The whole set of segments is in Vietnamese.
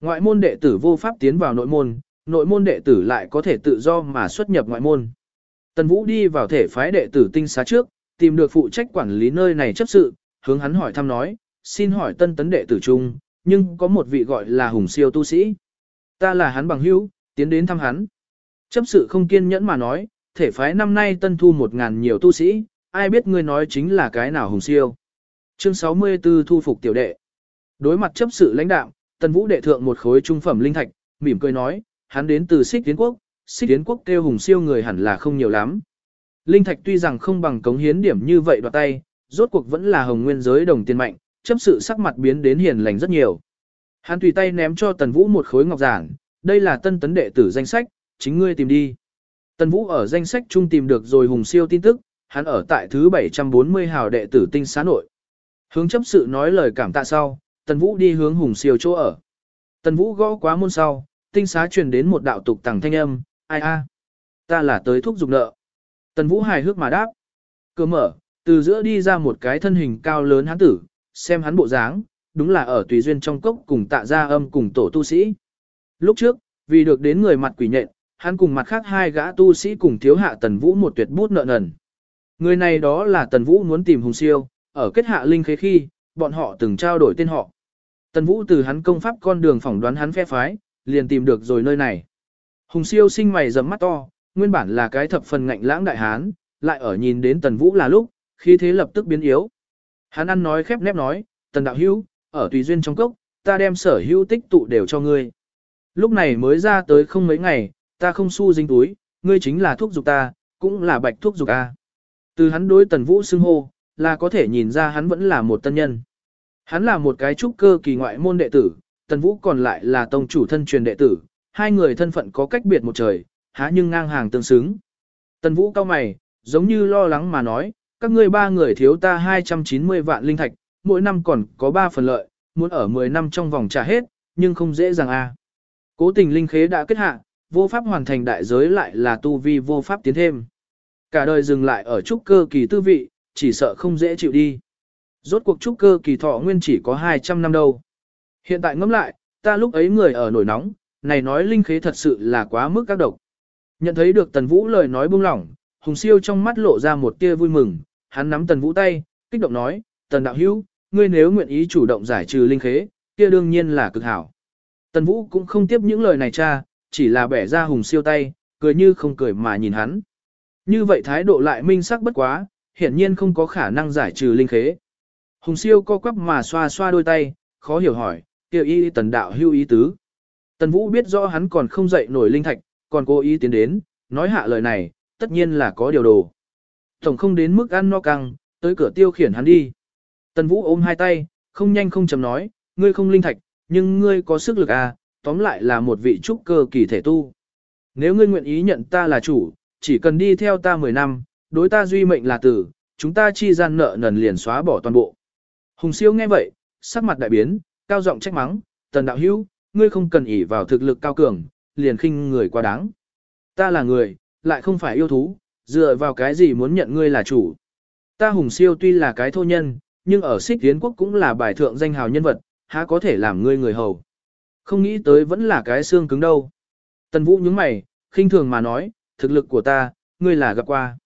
Ngoại môn đệ tử vô pháp tiến vào nội môn, nội môn đệ tử lại có thể tự do mà xuất nhập ngoại môn. Tần Vũ đi vào thể phái đệ tử tinh xá trước, tìm được phụ trách quản lý nơi này chấp sự, hướng hắn hỏi thăm nói, xin hỏi tân tấn đệ tử chung, nhưng có một vị gọi là hùng siêu tu sĩ. Ta là hắn bằng hữu, tiến đến thăm hắn. Chấp sự không kiên nhẫn mà nói, thể phái năm nay tân thu một ngàn nhiều tu sĩ, ai biết ngươi nói chính là cái nào hùng siêu. Chương 64 thu phục tiểu đệ. Đối mặt chấp sự lãnh đạo, Tần Vũ đệ thượng một khối trung phẩm linh thạch, mỉm cười nói, hắn đến từ Xích Tiến quốc, Xích Tiến quốc kêu hùng siêu người hẳn là không nhiều lắm. Linh thạch tuy rằng không bằng cống hiến điểm như vậy đoạt tay, rốt cuộc vẫn là hồng nguyên giới đồng tiền mạnh, chấp sự sắc mặt biến đến hiền lành rất nhiều. Hắn tùy tay ném cho Tần Vũ một khối ngọc giản, đây là tân tấn đệ tử danh sách, chính ngươi tìm đi. Tần Vũ ở danh sách chung tìm được rồi hùng siêu tin tức, hắn ở tại thứ 740 hào đệ tử tinh xá nội. Hướng chấp sự nói lời cảm tạ sau, Tần Vũ đi hướng hùng siêu chỗ ở. Tần Vũ gõ quá môn sau, tinh xá truyền đến một đạo tục tằng thanh âm, ai a, ta là tới thúc giục nợ. Tần Vũ hài hước mà đáp. Cửa mở, từ giữa đi ra một cái thân hình cao lớn hắn tử, xem hắn bộ dáng, đúng là ở tùy duyên trong cốc cùng tạ gia âm cùng tổ tu sĩ. Lúc trước, vì được đến người mặt quỷ nhện, hắn cùng mặt khác hai gã tu sĩ cùng thiếu hạ Tần Vũ một tuyệt bút nợ nần. Người này đó là Tần Vũ muốn tìm Hùng Siêu, ở kết hạ linh khế khi, bọn họ từng trao đổi tên họ. Tần Vũ từ hắn công pháp con đường phỏng đoán hắn phe phái, liền tìm được rồi nơi này. Hùng Siêu sinh mày rậm mắt to, nguyên bản là cái thập phần ngạnh lãng đại hán, lại ở nhìn đến Tần Vũ là lúc, khi thế lập tức biến yếu. Hắn ăn nói khép nép nói, Tần Đạo Hữu ở tùy duyên trong cốc, ta đem sở hữu tích tụ đều cho ngươi. Lúc này mới ra tới không mấy ngày, ta không xu dính túi, ngươi chính là thuốc dục ta, cũng là bạch thuốc dục a. Từ hắn đối Tần Vũ xưng hô, là có thể nhìn ra hắn vẫn là một tân nhân. Hắn là một cái trúc cơ kỳ ngoại môn đệ tử, Tần Vũ còn lại là tông chủ thân truyền đệ tử, hai người thân phận có cách biệt một trời, há nhưng ngang hàng tương xứng. Tần Vũ cao mày, giống như lo lắng mà nói, các ngươi ba người thiếu ta 290 vạn linh thạch, mỗi năm còn có 3 phần lợi, muốn ở 10 năm trong vòng trả hết, nhưng không dễ dàng a. Cố tình linh khế đã kết hạ, vô pháp hoàn thành đại giới lại là tu vi vô pháp tiến thêm. Cả đời dừng lại ở trúc cơ kỳ tư vị, chỉ sợ không dễ chịu đi. Rốt cuộc trúc cơ kỳ thọ nguyên chỉ có 200 năm đâu. Hiện tại ngẫm lại, ta lúc ấy người ở nổi nóng, này nói linh khế thật sự là quá mức các độc. Nhận thấy được Tần Vũ lời nói buông lỏng, Hùng Siêu trong mắt lộ ra một tia vui mừng, hắn nắm Tần Vũ tay, kích động nói, Tần Đạo Hữu ngươi nếu nguyện ý chủ động giải trừ linh khế, kia đương nhiên là cực hảo. Tần Vũ cũng không tiếp những lời này cha, chỉ là bẻ ra Hùng Siêu tay, cười như không cười mà nhìn hắn. Như vậy thái độ lại minh sắc bất quá, hiển nhiên không có khả năng giải trừ linh khế. Hùng Siêu co quắp mà xoa xoa đôi tay, khó hiểu hỏi, kêu y tần đạo hưu ý tứ. Tần Vũ biết rõ hắn còn không dậy nổi linh thạch, còn cố ý tiến đến, nói hạ lời này, tất nhiên là có điều đồ. Tổng không đến mức ăn no căng, tới cửa tiêu khiển hắn đi. Tần Vũ ôm hai tay, không nhanh không chậm nói, ngươi không linh thạch, nhưng ngươi có sức lực à, tóm lại là một vị trúc cơ kỳ thể tu. Nếu ngươi nguyện ý nhận ta là chủ, chỉ cần đi theo ta 10 năm, đối ta duy mệnh là tử, chúng ta chi gian nợ nần liền xóa bỏ toàn bộ. Hùng siêu nghe vậy, sắc mặt đại biến, cao giọng trách mắng, tần đạo hữu, ngươi không cần ỷ vào thực lực cao cường, liền khinh người quá đáng. Ta là người, lại không phải yêu thú, dựa vào cái gì muốn nhận ngươi là chủ. Ta hùng siêu tuy là cái thô nhân, nhưng ở xích tiến quốc cũng là bài thượng danh hào nhân vật, há có thể làm ngươi người hầu. Không nghĩ tới vẫn là cái xương cứng đâu. Tần Vũ nhướng mày, khinh thường mà nói, thực lực của ta, ngươi là gặp qua.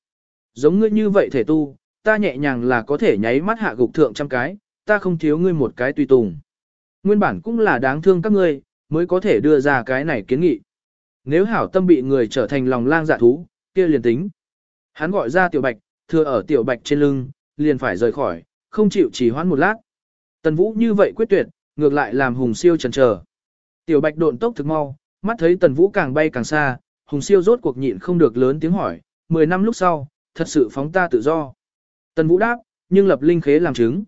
Giống ngươi như vậy thể tu, ta nhẹ nhàng là có thể nháy mắt hạ gục thượng trăm cái, ta không thiếu ngươi một cái tùy tùng. Nguyên bản cũng là đáng thương các ngươi, mới có thể đưa ra cái này kiến nghị. Nếu hảo tâm bị người trở thành lòng lang dạ thú, kia liền tính. Hắn gọi ra tiểu bạch, thừa ở tiểu bạch trên lưng, liền phải rời khỏi, không chịu chỉ hoãn một lát. Tần Vũ như vậy quyết tuyệt, ngược lại làm Hùng Siêu chần chờ. Tiểu Bạch độn tốc thực mau, mắt thấy Tần Vũ càng bay càng xa, Hùng Siêu rốt cuộc nhịn không được lớn tiếng hỏi, 10 năm lúc sau, thật sự phóng ta tự do. Tần Vũ đáp, nhưng lập linh khế làm chứng.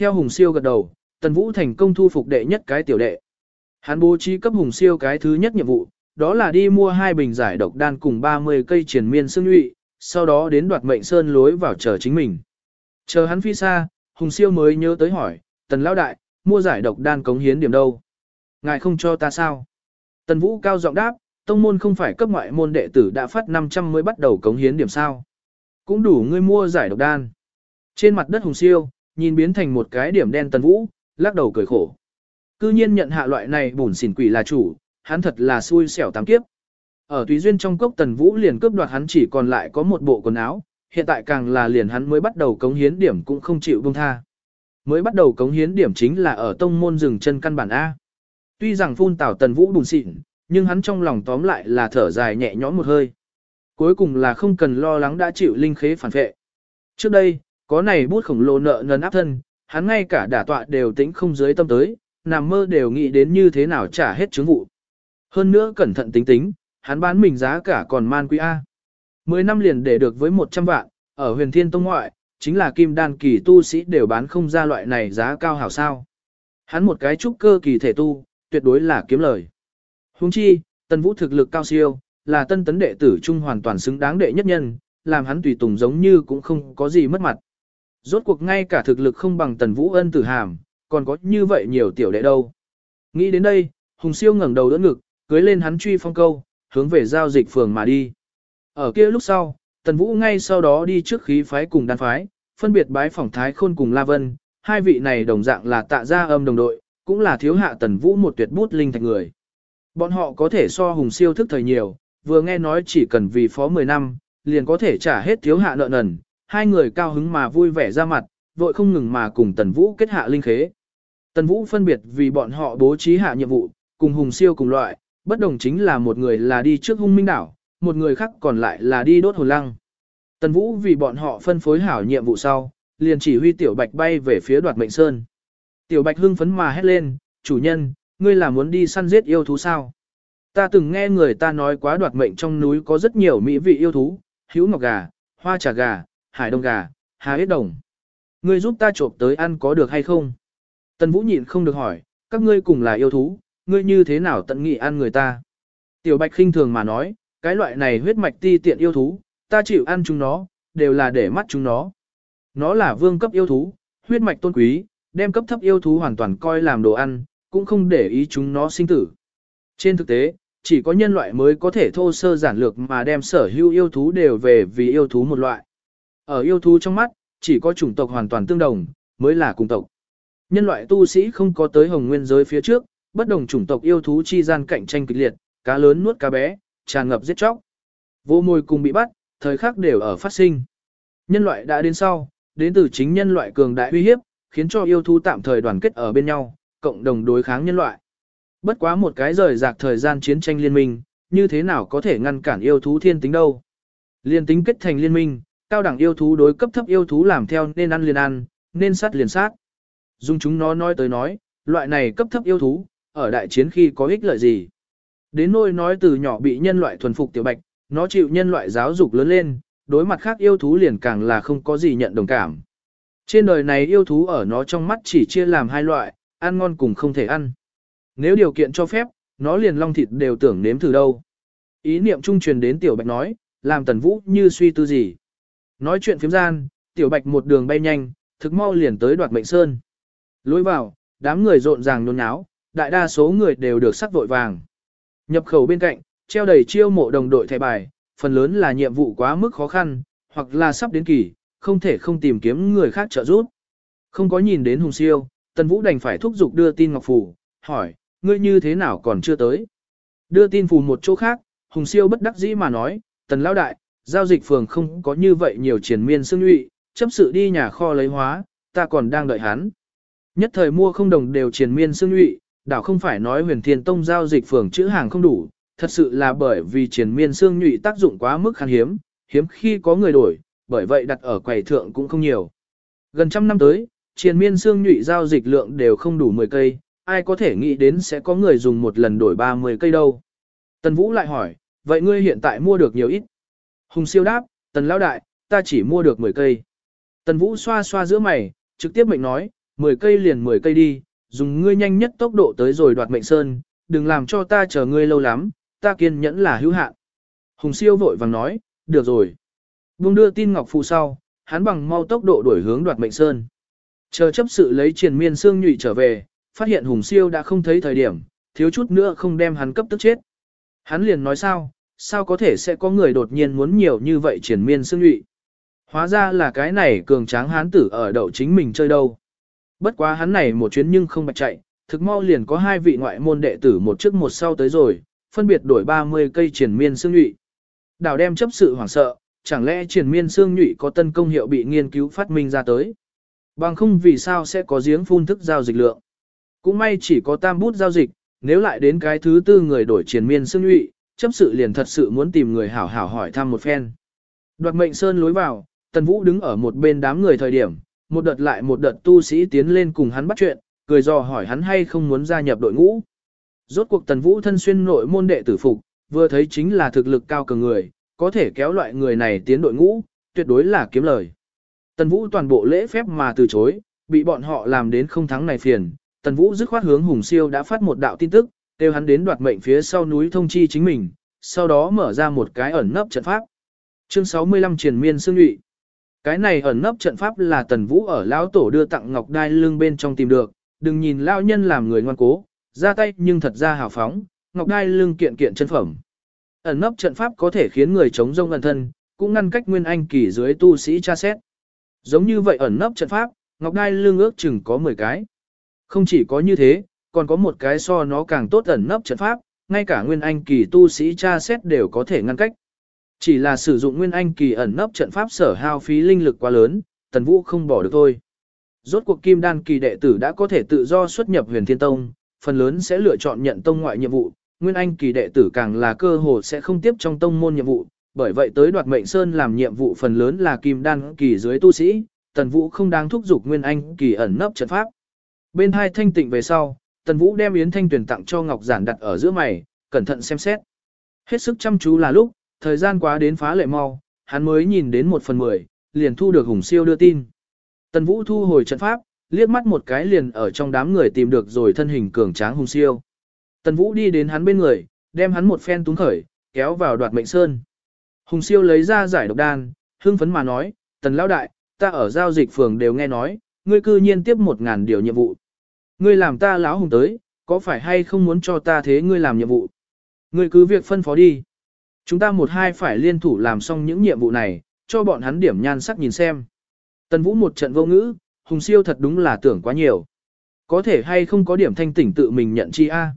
Theo Hùng Siêu gật đầu, Tần Vũ thành công thu phục đệ nhất cái tiểu đệ. Hắn bố trí cấp Hùng Siêu cái thứ nhất nhiệm vụ, đó là đi mua hai bình giải độc đan cùng 30 cây triển miên xương nhụy, sau đó đến đoạt mệnh sơn lối vào chờ chính mình. Chờ hắn phi xa, Hùng Siêu mới nhớ tới hỏi, Tần Lão Đại, mua giải độc đan cống hiến điểm đâu? Ngài không cho ta sao? Tần Vũ cao giọng đáp, tông môn không phải cấp ngoại môn đệ tử đã phát 500 mới bắt đầu cống hiến điểm sao? Cũng đủ ngươi mua giải độc đan. Trên mặt đất Hùng Siêu, nhìn biến thành một cái điểm đen Tần Vũ, lắc đầu cười khổ. Cư nhiên nhận hạ loại này bùn xỉn quỷ là chủ, hắn thật là xui xẻo tám kiếp. Ở tùy duyên trong cốc tần vũ liền cướp đoạt hắn chỉ còn lại có một bộ quần áo, hiện tại càng là liền hắn mới bắt đầu cống hiến điểm cũng không chịu buông tha. Mới bắt đầu cống hiến điểm chính là ở tông môn rừng chân căn bản A. Tuy rằng phun tảo tần vũ bùn xịn, nhưng hắn trong lòng tóm lại là thở dài nhẹ nhõm một hơi. Cuối cùng là không cần lo lắng đã chịu linh khế phản vệ. Trước đây, có này bút khổng lồ nợ nần áp thân, hắn ngay cả đả tọa đều tĩnh không dưới tâm tới, nằm mơ đều nghĩ đến như thế nào trả hết chứng vụ. Hơn nữa cẩn thận tính tính, hắn bán mình giá cả còn man quý A. Mười năm liền để được với 100 vạn, ở huyền thiên tông ngoại, chính là kim đan kỳ tu sĩ đều bán không ra loại này giá cao hảo sao. Hắn một cái trúc cơ kỳ thể tu, tuyệt đối là kiếm lời. Huống chi, tân vũ thực lực cao siêu, là tân tấn đệ tử trung hoàn toàn xứng đáng đệ nhất nhân, làm hắn tùy tùng giống như cũng không có gì mất mặt. Rốt cuộc ngay cả thực lực không bằng tần vũ ân tử hàm, còn có như vậy nhiều tiểu đệ đâu. Nghĩ đến đây, Hùng siêu ngẩng đầu đỡ ngực, cưới lên hắn truy phong câu, hướng về giao dịch phường mà đi. Ở kia lúc sau, tần vũ ngay sau đó đi trước khí phái cùng đan phái, phân biệt bái phỏng thái khôn cùng La Vân, hai vị này đồng dạng là tạ gia âm đồng đội, cũng là thiếu hạ tần vũ một tuyệt bút linh thạch người. Bọn họ có thể so hùng siêu thức thời nhiều, vừa nghe nói chỉ cần vì phó 10 năm, liền có thể trả hết thiếu hạ nợ nần, hai người cao hứng mà vui vẻ ra mặt, vội không ngừng mà cùng tần vũ kết hạ linh khế. Tần vũ phân biệt vì bọn họ bố trí hạ nhiệm vụ, cùng hùng siêu cùng loại, bất đồng chính là một người là đi trước hung minh đảo, một người khác còn lại là đi đốt hồn lăng. Tần Vũ vì bọn họ phân phối hảo nhiệm vụ sau, liền chỉ huy Tiểu Bạch bay về phía đoạt mệnh sơn. Tiểu Bạch hưng phấn mà hét lên, chủ nhân, ngươi là muốn đi săn giết yêu thú sao? Ta từng nghe người ta nói quá đoạt mệnh trong núi có rất nhiều mỹ vị yêu thú, hữu ngọc gà, hoa trà gà, hải đông gà, hà yết đồng. Ngươi giúp ta trộm tới ăn có được hay không? Tần Vũ nhịn không được hỏi, các ngươi cùng là yêu thú, ngươi như thế nào tận nghị ăn người ta? Tiểu Bạch khinh thường mà nói, cái loại này huyết mạch ti tiện yêu thú, ta chịu ăn chúng nó, đều là để mắt chúng nó. Nó là vương cấp yêu thú, huyết mạch tôn quý, đem cấp thấp yêu thú hoàn toàn coi làm đồ ăn, cũng không để ý chúng nó sinh tử. Trên thực tế, chỉ có nhân loại mới có thể thô sơ giản lược mà đem sở hữu yêu thú đều về vì yêu thú một loại. Ở yêu thú trong mắt, chỉ có chủng tộc hoàn toàn tương đồng, mới là cùng tộc. Nhân loại tu sĩ không có tới hồng nguyên giới phía trước, bất đồng chủng tộc yêu thú chi gian cạnh tranh kịch liệt, cá lớn nuốt cá bé, tràn ngập giết chóc. Vô môi cùng bị bắt, thời khắc đều ở phát sinh. Nhân loại đã đến sau, đến từ chính nhân loại cường đại uy hiếp, khiến cho yêu thú tạm thời đoàn kết ở bên nhau, cộng đồng đối kháng nhân loại. Bất quá một cái rời rạc thời gian chiến tranh liên minh, như thế nào có thể ngăn cản yêu thú thiên tính đâu. Liên tính kết thành liên minh, cao đẳng yêu thú đối cấp thấp yêu thú làm theo nên ăn liền ăn, nên sát liền sát. Dung chúng nó nói tới nói, loại này cấp thấp yêu thú, ở đại chiến khi có ích lợi gì. Đến nôi nói từ nhỏ bị nhân loại thuần phục tiểu bạch, nó chịu nhân loại giáo dục lớn lên, đối mặt khác yêu thú liền càng là không có gì nhận đồng cảm. Trên đời này yêu thú ở nó trong mắt chỉ chia làm hai loại, ăn ngon cùng không thể ăn. Nếu điều kiện cho phép, nó liền long thịt đều tưởng nếm thử đâu. Ý niệm trung truyền đến tiểu bạch nói, làm tần vũ như suy tư gì. Nói chuyện phiếm gian, tiểu bạch một đường bay nhanh, thực mau liền tới đoạt mệnh sơn. Lối vào, đám người rộn ràng nôn náo, đại đa số người đều được sắc vội vàng. Nhập khẩu bên cạnh, treo đầy chiêu mộ đồng đội thẻ bài, phần lớn là nhiệm vụ quá mức khó khăn, hoặc là sắp đến kỳ, không thể không tìm kiếm người khác trợ giúp. Không có nhìn đến Hùng Siêu, Tần Vũ đành phải thúc giục đưa tin Ngọc Phủ, hỏi, ngươi như thế nào còn chưa tới? Đưa tin phù một chỗ khác, Hùng Siêu bất đắc dĩ mà nói, Tần Lão Đại, giao dịch phường không có như vậy nhiều triển miên xương nhụy, chấp sự đi nhà kho lấy hóa, ta còn đang đợi hắn. Nhất thời mua không đồng đều triển miên xương nhụy, đảo không phải nói huyền thiên tông giao dịch phường chữ hàng không đủ, thật sự là bởi vì triển miên xương nhụy tác dụng quá mức khan hiếm, hiếm khi có người đổi, bởi vậy đặt ở quầy thượng cũng không nhiều. Gần trăm năm tới, triển miên xương nhụy giao dịch lượng đều không đủ 10 cây, ai có thể nghĩ đến sẽ có người dùng một lần đổi 30 cây đâu. Tần Vũ lại hỏi, vậy ngươi hiện tại mua được nhiều ít? Hùng siêu đáp, Tần Lão Đại, ta chỉ mua được 10 cây. Tần Vũ xoa xoa giữa mày, trực tiếp mệnh nói, 10 cây liền 10 cây đi, dùng ngươi nhanh nhất tốc độ tới rồi đoạt mệnh sơn, đừng làm cho ta chờ ngươi lâu lắm, ta kiên nhẫn là hữu hạn. Hùng siêu vội vàng nói, được rồi. Vương đưa tin Ngọc Phù sau, hắn bằng mau tốc độ đuổi hướng đoạt mệnh sơn. Chờ chấp sự lấy triền miên xương nhụy trở về, phát hiện Hùng siêu đã không thấy thời điểm, thiếu chút nữa không đem hắn cấp tức chết. Hắn liền nói sao, sao có thể sẽ có người đột nhiên muốn nhiều như vậy triển miên xương nhụy. Hóa ra là cái này cường tráng hán tử ở đậu chính mình chơi đâu. Bất quá hắn này một chuyến nhưng không bạch chạy, thực mau liền có hai vị ngoại môn đệ tử một trước một sau tới rồi, phân biệt đổi 30 cây triển miên xương nhụy. đào đem chấp sự hoảng sợ, chẳng lẽ triển miên xương nhụy có tân công hiệu bị nghiên cứu phát minh ra tới. Bằng không vì sao sẽ có giếng phun thức giao dịch lượng. Cũng may chỉ có tam bút giao dịch, nếu lại đến cái thứ tư người đổi triển miên xương nhụy, chấp sự liền thật sự muốn tìm người hảo hảo hỏi thăm một phen. Đoạt mệnh sơn lối vào, Tần Vũ đứng ở một bên đám người thời điểm, một đợt lại một đợt tu sĩ tiến lên cùng hắn bắt chuyện, cười dò hỏi hắn hay không muốn gia nhập đội ngũ. Rốt cuộc Tần Vũ thân xuyên nội môn đệ tử phục, vừa thấy chính là thực lực cao cường người, có thể kéo loại người này tiến đội ngũ, tuyệt đối là kiếm lời. Tần Vũ toàn bộ lễ phép mà từ chối, bị bọn họ làm đến không thắng này phiền. Tần Vũ dứt khoát hướng Hùng Siêu đã phát một đạo tin tức, kêu hắn đến đoạt mệnh phía sau núi thông chi chính mình, sau đó mở ra một cái ẩn nấp trận pháp. Chương 65 Triền Miên Sương Nhụy Cái này ẩn nấp trận pháp là Tần Vũ ở lão tổ đưa tặng ngọc đai lưng bên trong tìm được, đừng nhìn lão nhân làm người ngoan cố, ra tay nhưng thật ra hào phóng, ngọc đai lưng kiện kiện chân phẩm. Ẩn nấp trận pháp có thể khiến người chống rông ẩn thân, cũng ngăn cách nguyên anh kỳ dưới tu sĩ tra xét. Giống như vậy ẩn nấp trận pháp, ngọc đai lưng ước chừng có 10 cái. Không chỉ có như thế, còn có một cái so nó càng tốt ẩn nấp trận pháp, ngay cả nguyên anh kỳ tu sĩ tra xét đều có thể ngăn cách. Chỉ là sử dụng nguyên anh kỳ ẩn nấp trận pháp sở hao phí linh lực quá lớn, tần vũ không bỏ được thôi. Rốt cuộc kim đan kỳ đệ tử đã có thể tự do xuất nhập huyền thiên tông, phần lớn sẽ lựa chọn nhận tông ngoại nhiệm vụ, nguyên anh kỳ đệ tử càng là cơ hồ sẽ không tiếp trong tông môn nhiệm vụ, bởi vậy tới đoạt mệnh sơn làm nhiệm vụ phần lớn là kim đan kỳ dưới tu sĩ, tần vũ không đáng thúc giục nguyên anh kỳ ẩn nấp trận pháp. Bên hai thanh tịnh về sau, tần vũ đem yến thanh Tuyền tặng cho ngọc giản đặt ở giữa mày, cẩn thận xem xét. Hết sức chăm chú là lúc, thời gian quá đến phá lệ mau, hắn mới nhìn đến một phần mười, liền thu được hùng siêu đưa tin. Tần vũ thu hồi trận pháp, liếc mắt một cái liền ở trong đám người tìm được rồi thân hình cường tráng hùng siêu. Tần vũ đi đến hắn bên người, đem hắn một phen túng khởi, kéo vào đoạt mệnh sơn. Hùng siêu lấy ra giải độc đan, hưng phấn mà nói, tần lão đại, ta ở giao dịch phường đều nghe nói, ngươi cư nhiên tiếp một ngàn điều nhiệm vụ. Ngươi làm ta lão hùng tới, có phải hay không muốn cho ta thế ngươi làm nhiệm vụ? Ngươi cứ việc phân phó đi. Chúng ta một hai phải liên thủ làm xong những nhiệm vụ này, cho bọn hắn điểm nhan sắc nhìn xem. Tần Vũ một trận vô ngữ, Hùng Siêu thật đúng là tưởng quá nhiều. Có thể hay không có điểm thanh tỉnh tự mình nhận chi a?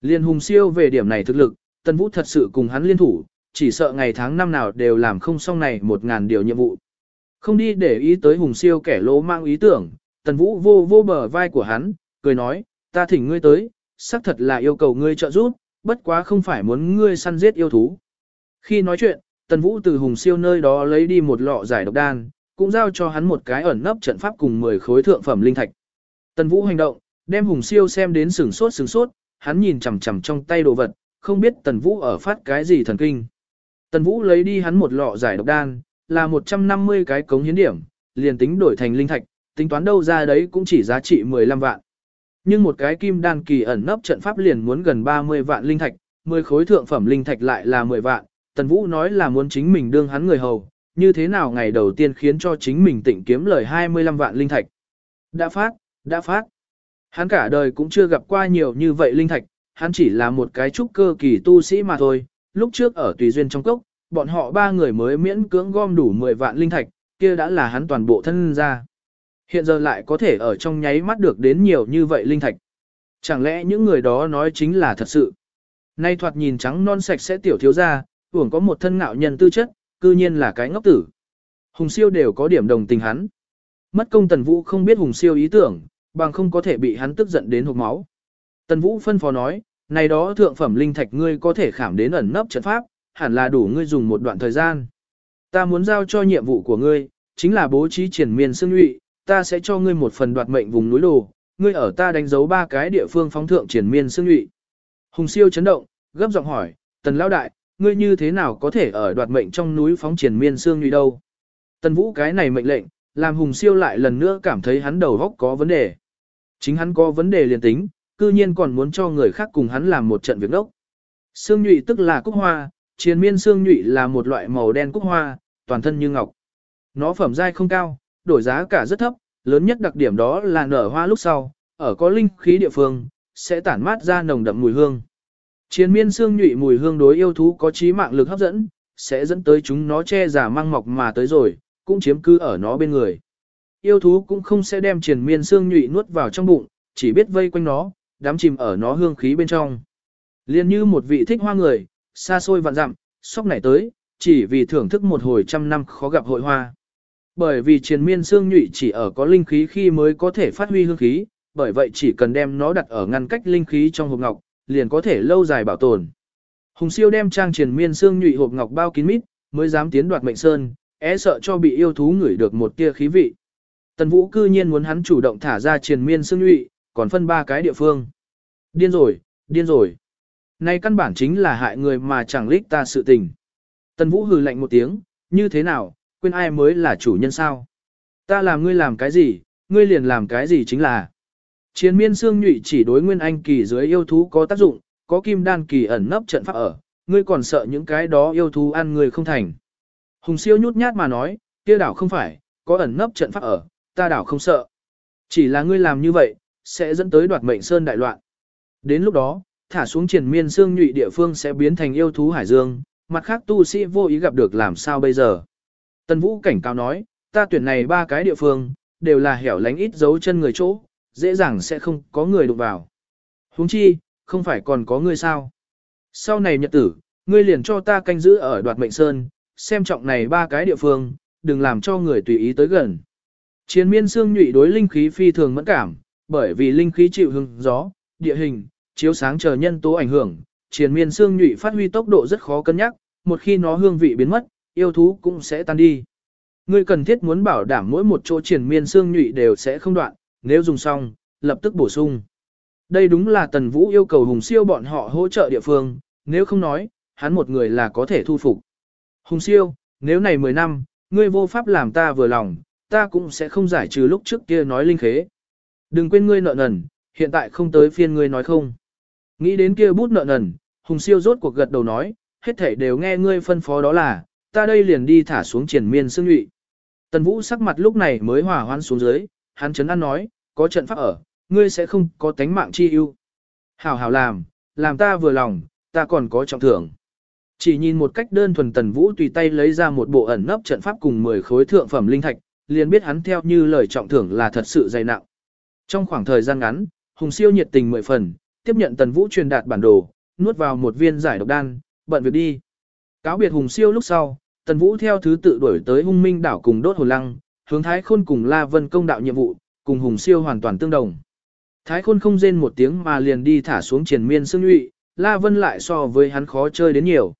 Liên Hùng Siêu về điểm này thực lực, Tần Vũ thật sự cùng hắn liên thủ, chỉ sợ ngày tháng năm nào đều làm không xong này một ngàn điều nhiệm vụ. Không đi để ý tới Hùng Siêu kẻ lỗ mang ý tưởng, Tần Vũ vô vô bờ vai của hắn, cười nói, ta thỉnh ngươi tới, xác thật là yêu cầu ngươi trợ giúp, bất quá không phải muốn ngươi săn giết yêu thú. Khi nói chuyện, Tần Vũ từ Hùng Siêu nơi đó lấy đi một lọ giải độc đan, cũng giao cho hắn một cái ẩn nấp trận pháp cùng 10 khối thượng phẩm linh thạch. Tần Vũ hành động, đem Hùng Siêu xem đến sừng sốt sừng sốt, hắn nhìn chằm chằm trong tay đồ vật, không biết Tần Vũ ở phát cái gì thần kinh. Tần Vũ lấy đi hắn một lọ giải độc đan, là 150 cái cống hiến điểm, liền tính đổi thành linh thạch, tính toán đâu ra đấy cũng chỉ giá trị 15 vạn. Nhưng một cái kim đan kỳ ẩn nấp trận pháp liền muốn gần 30 vạn linh thạch, 10 khối thượng phẩm linh thạch lại là 10 vạn, Tần Vũ nói là muốn chính mình đương hắn người hầu, như thế nào ngày đầu tiên khiến cho chính mình tỉnh kiếm lời 25 vạn linh thạch. Đã phát, đã phát. Hắn cả đời cũng chưa gặp qua nhiều như vậy linh thạch, hắn chỉ là một cái trúc cơ kỳ tu sĩ mà thôi, lúc trước ở tùy duyên trong cốc, bọn họ ba người mới miễn cưỡng gom đủ 10 vạn linh thạch, kia đã là hắn toàn bộ thân ra. Hiện giờ lại có thể ở trong nháy mắt được đến nhiều như vậy linh thạch. Chẳng lẽ những người đó nói chính là thật sự? Nay thoạt nhìn trắng non sạch sẽ tiểu thiếu ra, uổng có một thân ngạo nhân tư chất, cư nhiên là cái ngốc tử. Hùng siêu đều có điểm đồng tình hắn. Mất công tần vũ không biết hùng siêu ý tưởng, bằng không có thể bị hắn tức giận đến hộp máu. Tần vũ phân phó nói, này đó thượng phẩm linh thạch ngươi có thể khảm đến ẩn nấp trận pháp, hẳn là đủ ngươi dùng một đoạn thời gian. Ta muốn giao cho nhiệm vụ của ngươi, chính là bố trí triển miên xương nhụy, ta sẽ cho ngươi một phần đoạt mệnh vùng núi đồ, ngươi ở ta đánh dấu ba cái địa phương phóng thượng triển miên xương nhụy. Hùng siêu chấn động, gấp giọng hỏi, tần lão đại, ngươi như thế nào có thể ở đoạt mệnh trong núi phóng triển miên xương nhụy đâu? Tần vũ cái này mệnh lệnh, làm hùng siêu lại lần nữa cảm thấy hắn đầu góc có vấn đề. Chính hắn có vấn đề liền tính, cư nhiên còn muốn cho người khác cùng hắn làm một trận việc đốc. Xương nhụy tức là cúc hoa, triền miên xương nhụy là một loại màu đen cúc hoa, toàn thân như ngọc. Nó phẩm giai không cao, đổi giá cả rất thấp, lớn nhất đặc điểm đó là nở hoa lúc sau, ở có linh khí địa phương, sẽ tản mát ra nồng đậm mùi hương. Chiến miên xương nhụy mùi hương đối yêu thú có trí mạng lực hấp dẫn, sẽ dẫn tới chúng nó che giả mang mọc mà tới rồi, cũng chiếm cư ở nó bên người. Yêu thú cũng không sẽ đem chiến miên xương nhụy nuốt vào trong bụng, chỉ biết vây quanh nó, đám chìm ở nó hương khí bên trong. Liên như một vị thích hoa người, xa xôi vạn dặm, sóc nảy tới, chỉ vì thưởng thức một hồi trăm năm khó gặp hội hoa. Bởi vì triền miên xương nhụy chỉ ở có linh khí khi mới có thể phát huy hương khí, bởi vậy chỉ cần đem nó đặt ở ngăn cách linh khí trong hộp ngọc, liền có thể lâu dài bảo tồn. Hùng siêu đem trang triền miên xương nhụy hộp ngọc bao kín mít, mới dám tiến đoạt mệnh sơn, é sợ cho bị yêu thú ngửi được một tia khí vị. Tần Vũ cư nhiên muốn hắn chủ động thả ra triền miên xương nhụy, còn phân ba cái địa phương. Điên rồi, điên rồi. Nay căn bản chính là hại người mà chẳng lích ta sự tình. Tần Vũ hừ lạnh một tiếng, như thế nào, quên ai mới là chủ nhân sao? Ta làm ngươi làm cái gì, ngươi liền làm cái gì chính là. Chiến miên xương nhụy chỉ đối nguyên anh kỳ dưới yêu thú có tác dụng, có kim đan kỳ ẩn nấp trận pháp ở, ngươi còn sợ những cái đó yêu thú ăn người không thành. Hùng siêu nhút nhát mà nói, kia đảo không phải, có ẩn nấp trận pháp ở, ta đảo không sợ. Chỉ là ngươi làm như vậy, sẽ dẫn tới đoạt mệnh sơn đại loạn. Đến lúc đó, thả xuống triển miên xương nhụy địa phương sẽ biến thành yêu thú hải dương, mặt khác tu sĩ vô ý gặp được làm sao bây giờ. Tần Vũ cảnh cáo nói, ta tuyển này ba cái địa phương, đều là hẻo lánh ít dấu chân người chỗ, dễ dàng sẽ không có người đụng vào. Huống chi, không phải còn có ngươi sao. Sau này nhật tử, ngươi liền cho ta canh giữ ở đoạt mệnh sơn, xem trọng này ba cái địa phương, đừng làm cho người tùy ý tới gần. Chiến miên xương nhụy đối linh khí phi thường mẫn cảm, bởi vì linh khí chịu hứng gió, địa hình, chiếu sáng chờ nhân tố ảnh hưởng, chiến miên xương nhụy phát huy tốc độ rất khó cân nhắc, một khi nó hương vị biến mất, yêu thú cũng sẽ tan đi. Ngươi cần thiết muốn bảo đảm mỗi một chỗ triển miên xương nhụy đều sẽ không đoạn, nếu dùng xong, lập tức bổ sung. Đây đúng là Tần Vũ yêu cầu Hùng Siêu bọn họ hỗ trợ địa phương, nếu không nói, hắn một người là có thể thu phục. Hùng Siêu, nếu này 10 năm, ngươi vô pháp làm ta vừa lòng, ta cũng sẽ không giải trừ lúc trước kia nói linh khế. Đừng quên ngươi nợ nần, hiện tại không tới phiên ngươi nói không. Nghĩ đến kia bút nợ nần, Hùng Siêu rốt cuộc gật đầu nói, hết thảy đều nghe ngươi phân phó đó là, ta đây liền đi thả xuống triển miên xương nhụy. Tần Vũ sắc mặt lúc này mới hòa hoãn xuống dưới, hắn chấn an nói, có trận pháp ở, ngươi sẽ không có tánh mạng chi ưu. Hảo hảo làm, làm ta vừa lòng, ta còn có trọng thưởng. Chỉ nhìn một cách đơn thuần Tần Vũ tùy tay lấy ra một bộ ẩn nấp trận pháp cùng 10 khối thượng phẩm linh thạch, liền biết hắn theo như lời trọng thưởng là thật sự dày nặng. Trong khoảng thời gian ngắn, Hùng Siêu nhiệt tình mười phần, tiếp nhận Tần Vũ truyền đạt bản đồ, nuốt vào một viên giải độc đan, bận việc đi. Cáo biệt Hùng Siêu lúc sau, Tần Vũ theo thứ tự đuổi tới Hung Minh đảo cùng đốt hồn lăng, hướng Thái Khôn cùng La Vân công đạo nhiệm vụ, cùng Hùng Siêu hoàn toàn tương đồng. Thái Khôn không rên một tiếng mà liền đi thả xuống triển miên xương nhụy, La Vân lại so với hắn khó chơi đến nhiều.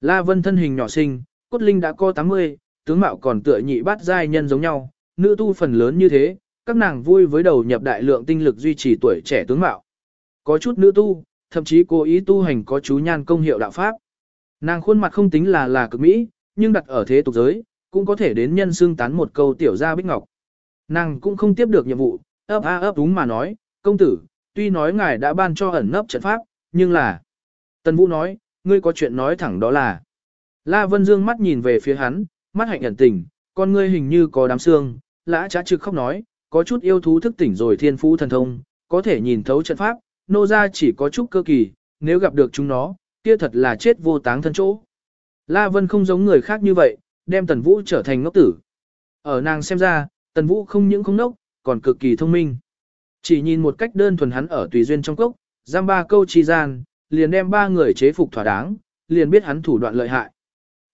La Vân thân hình nhỏ xinh, cốt linh đã co 80, tướng mạo còn tựa nhị bát giai nhân giống nhau, nữ tu phần lớn như thế, các nàng vui với đầu nhập đại lượng tinh lực duy trì tuổi trẻ tướng mạo. Có chút nữ tu, thậm chí cố ý tu hành có chú nhan công hiệu đạo pháp. Nàng khuôn mặt không tính là là cực mỹ, nhưng đặt ở thế tục giới, cũng có thể đến nhân xương tán một câu tiểu gia bích ngọc. Nàng cũng không tiếp được nhiệm vụ, ấp a ấp đúng mà nói, công tử, tuy nói ngài đã ban cho ẩn nấp trận pháp, nhưng là... Tần Vũ nói, ngươi có chuyện nói thẳng đó là... La Vân Dương mắt nhìn về phía hắn, mắt hạnh ẩn tình, con ngươi hình như có đám xương, lã trá trực khóc nói, có chút yêu thú thức tỉnh rồi thiên phú thần thông, có thể nhìn thấu trận pháp, nô ra chỉ có chút cơ kỳ, nếu gặp được chúng nó, kia thật là chết vô táng thân chỗ. La Vân không giống người khác như vậy, đem Tần Vũ trở thành ngốc tử. Ở nàng xem ra, Tần Vũ không những không nốc, còn cực kỳ thông minh. Chỉ nhìn một cách đơn thuần hắn ở tùy duyên trong cốc, giam ba câu chi gian, liền đem ba người chế phục thỏa đáng, liền biết hắn thủ đoạn lợi hại.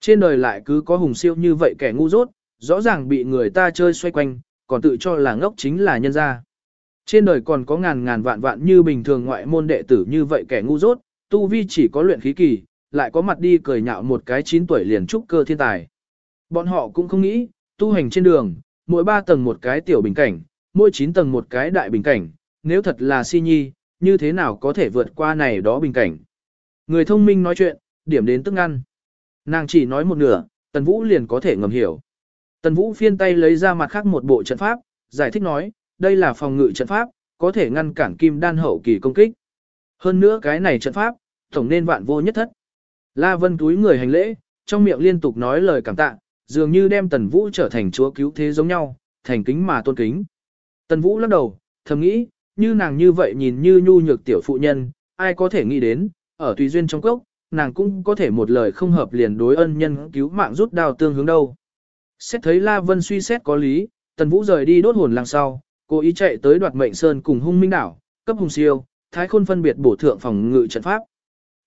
Trên đời lại cứ có hùng siêu như vậy kẻ ngu dốt, rõ ràng bị người ta chơi xoay quanh, còn tự cho là ngốc chính là nhân gia. Trên đời còn có ngàn ngàn vạn vạn như bình thường ngoại môn đệ tử như vậy kẻ ngu dốt, tu vi chỉ có luyện khí kỳ, lại có mặt đi cười nhạo một cái 9 tuổi liền trúc cơ thiên tài. Bọn họ cũng không nghĩ, tu hành trên đường, mỗi 3 tầng một cái tiểu bình cảnh, mỗi 9 tầng một cái đại bình cảnh, nếu thật là si nhi, như thế nào có thể vượt qua này đó bình cảnh. Người thông minh nói chuyện, điểm đến tức ngăn. Nàng chỉ nói một nửa, Tần Vũ liền có thể ngầm hiểu. Tần Vũ phiên tay lấy ra mặt khác một bộ trận pháp, giải thích nói, đây là phòng ngự trận pháp, có thể ngăn cản kim đan hậu kỳ công kích. Hơn nữa cái này trận pháp, tổng nên vạn vô nhất thất. La Vân túi người hành lễ, trong miệng liên tục nói lời cảm tạ, dường như đem Tần Vũ trở thành chúa cứu thế giống nhau, thành kính mà tôn kính. Tần Vũ lắc đầu, thầm nghĩ, như nàng như vậy nhìn như nhu nhược tiểu phụ nhân, ai có thể nghĩ đến, ở tùy duyên trong cốc, nàng cũng có thể một lời không hợp liền đối ân nhân cứu mạng rút đao tương hướng đâu. Xét thấy La Vân suy xét có lý, Tần Vũ rời đi đốt hồn lang sau, cố ý chạy tới đoạt mệnh sơn cùng hung minh đảo, cấp hùng siêu, Thái Khôn phân biệt bổ thượng phòng ngự trận pháp.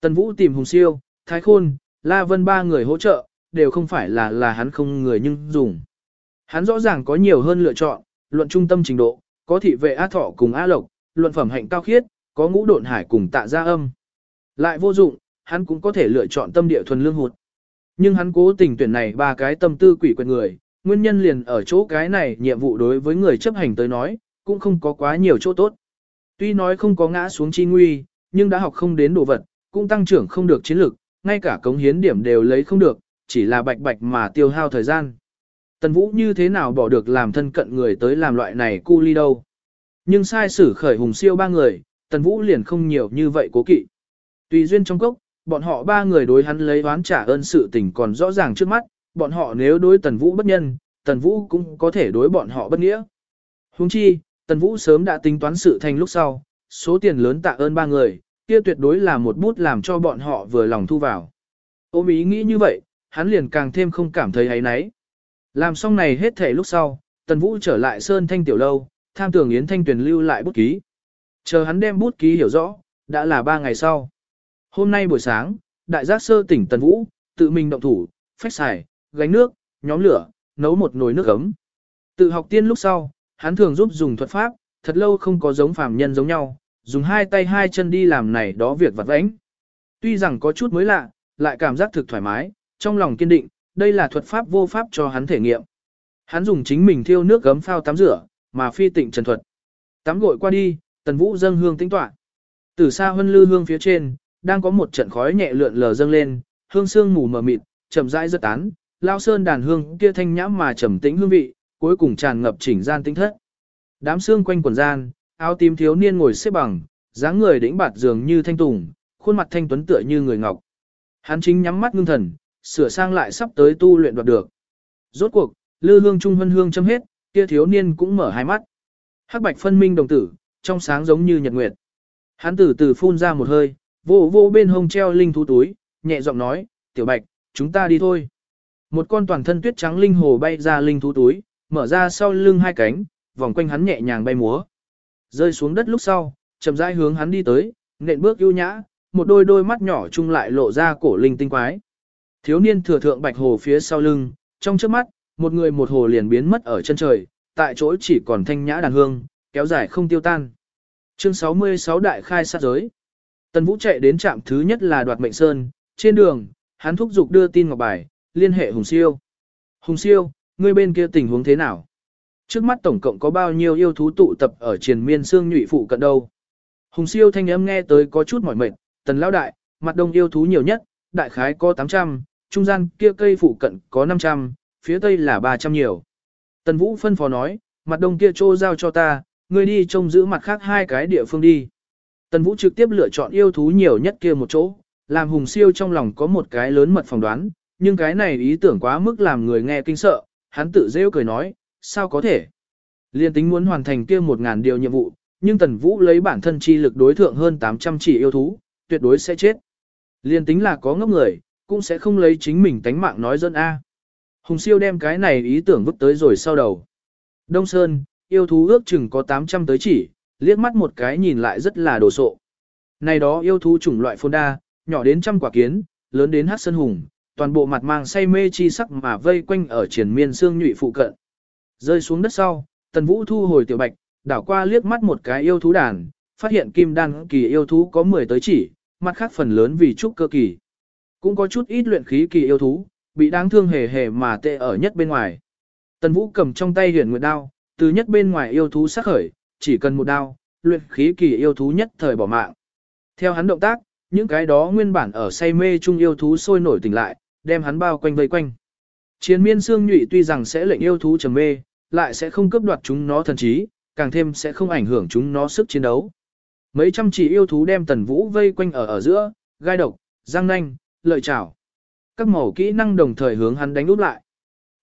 Tần Vũ tìm Hùng Siêu, Thái Khôn, La Vân ba người hỗ trợ, đều không phải là là hắn không người nhưng dùng. Hắn rõ ràng có nhiều hơn lựa chọn, luận trung tâm trình độ, có thị vệ A Thọ cùng A Lộc, luận phẩm hạnh cao khiết, có ngũ độn hải cùng tạ gia âm. Lại vô dụng, hắn cũng có thể lựa chọn tâm địa thuần lương hụt. Nhưng hắn cố tình tuyển này ba cái tâm tư quỷ quyệt người, nguyên nhân liền ở chỗ cái này nhiệm vụ đối với người chấp hành tới nói, cũng không có quá nhiều chỗ tốt. Tuy nói không có ngã xuống chi nguy, nhưng đã học không đến đồ vật, cũng tăng trưởng không được chiến lược, ngay cả cống hiến điểm đều lấy không được, chỉ là bạch bạch mà tiêu hao thời gian. Tần Vũ như thế nào bỏ được làm thân cận người tới làm loại này cu ly đâu. Nhưng sai sử khởi hùng siêu ba người, Tần Vũ liền không nhiều như vậy cố kỵ. Tùy duyên trong cốc, bọn họ ba người đối hắn lấy oán trả ơn sự tình còn rõ ràng trước mắt, bọn họ nếu đối Tần Vũ bất nhân, Tần Vũ cũng có thể đối bọn họ bất nghĩa. Huống chi, Tần Vũ sớm đã tính toán sự thành lúc sau, số tiền lớn tạ ơn ba người, kia tuyệt đối là một bút làm cho bọn họ vừa lòng thu vào. Ôm ý nghĩ như vậy, hắn liền càng thêm không cảm thấy ấy náy. Làm xong này hết thể lúc sau, Tần Vũ trở lại Sơn Thanh Tiểu Lâu, tham tưởng Yến Thanh Tuyền lưu lại bút ký. Chờ hắn đem bút ký hiểu rõ, đã là ba ngày sau. Hôm nay buổi sáng, đại giác sơ tỉnh Tần Vũ, tự mình động thủ, phách xài, gánh nước, nhóm lửa, nấu một nồi nước ấm. Tự học tiên lúc sau, hắn thường giúp dùng thuật pháp, thật lâu không có giống phàm nhân giống nhau, dùng hai tay hai chân đi làm này đó việc vặt vãnh. Tuy rằng có chút mới lạ, lại cảm giác thực thoải mái, trong lòng kiên định, đây là thuật pháp vô pháp cho hắn thể nghiệm. Hắn dùng chính mình thiêu nước gấm phao tắm rửa, mà phi tịnh trần thuật. Tắm gội qua đi, tần vũ dâng hương tinh tọa. Từ xa hân lư hương phía trên, đang có một trận khói nhẹ lượn lờ dâng lên, hương sương mù mờ mịt, chậm rãi rất tán, lao sơn đàn hương kia thanh nhãm mà trầm tĩnh hương vị, cuối cùng tràn ngập chỉnh gian tinh thất. Đám xương quanh quần gian, áo tím thiếu niên ngồi xếp bằng, dáng người đĩnh bạt dường như thanh tùng, khuôn mặt thanh tuấn tựa như người ngọc. Hắn chính nhắm mắt ngưng thần, sửa sang lại sắp tới tu luyện đoạt được. Rốt cuộc, lư hương trung hân hương châm hết, kia thiếu niên cũng mở hai mắt. Hắc bạch phân minh đồng tử, trong sáng giống như nhật nguyệt. Hắn từ từ phun ra một hơi, vô vô bên hông treo linh thú túi, nhẹ giọng nói, tiểu bạch, chúng ta đi thôi. Một con toàn thân tuyết trắng linh hồ bay ra linh thú túi, mở ra sau lưng hai cánh, vòng quanh hắn nhẹ nhàng bay múa. Rơi xuống đất lúc sau, chậm rãi hướng hắn đi tới, nện bước ưu nhã, một đôi đôi mắt nhỏ chung lại lộ ra cổ linh tinh quái. Thiếu niên thừa thượng bạch hồ phía sau lưng, trong trước mắt, một người một hồ liền biến mất ở chân trời, tại chỗ chỉ còn thanh nhã đàn hương, kéo dài không tiêu tan. Chương 66 Đại khai sát giới. Tần Vũ chạy đến trạm thứ nhất là đoạt mệnh sơn, trên đường, hắn thúc giục đưa tin ngọc bài, liên hệ Hùng Siêu. Hùng Siêu, ngươi bên kia tình huống thế nào? Trước mắt tổng cộng có bao nhiêu yêu thú tụ tập ở triền miên xương nhụy phụ cận đâu? Hùng Siêu thanh âm nghe tới có chút mỏi mệt, tần lão đại, mặt đông yêu thú nhiều nhất, đại khái có 800, trung gian kia cây phụ cận có 500, phía tây là 300 nhiều. Tần Vũ phân phó nói, mặt đông kia trô giao cho ta, ngươi đi trông giữ mặt khác hai cái địa phương đi. Tần Vũ trực tiếp lựa chọn yêu thú nhiều nhất kia một chỗ, làm hùng siêu trong lòng có một cái lớn mật phỏng đoán, nhưng cái này ý tưởng quá mức làm người nghe kinh sợ, hắn tự rêu cười nói, sao có thể. Liên tính muốn hoàn thành kia một ngàn điều nhiệm vụ, nhưng Tần Vũ lấy bản thân chi lực đối thượng hơn 800 chỉ yêu thú, tuyệt đối sẽ chết. Liên tính là có ngốc người, cũng sẽ không lấy chính mình tánh mạng nói dân A. Hùng siêu đem cái này ý tưởng vứt tới rồi sau đầu. Đông Sơn, yêu thú ước chừng có 800 tới chỉ, liếc mắt một cái nhìn lại rất là đồ sộ. Này đó yêu thú chủng loại phôn đa, nhỏ đến trăm quả kiến, lớn đến hát sơn hùng, toàn bộ mặt mang say mê chi sắc mà vây quanh ở triển miên xương nhụy phụ cận. Rơi xuống đất sau, tần vũ thu hồi tiểu bạch, đảo qua liếc mắt một cái yêu thú đàn, phát hiện kim đan kỳ yêu thú có 10 tới chỉ, mặt khác phần lớn vì trúc cơ kỳ. Cũng có chút ít luyện khí kỳ yêu thú, bị đáng thương hề hề mà tệ ở nhất bên ngoài. Tần Vũ cầm trong tay huyền nguyệt đao, từ nhất bên ngoài yêu thú sắc khởi, chỉ cần một đao, luyện khí kỳ yêu thú nhất thời bỏ mạng. Theo hắn động tác, những cái đó nguyên bản ở say mê chung yêu thú sôi nổi tỉnh lại, đem hắn bao quanh vây quanh. Chiến miên xương nhụy tuy rằng sẽ lệnh yêu thú trầm mê, lại sẽ không cướp đoạt chúng nó thần trí, càng thêm sẽ không ảnh hưởng chúng nó sức chiến đấu. Mấy trăm chỉ yêu thú đem tần vũ vây quanh ở ở giữa, gai độc, răng nanh, lợi chảo. Các màu kỹ năng đồng thời hướng hắn đánh úp lại.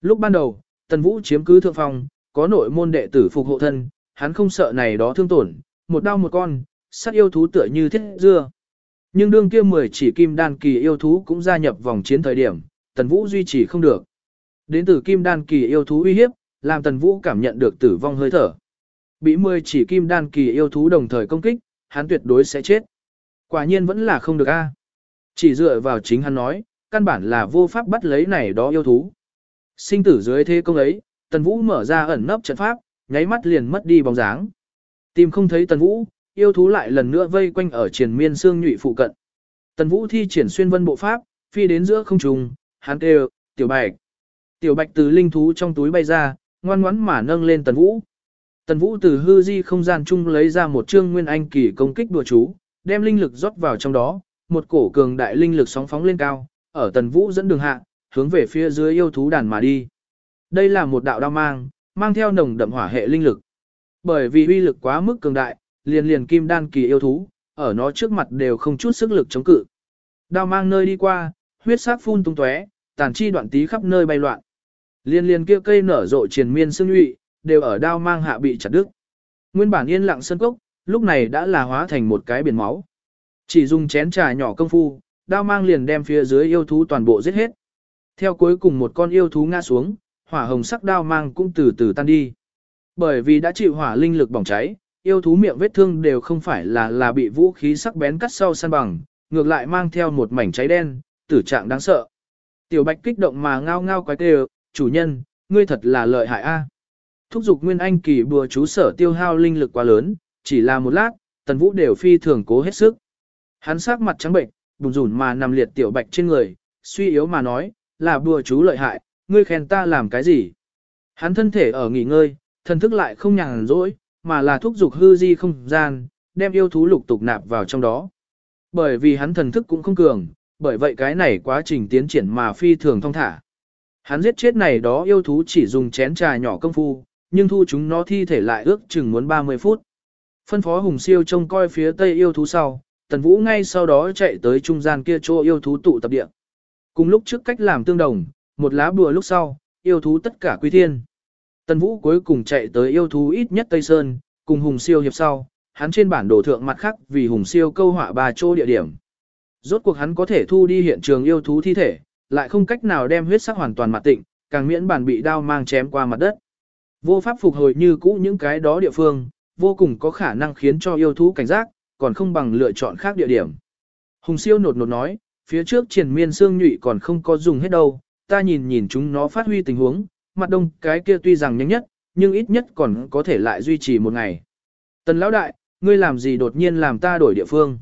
Lúc ban đầu, tần vũ chiếm cứ thượng phòng, có nội môn đệ tử phục hộ thân, hắn không sợ này đó thương tổn, một đau một con, sát yêu thú tựa như thiết dưa. Nhưng đương kia 10 chỉ kim đan kỳ yêu thú cũng gia nhập vòng chiến thời điểm, tần vũ duy trì không được. Đến từ kim đan kỳ yêu thú uy hiếp, làm tần vũ cảm nhận được tử vong hơi thở. Bị 10 chỉ kim đan kỳ yêu thú đồng thời công kích, hắn tuyệt đối sẽ chết. Quả nhiên vẫn là không được a. Chỉ dựa vào chính hắn nói, căn bản là vô pháp bắt lấy này đó yêu thú. Sinh tử dưới thế công ấy, Tần Vũ mở ra ẩn nấp trận pháp, nháy mắt liền mất đi bóng dáng. Tìm không thấy Tần Vũ, yêu thú lại lần nữa vây quanh ở triền miên xương nhụy phụ cận. Tần Vũ thi triển xuyên vân bộ pháp, phi đến giữa không trung, hắn kêu, "Tiểu Bạch." Tiểu Bạch từ linh thú trong túi bay ra, ngoan ngoãn mà nâng lên Tần Vũ. Tần Vũ từ hư di không gian chung lấy ra một chương nguyên anh kỳ công kích đùa chú, đem linh lực rót vào trong đó, một cổ cường đại linh lực sóng phóng lên cao, ở Tần Vũ dẫn đường hạ, hướng về phía dưới yêu thú đàn mà đi. Đây là một đạo đao mang, mang theo nồng đậm hỏa hệ linh lực. Bởi vì uy lực quá mức cường đại, liền liền kim đan kỳ yêu thú, ở nó trước mặt đều không chút sức lực chống cự. Đao mang nơi đi qua, huyết sắc phun tung tóe, tàn chi đoạn tí khắp nơi bay loạn. Liên liên kia cây nở rộ triền miên sương nhụy, đều ở đao mang hạ bị chặt đứt. Nguyên bản yên lặng sân cốc, lúc này đã là hóa thành một cái biển máu. Chỉ dùng chén trà nhỏ công phu, đao mang liền đem phía dưới yêu thú toàn bộ giết hết. Theo cuối cùng một con yêu thú ngã xuống, hỏa hồng sắc đao mang cũng từ từ tan đi. Bởi vì đã chịu hỏa linh lực bỏng cháy, yêu thú miệng vết thương đều không phải là là bị vũ khí sắc bén cắt sau săn bằng, ngược lại mang theo một mảnh cháy đen, tử trạng đáng sợ. Tiểu bạch kích động mà ngao ngao quái kêu, chủ nhân, ngươi thật là lợi hại a. Thúc giục Nguyên Anh kỳ bùa chú sở tiêu hao linh lực quá lớn, chỉ là một lát, tần vũ đều phi thường cố hết sức. Hắn sắc mặt trắng bệnh, bùn rủn mà nằm liệt tiểu bạch trên người, suy yếu mà nói, là bùa chú lợi hại, ngươi khen ta làm cái gì? Hắn thân thể ở nghỉ ngơi, thần thức lại không nhàn rỗi, mà là thúc giục hư di không gian, đem yêu thú lục tục nạp vào trong đó. Bởi vì hắn thần thức cũng không cường, bởi vậy cái này quá trình tiến triển mà phi thường thông thả. Hắn giết chết này đó yêu thú chỉ dùng chén trà nhỏ công phu, nhưng thu chúng nó thi thể lại ước chừng muốn 30 phút. Phân phó Hùng Siêu trông coi phía tây yêu thú sau, Tần Vũ ngay sau đó chạy tới trung gian kia chỗ yêu thú tụ tập địa. Cùng lúc trước cách làm tương đồng, một lá bùa lúc sau, yêu thú tất cả quy thiên. Tần Vũ cuối cùng chạy tới yêu thú ít nhất Tây Sơn, cùng Hùng Siêu hiệp sau, hắn trên bản đồ thượng mặt khác vì Hùng Siêu câu họa ba chỗ địa điểm. Rốt cuộc hắn có thể thu đi hiện trường yêu thú thi thể, lại không cách nào đem huyết sắc hoàn toàn mặt tịnh, càng miễn bản bị đao mang chém qua mặt đất. Vô pháp phục hồi như cũ những cái đó địa phương, vô cùng có khả năng khiến cho yêu thú cảnh giác, còn không bằng lựa chọn khác địa điểm. Hùng siêu nột nột nói, phía trước triển miên xương nhụy còn không có dùng hết đâu, ta nhìn nhìn chúng nó phát huy tình huống, mặt đông cái kia tuy rằng nhanh nhất, nhưng ít nhất còn có thể lại duy trì một ngày. Tần lão đại, ngươi làm gì đột nhiên làm ta đổi địa phương?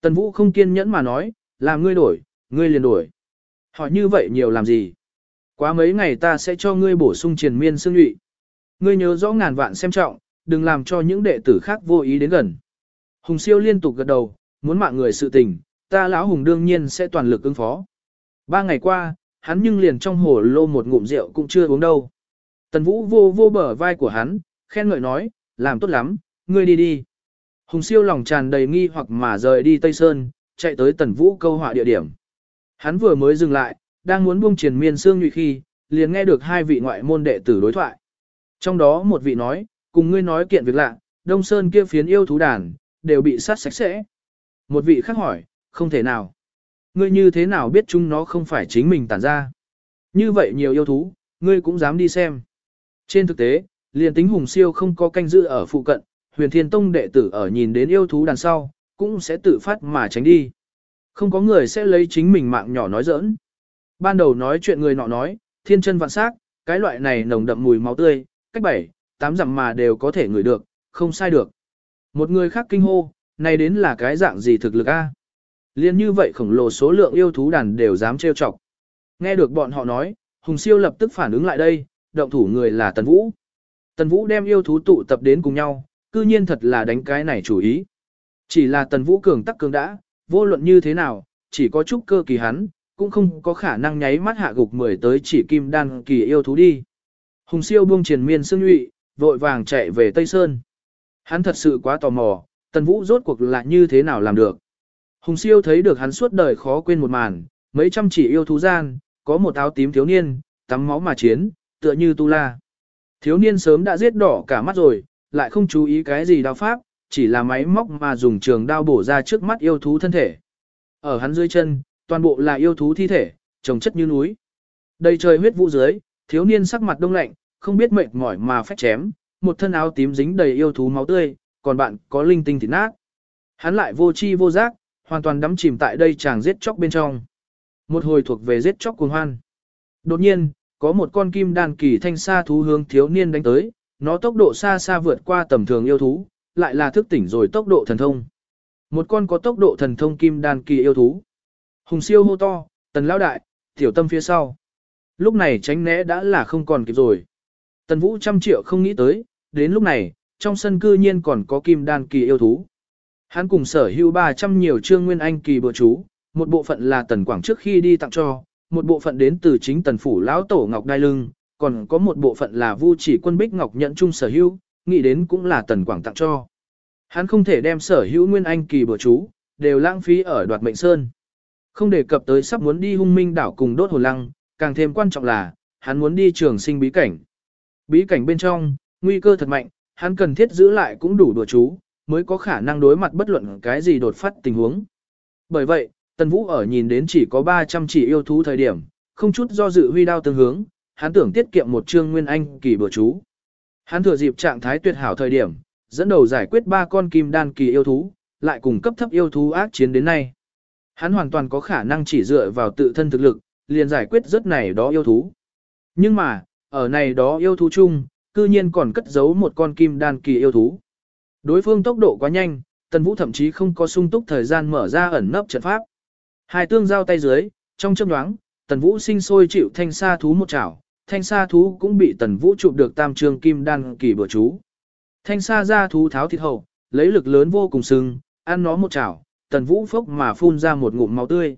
Tần vũ không kiên nhẫn mà nói, làm ngươi đổi, ngươi liền đổi. Hỏi như vậy nhiều làm gì? Quá mấy ngày ta sẽ cho ngươi bổ sung triền miên xương nhụy. Ngươi nhớ rõ ngàn vạn xem trọng, đừng làm cho những đệ tử khác vô ý đến gần. Hùng siêu liên tục gật đầu, muốn mạng người sự tình, ta lão hùng đương nhiên sẽ toàn lực ứng phó. Ba ngày qua, hắn nhưng liền trong hồ lô một ngụm rượu cũng chưa uống đâu. Tần vũ vô vô bờ vai của hắn, khen ngợi nói, làm tốt lắm, ngươi đi đi. Hùng siêu lòng tràn đầy nghi hoặc mà rời đi Tây Sơn, chạy tới tần vũ câu họa địa điểm. Hắn vừa mới dừng lại, đang muốn buông triển miên xương nhụy khi, liền nghe được hai vị ngoại môn đệ tử đối thoại. Trong đó một vị nói, cùng ngươi nói kiện việc lạ, Đông Sơn kia phiến yêu thú đàn, đều bị sát sạch sẽ. Một vị khác hỏi, không thể nào. Ngươi như thế nào biết chúng nó không phải chính mình tản ra? Như vậy nhiều yêu thú, ngươi cũng dám đi xem. Trên thực tế, liền tính hùng siêu không có canh giữ ở phụ cận, huyền thiên tông đệ tử ở nhìn đến yêu thú đàn sau, cũng sẽ tự phát mà tránh đi. Không có người sẽ lấy chính mình mạng nhỏ nói giỡn. Ban đầu nói chuyện người nọ nói, thiên chân vạn sắc, cái loại này nồng đậm mùi máu tươi, cách bảy, tám dặm mà đều có thể ngửi được, không sai được. Một người khác kinh hô, này đến là cái dạng gì thực lực a? Liên như vậy khổng lồ số lượng yêu thú đàn đều dám trêu chọc. Nghe được bọn họ nói, Hùng Siêu lập tức phản ứng lại đây, động thủ người là Tần Vũ. Tần Vũ đem yêu thú tụ tập đến cùng nhau, cư nhiên thật là đánh cái này chủ ý. Chỉ là Tần Vũ cường tắc cường đã, vô luận như thế nào, chỉ có chút cơ kỳ hắn, cũng không có khả năng nháy mắt hạ gục mười tới chỉ kim đan kỳ yêu thú đi. Hùng Siêu buông triền miên xương nhụy, vội vàng chạy về Tây Sơn. Hắn thật sự quá tò mò, Tần Vũ rốt cuộc là như thế nào làm được. Hùng siêu thấy được hắn suốt đời khó quên một màn, mấy trăm chỉ yêu thú gian, có một áo tím thiếu niên, tắm máu mà chiến, tựa như tu la. Thiếu niên sớm đã giết đỏ cả mắt rồi, lại không chú ý cái gì đao pháp, chỉ là máy móc mà dùng trường đao bổ ra trước mắt yêu thú thân thể. Ở hắn dưới chân, toàn bộ là yêu thú thi thể, trồng chất như núi. Đầy trời huyết vũ dưới, thiếu niên sắc mặt đông lạnh, không biết mệt mỏi mà phách chém, một thân áo tím dính đầy yêu thú máu tươi, còn bạn có linh tinh thịt nát. Hắn lại vô chi vô giác, hoàn toàn đắm chìm tại đây chàng giết chóc bên trong. Một hồi thuộc về giết chóc cuồng hoan. Đột nhiên, có một con kim đàn kỳ thanh sa thú hướng thiếu niên đánh tới, nó tốc độ xa xa vượt qua tầm thường yêu thú, lại là thức tỉnh rồi tốc độ thần thông. Một con có tốc độ thần thông kim đan kỳ yêu thú. Hùng siêu hô to, tần lão đại, tiểu tâm phía sau. Lúc này tránh né đã là không còn kịp rồi. Tần vũ trăm triệu không nghĩ tới, đến lúc này, trong sân cư nhiên còn có kim đan kỳ yêu thú. Hắn cùng sở hữu 300 nhiều trương nguyên anh kỳ bữa chú, một bộ phận là tần quảng trước khi đi tặng cho, một bộ phận đến từ chính tần phủ lão tổ ngọc đai lưng, còn có một bộ phận là vu chỉ quân bích ngọc nhận chung sở hữu, nghĩ đến cũng là tần quảng tặng cho. Hắn không thể đem sở hữu nguyên anh kỳ bữa chú, đều lãng phí ở đoạt mệnh sơn. Không đề cập tới sắp muốn đi hung minh đảo cùng đốt hồn lăng, càng thêm quan trọng là, hắn muốn đi trường sinh bí cảnh. Bí cảnh bên trong, nguy cơ thật mạnh, hắn cần thiết giữ lại cũng đủ đùa chú, mới có khả năng đối mặt bất luận cái gì đột phát tình huống. Bởi vậy, Tần Vũ ở nhìn đến chỉ có 300 chỉ yêu thú thời điểm, không chút do dự huy đao tương hướng, hắn tưởng tiết kiệm một chương nguyên anh kỳ bữa chú. Hắn thừa dịp trạng thái tuyệt hảo thời điểm, dẫn đầu giải quyết ba con kim đan kỳ yêu thú, lại cùng cấp thấp yêu thú ác chiến đến nay. Hắn hoàn toàn có khả năng chỉ dựa vào tự thân thực lực, liền giải quyết rất này đó yêu thú. Nhưng mà, ở này đó yêu thú chung, cư nhiên còn cất giấu một con kim đan kỳ yêu thú. Đối phương tốc độ quá nhanh, Tần Vũ thậm chí không có sung túc thời gian mở ra ẩn nấp trận pháp. Hai tương giao tay dưới, trong chớp nhoáng, Tần Vũ sinh sôi chịu thanh sa thú một chảo, thanh sa thú cũng bị Tần Vũ chụp được tam trường kim đan kỳ bữa chú. Thanh sa ra thú tháo thịt hậu, lấy lực lớn vô cùng sưng, ăn nó một chảo, Tần Vũ phốc mà phun ra một ngụm máu tươi.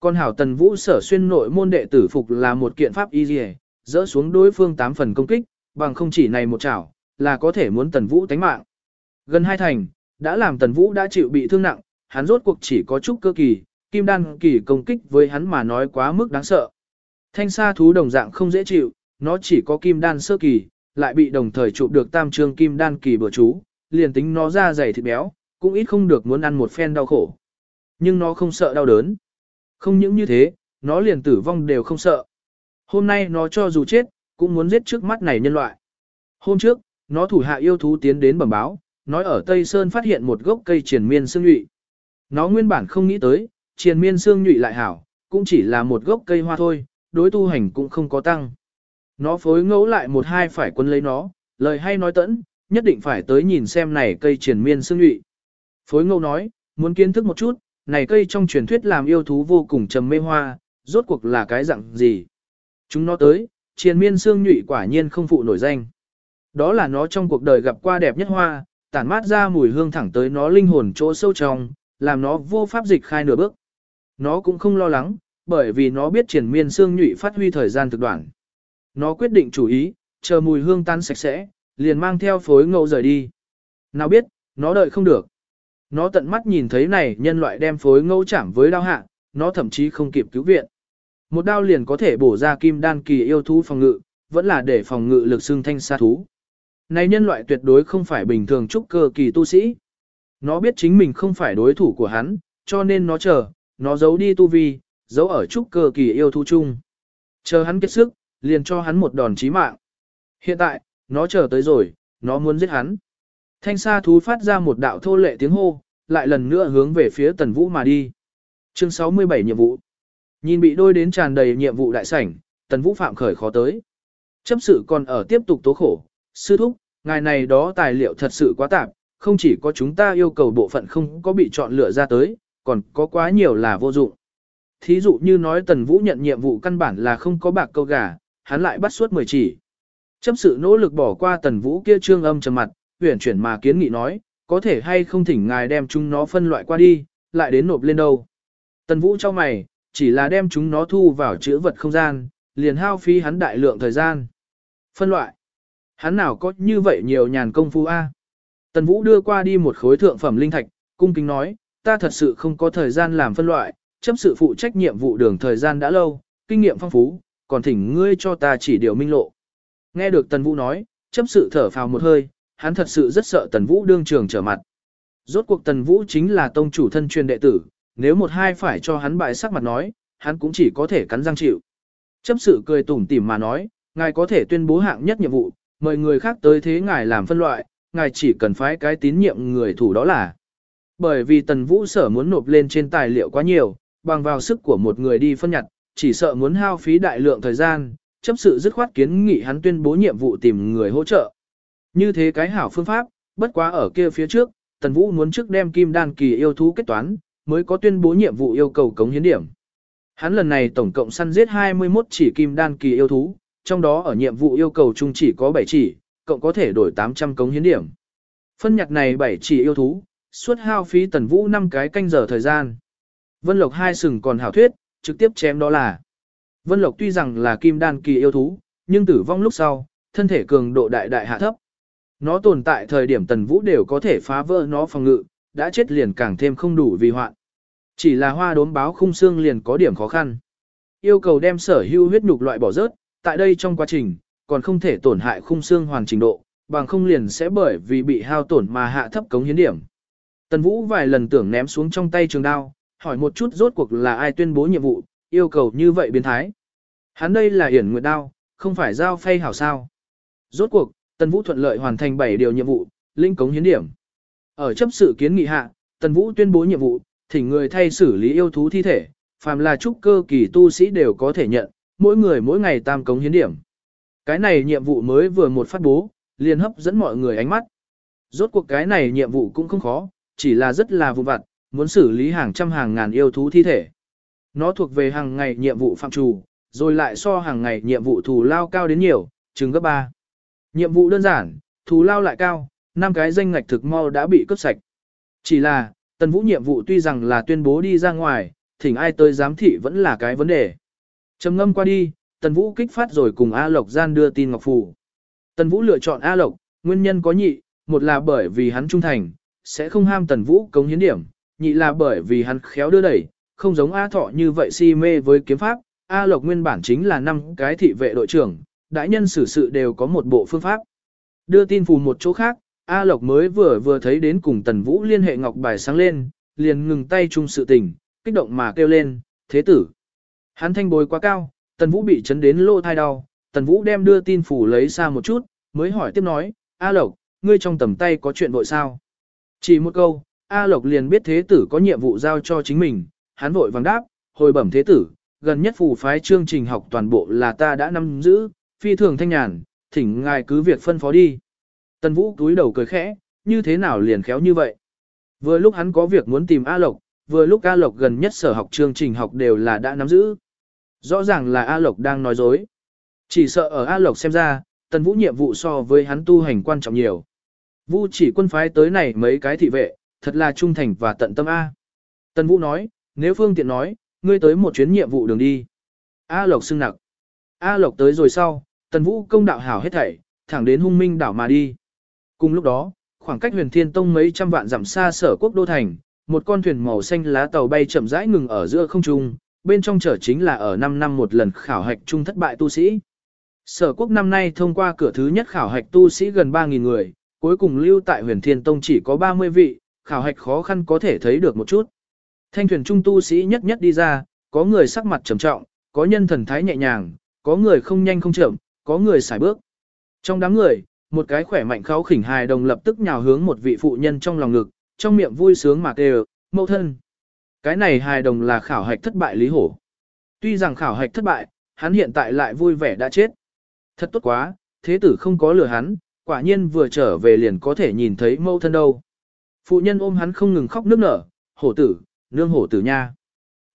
Con hảo Tần Vũ sở xuyên nội môn đệ tử phục là một kiện pháp y dì dỡ xuống đối phương tám phần công kích, bằng không chỉ này một chảo, là có thể muốn Tần Vũ tánh mạng. Gần hai thành, đã làm Tần Vũ đã chịu bị thương nặng, hắn rốt cuộc chỉ có chút cơ kỳ, kim đan kỳ công kích với hắn mà nói quá mức đáng sợ. Thanh sa thú đồng dạng không dễ chịu, nó chỉ có kim đan sơ kỳ, lại bị đồng thời chụp được tam trương kim đan kỳ bữa chú, liền tính nó ra dày thịt béo, cũng ít không được muốn ăn một phen đau khổ. Nhưng nó không sợ đau đớn. Không những như thế, nó liền tử vong đều không sợ. Hôm nay nó cho dù chết, cũng muốn giết trước mắt này nhân loại. Hôm trước, nó thủ hạ yêu thú tiến đến bẩm báo, nói ở Tây Sơn phát hiện một gốc cây triền miên xương nhụy. Nó nguyên bản không nghĩ tới, triền miên xương nhụy lại hảo, cũng chỉ là một gốc cây hoa thôi, đối tu hành cũng không có tăng. Nó phối ngẫu lại một hai phải quân lấy nó, lời hay nói tẫn, nhất định phải tới nhìn xem này cây triển miên xương nhụy. Phối ngẫu nói, muốn kiến thức một chút, này cây trong truyền thuyết làm yêu thú vô cùng trầm mê hoa, rốt cuộc là cái dạng gì. Chúng nó tới, triển miên xương nhụy quả nhiên không phụ nổi danh. Đó là nó trong cuộc đời gặp qua đẹp nhất hoa, tản mát ra mùi hương thẳng tới nó linh hồn chỗ sâu trong, làm nó vô pháp dịch khai nửa bước. Nó cũng không lo lắng, bởi vì nó biết triển miên xương nhụy phát huy thời gian thực đoạn. Nó quyết định chủ ý, chờ mùi hương tan sạch sẽ, liền mang theo phối ngẫu rời đi. Nào biết, nó đợi không được. Nó tận mắt nhìn thấy này nhân loại đem phối ngẫu chạm với đao hạ, nó thậm chí không kịp cứu viện. Một đao liền có thể bổ ra kim đan kỳ yêu thú phòng ngự, vẫn là để phòng ngự lực xương thanh xa thú. Này nhân loại tuyệt đối không phải bình thường trúc cơ kỳ tu sĩ. Nó biết chính mình không phải đối thủ của hắn, cho nên nó chờ, nó giấu đi tu vi, giấu ở trúc cơ kỳ yêu thú chung. Chờ hắn kết sức, liền cho hắn một đòn chí mạng. Hiện tại, nó chờ tới rồi, nó muốn giết hắn. Thanh sa thú phát ra một đạo thô lệ tiếng hô, lại lần nữa hướng về phía tần vũ mà đi. Chương 67 nhiệm vụ. Nhìn bị đôi đến tràn đầy nhiệm vụ đại sảnh, tần vũ phạm khởi khó tới. Chấp sự còn ở tiếp tục tố khổ, sư thúc, ngài này đó tài liệu thật sự quá tạp, không chỉ có chúng ta yêu cầu bộ phận không có bị chọn lựa ra tới, còn có quá nhiều là vô dụng. Thí dụ như nói Tần Vũ nhận nhiệm vụ căn bản là không có bạc câu gà, hắn lại bắt suốt 10 chỉ. Chấp sự nỗ lực bỏ qua Tần Vũ kia trương âm trầm mặt, huyền chuyển mà kiến nghị nói, có thể hay không thỉnh ngài đem chúng nó phân loại qua đi, lại đến nộp lên đâu. Tần Vũ cho mày, chỉ là đem chúng nó thu vào chữ vật không gian, liền hao phí hắn đại lượng thời gian. Phân loại. Hắn nào có như vậy nhiều nhàn công phu a? Tần Vũ đưa qua đi một khối thượng phẩm linh thạch, cung kính nói, ta thật sự không có thời gian làm phân loại, chấp sự phụ trách nhiệm vụ đường thời gian đã lâu, kinh nghiệm phong phú, còn thỉnh ngươi cho ta chỉ điều minh lộ. Nghe được Tần Vũ nói, chấp sự thở phào một hơi, hắn thật sự rất sợ Tần Vũ đương trường trở mặt. Rốt cuộc Tần Vũ chính là tông chủ thân truyền đệ tử, nếu một hai phải cho hắn bại sắc mặt nói, hắn cũng chỉ có thể cắn răng chịu. Chấp sự cười tủm tỉm mà nói, ngài có thể tuyên bố hạng nhất nhiệm vụ, mời người khác tới thế ngài làm phân loại, ngài chỉ cần phái cái tín nhiệm người thủ đó là. Bởi vì tần vũ sở muốn nộp lên trên tài liệu quá nhiều, bằng vào sức của một người đi phân nhặt, chỉ sợ muốn hao phí đại lượng thời gian, chấp sự dứt khoát kiến nghị hắn tuyên bố nhiệm vụ tìm người hỗ trợ. Như thế cái hảo phương pháp, bất quá ở kia phía trước, tần vũ muốn trước đem kim đan kỳ yêu thú kết toán, mới có tuyên bố nhiệm vụ yêu cầu cống hiến điểm. Hắn lần này tổng cộng săn giết 21 chỉ kim đan kỳ yêu thú, trong đó ở nhiệm vụ yêu cầu chung chỉ có 7 chỉ, cộng có thể đổi 800 cống hiến điểm. Phân nhặt này 7 chỉ yêu thú, suốt hao phí tần vũ 5 cái canh giờ thời gian. Vân Lộc hai sừng còn hảo thuyết, trực tiếp chém đó là. Vân Lộc tuy rằng là kim đan kỳ yêu thú, nhưng tử vong lúc sau, thân thể cường độ đại đại hạ thấp. Nó tồn tại thời điểm tần vũ đều có thể phá vỡ nó phòng ngự, đã chết liền càng thêm không đủ vì hoạn. Chỉ là hoa đốm báo khung xương liền có điểm khó khăn. Yêu cầu đem sở hữu huyết nhục loại bỏ rớt, tại đây trong quá trình, còn không thể tổn hại khung xương hoàn trình độ, bằng không liền sẽ bởi vì bị hao tổn mà hạ thấp cống hiến điểm. Tần Vũ vài lần tưởng ném xuống trong tay trường đao, hỏi một chút rốt cuộc là ai tuyên bố nhiệm vụ, yêu cầu như vậy biến thái. Hắn đây là hiển nguyệt đao, không phải giao phay hảo sao. Rốt cuộc, Tần Vũ thuận lợi hoàn thành 7 điều nhiệm vụ, linh cống hiến điểm. Ở chấp sự kiến nghị hạ, Tần Vũ tuyên bố nhiệm vụ, thỉnh người thay xử lý yêu thú thi thể, phàm là trúc cơ kỳ tu sĩ đều có thể nhận, mỗi người mỗi ngày tam cống hiến điểm. Cái này nhiệm vụ mới vừa một phát bố, liền hấp dẫn mọi người ánh mắt. Rốt cuộc cái này nhiệm vụ cũng không khó, chỉ là rất là vụ vặt, muốn xử lý hàng trăm hàng ngàn yêu thú thi thể. Nó thuộc về hàng ngày nhiệm vụ phạm trù, rồi lại so hàng ngày nhiệm vụ thù lao cao đến nhiều, chừng gấp 3. Nhiệm vụ đơn giản, thù lao lại cao, năm cái danh ngạch thực mau đã bị cướp sạch. Chỉ là, tần vũ nhiệm vụ tuy rằng là tuyên bố đi ra ngoài, thỉnh ai tới giám thị vẫn là cái vấn đề. Trầm ngâm qua đi, tần vũ kích phát rồi cùng A Lộc gian đưa tin Ngọc Phù. Tần vũ lựa chọn A Lộc, nguyên nhân có nhị, một là bởi vì hắn trung thành, sẽ không ham tần vũ cống hiến điểm, nhị là bởi vì hắn khéo đưa đẩy, không giống A Thọ như vậy si mê với kiếm pháp. A Lộc nguyên bản chính là năm cái thị vệ đội trưởng, đại nhân xử sự đều có một bộ phương pháp. Đưa tin phù một chỗ khác, A Lộc mới vừa vừa thấy đến cùng Tần Vũ liên hệ ngọc bài sáng lên, liền ngừng tay chung sự tình, kích động mà kêu lên, thế tử. Hắn thanh bối quá cao, Tần Vũ bị chấn đến lô thai đau, Tần Vũ đem đưa tin phủ lấy xa một chút, mới hỏi tiếp nói, A Lộc, ngươi trong tầm tay có chuyện vội sao? Chỉ một câu, A Lộc liền biết thế tử có nhiệm vụ giao cho chính mình, hắn vội vàng đáp, hồi bẩm thế tử, gần nhất phủ phái chương trình học toàn bộ là ta đã nắm giữ, phi thường thanh nhàn, thỉnh ngài cứ việc phân phó đi. Tần Vũ túi đầu cười khẽ, như thế nào liền khéo như vậy? Vừa lúc hắn có việc muốn tìm A Lộc, vừa lúc A Lộc gần nhất sở học chương trình học đều là đã nắm giữ. Rõ ràng là A Lộc đang nói dối. Chỉ sợ ở A Lộc xem ra, Tần Vũ nhiệm vụ so với hắn tu hành quan trọng nhiều. Vũ chỉ quân phái tới này mấy cái thị vệ, thật là trung thành và tận tâm A. Tần Vũ nói, nếu phương tiện nói, ngươi tới một chuyến nhiệm vụ đường đi. A Lộc xưng nặc. A Lộc tới rồi sau, Tần Vũ công đạo hảo hết thảy, thẳng đến hung minh đảo mà đi. Cùng lúc đó, khoảng cách huyền thiên tông mấy trăm vạn dặm xa sở quốc đô thành, một con thuyền màu xanh lá tàu bay chậm rãi ngừng ở giữa không trung, bên trong chở chính là ở 5 năm một lần khảo hạch trung thất bại tu sĩ. Sở quốc năm nay thông qua cửa thứ nhất khảo hạch tu sĩ gần 3.000 người, cuối cùng lưu tại huyền thiên tông chỉ có 30 vị, khảo hạch khó khăn có thể thấy được một chút. Thanh thuyền trung tu sĩ nhất nhất đi ra, có người sắc mặt trầm trọng, có nhân thần thái nhẹ nhàng, có người không nhanh không chậm, có người xài bước. Trong đám người, một cái khỏe mạnh kháo khỉnh hài đồng lập tức nhào hướng một vị phụ nhân trong lòng ngực, trong miệng vui sướng mà kêu, mẫu thân. Cái này hài đồng là khảo hạch thất bại Lý Hổ. Tuy rằng khảo hạch thất bại, hắn hiện tại lại vui vẻ đã chết. Thật tốt quá, thế tử không có lừa hắn, quả nhiên vừa trở về liền có thể nhìn thấy mẫu thân đâu. Phụ nhân ôm hắn không ngừng khóc nức nở, hổ tử, nương hổ tử nha.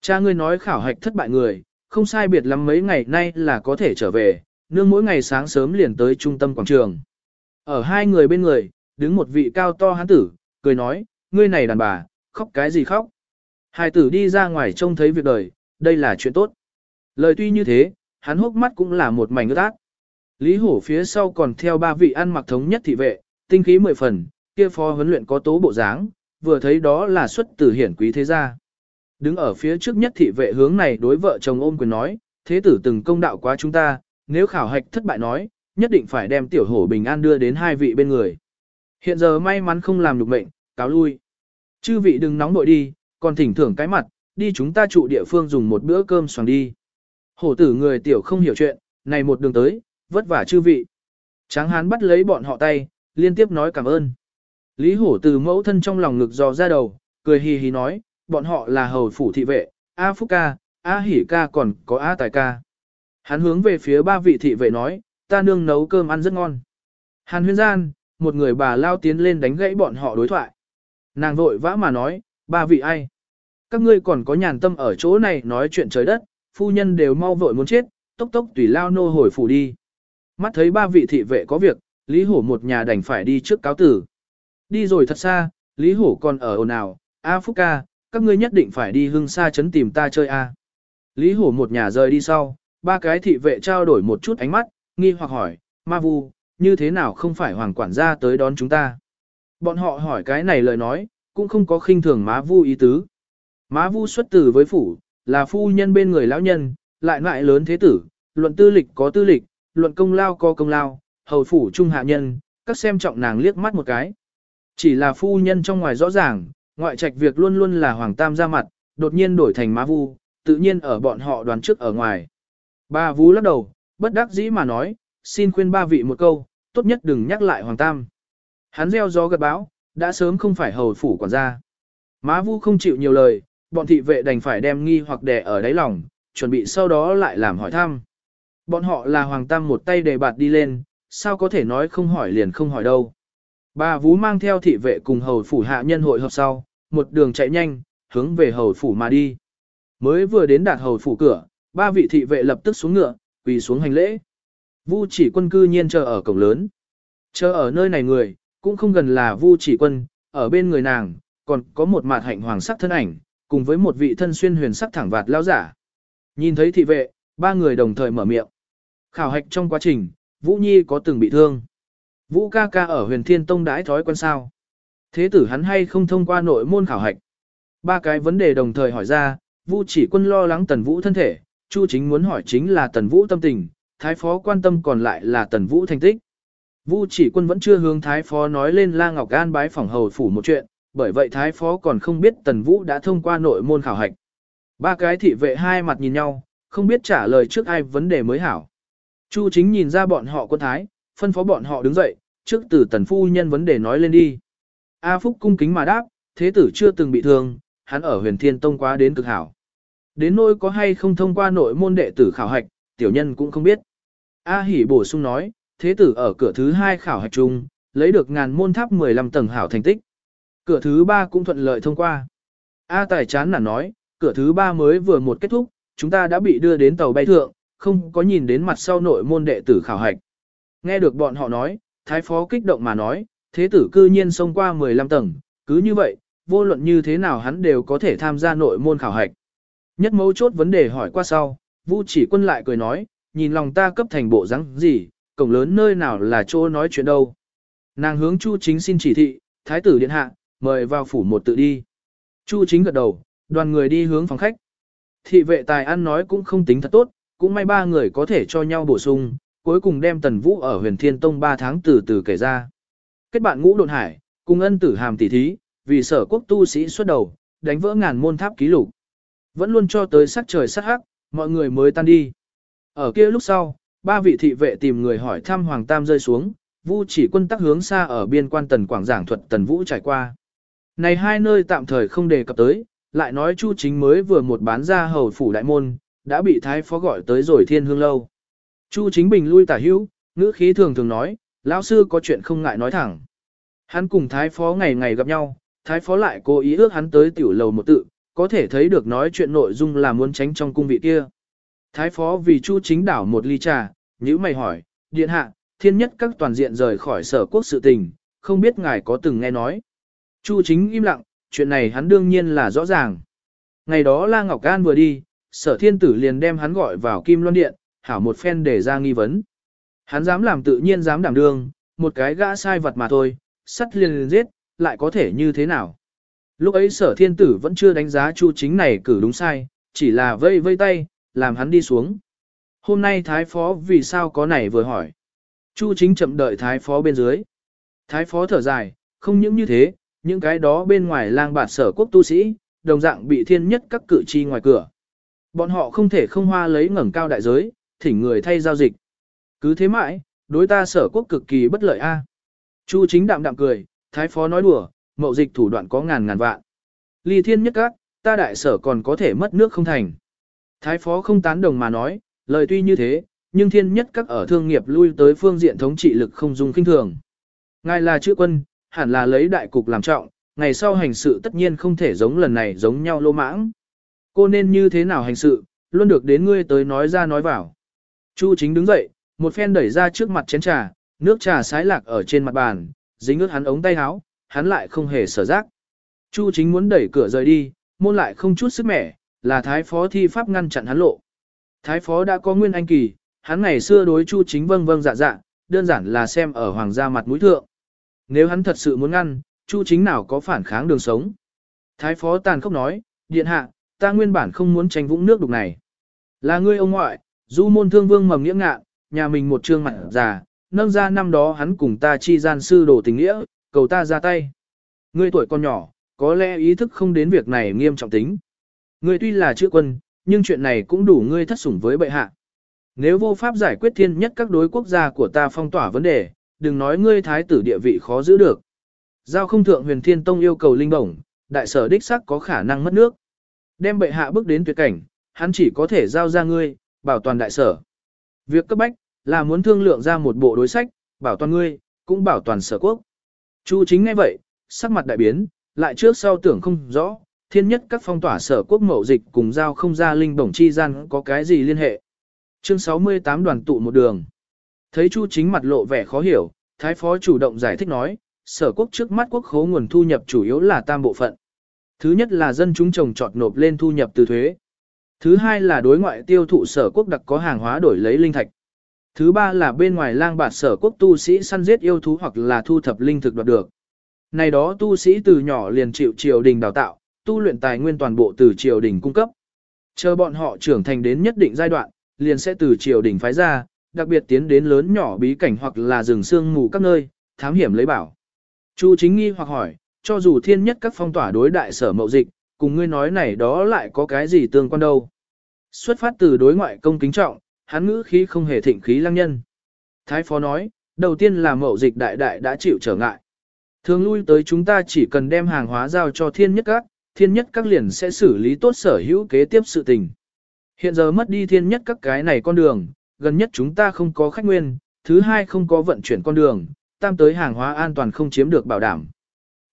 Cha ngươi nói khảo hạch thất bại người, không sai biệt lắm mấy ngày nay là có thể trở về, nương mỗi ngày sáng sớm liền tới trung tâm quảng trường. Ở hai người bên người, đứng một vị cao to hán tử, cười nói, ngươi này đàn bà, khóc cái gì khóc. Hai tử đi ra ngoài trông thấy việc đời, đây là chuyện tốt. Lời tuy như thế, hắn hốc mắt cũng là một mảnh ướt ác. Lý hổ phía sau còn theo ba vị ăn mặc thống nhất thị vệ, tinh khí mười phần, kia phó huấn luyện có tố bộ dáng, vừa thấy đó là xuất từ hiển quý thế gia. Đứng ở phía trước nhất thị vệ hướng này đối vợ chồng ôm quyền nói, thế tử từng công đạo quá chúng ta, nếu khảo hạch thất bại nói, nhất định phải đem tiểu hổ bình an đưa đến hai vị bên người. Hiện giờ may mắn không làm được mệnh, cáo lui. Chư vị đừng nóng nội đi, còn thỉnh thưởng cái mặt, đi chúng ta trụ địa phương dùng một bữa cơm xoàng đi. Hổ tử người tiểu không hiểu chuyện, này một đường tới, vất vả chư vị. Tráng hán bắt lấy bọn họ tay, liên tiếp nói cảm ơn. Lý hổ từ mẫu thân trong lòng ngực dò ra đầu, cười hì hì nói, bọn họ là hầu phủ thị vệ, A Phúc ca, A Hỉ ca còn có A Tài ca. Hắn hướng về phía ba vị thị vệ nói, ta nương nấu cơm ăn rất ngon. Hàn huyên gian, một người bà lao tiến lên đánh gãy bọn họ đối thoại. Nàng vội vã mà nói, ba vị ai? Các ngươi còn có nhàn tâm ở chỗ này nói chuyện trời đất, phu nhân đều mau vội muốn chết, tốc tốc tùy lao nô hồi phủ đi. Mắt thấy ba vị thị vệ có việc, Lý Hổ một nhà đành phải đi trước cáo tử. Đi rồi thật xa, Lý Hổ còn ở ồn ào, A Phúc ca, các ngươi nhất định phải đi hưng xa chấn tìm ta chơi A. Lý Hổ một nhà rời đi sau, ba cái thị vệ trao đổi một chút ánh mắt, nghi hoặc hỏi, ma vu, như thế nào không phải hoàng quản gia tới đón chúng ta. Bọn họ hỏi cái này lời nói, cũng không có khinh thường má vu ý tứ. Má vu xuất tử với phủ, là phu nhân bên người lão nhân, lại lại lớn thế tử, luận tư lịch có tư lịch, luận công lao có công lao, hầu phủ trung hạ nhân, các xem trọng nàng liếc mắt một cái. Chỉ là phu nhân trong ngoài rõ ràng, ngoại trạch việc luôn luôn là hoàng tam ra mặt, đột nhiên đổi thành má vu, tự nhiên ở bọn họ đoàn trước ở ngoài. Ba vú lắc đầu, bất đắc dĩ mà nói, xin khuyên ba vị một câu, tốt nhất đừng nhắc lại hoàng tam. Hắn gieo gió gật báo, đã sớm không phải hầu phủ quản gia. Má vu không chịu nhiều lời, bọn thị vệ đành phải đem nghi hoặc đè ở đáy lòng, chuẩn bị sau đó lại làm hỏi thăm. Bọn họ là hoàng tam một tay đề bạt đi lên, sao có thể nói không hỏi liền không hỏi đâu. Bà Vú mang theo thị vệ cùng hầu phủ hạ nhân hội hợp sau, một đường chạy nhanh, hướng về hầu phủ mà đi. Mới vừa đến đạt hầu phủ cửa, ba vị thị vệ lập tức xuống ngựa, quỳ xuống hành lễ. Vu chỉ quân cư nhiên chờ ở cổng lớn. Chờ ở nơi này người, cũng không gần là Vu chỉ quân, ở bên người nàng, còn có một mặt hạnh hoàng sắc thân ảnh, cùng với một vị thân xuyên huyền sắc thẳng vạt lao giả. Nhìn thấy thị vệ, ba người đồng thời mở miệng. Khảo hạch trong quá trình, Vũ Nhi có từng bị thương. Vũ ca ca ở huyền thiên tông đãi thói quen sao. Thế tử hắn hay không thông qua nội môn khảo hạch. Ba cái vấn đề đồng thời hỏi ra, Vu chỉ quân lo lắng tần vũ thân thể, Chu chính muốn hỏi chính là tần vũ tâm tình, thái phó quan tâm còn lại là tần vũ thành tích. Vu chỉ quân vẫn chưa hướng thái phó nói lên La Ngọc An bái phỏng hầu phủ một chuyện, bởi vậy thái phó còn không biết tần vũ đã thông qua nội môn khảo hạch. Ba cái thị vệ hai mặt nhìn nhau, không biết trả lời trước ai vấn đề mới hảo. Chu chính nhìn ra bọn họ quân thái, phân phó bọn họ đứng dậy, trước từ tần phu nhân vấn đề nói lên đi. A Phúc cung kính mà đáp, thế tử chưa từng bị thương, hắn ở huyền thiên tông quá đến cực hảo. Đến nỗi có hay không thông qua nội môn đệ tử khảo hạch, tiểu nhân cũng không biết. A Hỷ bổ sung nói, thế tử ở cửa thứ hai khảo hạch chung, lấy được ngàn môn tháp 15 tầng hảo thành tích. Cửa thứ ba cũng thuận lợi thông qua. A Tài chán nản nói, cửa thứ ba mới vừa một kết thúc, chúng ta đã bị đưa đến tàu bay thượng, không có nhìn đến mặt sau nội môn đệ tử khảo hạch. Nghe được bọn họ nói, thái phó kích động mà nói, thế tử cư nhiên xông qua 15 tầng, cứ như vậy, vô luận như thế nào hắn đều có thể tham gia nội môn khảo hạch. Nhất mấu chốt vấn đề hỏi qua sau, Vu chỉ quân lại cười nói, nhìn lòng ta cấp thành bộ rắn gì, cổng lớn nơi nào là chỗ nói chuyện đâu. Nàng hướng Chu chính xin chỉ thị, thái tử điện hạ, mời vào phủ một tự đi. Chu chính gật đầu, đoàn người đi hướng phòng khách. Thị vệ tài ăn nói cũng không tính thật tốt, cũng may ba người có thể cho nhau bổ sung, cuối cùng đem Tần Vũ ở huyền thiên tông 3 tháng từ từ kể ra. Kết bạn ngũ đồn hải, cùng ân tử hàm tỷ thí, vì sở quốc tu sĩ xuất đầu, đánh vỡ ngàn môn tháp ký lục. Vẫn luôn cho tới sắc trời sắc hắc, mọi người mới tan đi. Ở kia lúc sau, ba vị thị vệ tìm người hỏi thăm Hoàng Tam rơi xuống, Vu chỉ quân tắc hướng xa ở biên quan Tần Quảng giảng thuật Tần Vũ trải qua. Này hai nơi tạm thời không đề cập tới, lại nói Chu Chính mới vừa một bán ra hầu phủ đại môn, đã bị thái phó gọi tới rồi thiên hương lâu. Chu Chính Bình lui tả hữu, ngữ khí thường thường nói, lão sư có chuyện không ngại nói thẳng. Hắn cùng thái phó ngày ngày gặp nhau, thái phó lại cố ý ước hắn tới tiểu lầu một tự, có thể thấy được nói chuyện nội dung là muốn tránh trong cung vị kia. Thái phó vì Chu Chính đảo một ly trà, nhữ mày hỏi, điện hạ, thiên nhất các toàn diện rời khỏi sở quốc sự tình, không biết ngài có từng nghe nói. Chu Chính im lặng, chuyện này hắn đương nhiên là rõ ràng. Ngày đó La Ngọc An vừa đi, sở thiên tử liền đem hắn gọi vào Kim Loan Điện, hảo một phen để ra nghi vấn. Hắn dám làm tự nhiên dám đảm đương, một cái gã sai vật mà thôi, sắt liền liền giết, lại có thể như thế nào. Lúc ấy sở thiên tử vẫn chưa đánh giá chu chính này cử đúng sai, chỉ là vây vây tay, làm hắn đi xuống. Hôm nay thái phó vì sao có này vừa hỏi. Chu chính chậm đợi thái phó bên dưới. Thái phó thở dài, không những như thế, những cái đó bên ngoài lang bạt sở quốc tu sĩ, đồng dạng bị thiên nhất các cử tri ngoài cửa. Bọn họ không thể không hoa lấy ngẩng cao đại giới, thỉnh người thay giao dịch. Cứ thế mãi, đối ta sở quốc cực kỳ bất lợi a. Chu chính đạm đạm cười, thái phó nói đùa, mậu dịch thủ đoạn có ngàn ngàn vạn. ly thiên nhất các, ta đại sở còn có thể mất nước không thành. Thái phó không tán đồng mà nói, lời tuy như thế, nhưng thiên nhất các ở thương nghiệp lui tới phương diện thống trị lực không dùng kinh thường. Ngài là chữ quân, hẳn là lấy đại cục làm trọng, ngày sau hành sự tất nhiên không thể giống lần này giống nhau lô mãng. Cô nên như thế nào hành sự, luôn được đến ngươi tới nói ra nói vào. Chu chính đứng dậy, một phen đẩy ra trước mặt chén trà, nước trà sái lạc ở trên mặt bàn, dính ướt hắn ống tay áo, hắn lại không hề sở giác. Chu chính muốn đẩy cửa rời đi, môn lại không chút sức mẻ, là thái phó thi pháp ngăn chặn hắn lộ. Thái phó đã có nguyên anh kỳ, hắn ngày xưa đối chu chính vâng vâng dạ dạ, đơn giản là xem ở hoàng gia mặt mũi thượng. Nếu hắn thật sự muốn ngăn, chu chính nào có phản kháng đường sống. Thái phó tàn khốc nói, điện hạ, ta nguyên bản không muốn tranh vũng nước đục này. Là ngươi ông ngoại, du môn thương vương mầm nghĩa ngạ, nhà mình một trương mặt già, nâng ra năm đó hắn cùng ta chi gian sư đồ tình nghĩa, cầu ta ra tay. Ngươi tuổi còn nhỏ, có lẽ ý thức không đến việc này nghiêm trọng tính. Ngươi tuy là chữ quân, nhưng chuyện này cũng đủ ngươi thất sủng với bệ hạ. Nếu vô pháp giải quyết thiên nhất các đối quốc gia của ta phong tỏa vấn đề, đừng nói ngươi thái tử địa vị khó giữ được. Giao không thượng huyền thiên tông yêu cầu linh bổng, đại sở đích sắc có khả năng mất nước. Đem bệ hạ bước đến tuyệt cảnh, hắn chỉ có thể giao ra ngươi, bảo toàn đại sở. Việc cấp bách, là muốn thương lượng ra một bộ đối sách, bảo toàn ngươi, cũng bảo toàn sở quốc. Chu chính ngay vậy, sắc mặt đại biến, lại trước sau tưởng không rõ, thiên nhất các phong tỏa sở quốc mậu dịch cùng giao không ra linh bổng chi gian có cái gì liên hệ. Chương 68 đoàn tụ một đường. Thấy Chu chính mặt lộ vẻ khó hiểu, Thái phó chủ động giải thích nói, sở quốc trước mắt quốc khố nguồn thu nhập chủ yếu là tam bộ phận. Thứ nhất là dân chúng trồng trọt nộp lên thu nhập từ thuế. Thứ hai là đối ngoại tiêu thụ sở quốc đặc có hàng hóa đổi lấy linh thạch. Thứ ba là bên ngoài lang bạt sở quốc tu sĩ săn giết yêu thú hoặc là thu thập linh thực đoạt được. Này đó tu sĩ từ nhỏ liền chịu triều đình đào tạo, tu luyện tài nguyên toàn bộ từ triều đình cung cấp. Chờ bọn họ trưởng thành đến nhất định giai đoạn, liền sẽ từ triều đình phái ra, đặc biệt tiến đến lớn nhỏ bí cảnh hoặc là rừng sương mù các nơi, thám hiểm lấy bảo. Chu chính nghi hoặc hỏi, cho dù thiên nhất các phong tỏa đối đại sở mậu dịch, cùng ngươi nói này đó lại có cái gì tương quan đâu. Xuất phát từ đối ngoại công kính trọng, hắn ngữ khí không hề thịnh khí lăng nhân. Thái phó nói, đầu tiên là mậu dịch đại đại đã chịu trở ngại. Thường lui tới chúng ta chỉ cần đem hàng hóa giao cho thiên nhất các, thiên nhất các liền sẽ xử lý tốt sở hữu kế tiếp sự tình. Hiện giờ mất đi thiên nhất các cái này con đường, gần nhất chúng ta không có khách nguyên, thứ hai không có vận chuyển con đường, tam tới hàng hóa an toàn không chiếm được bảo đảm.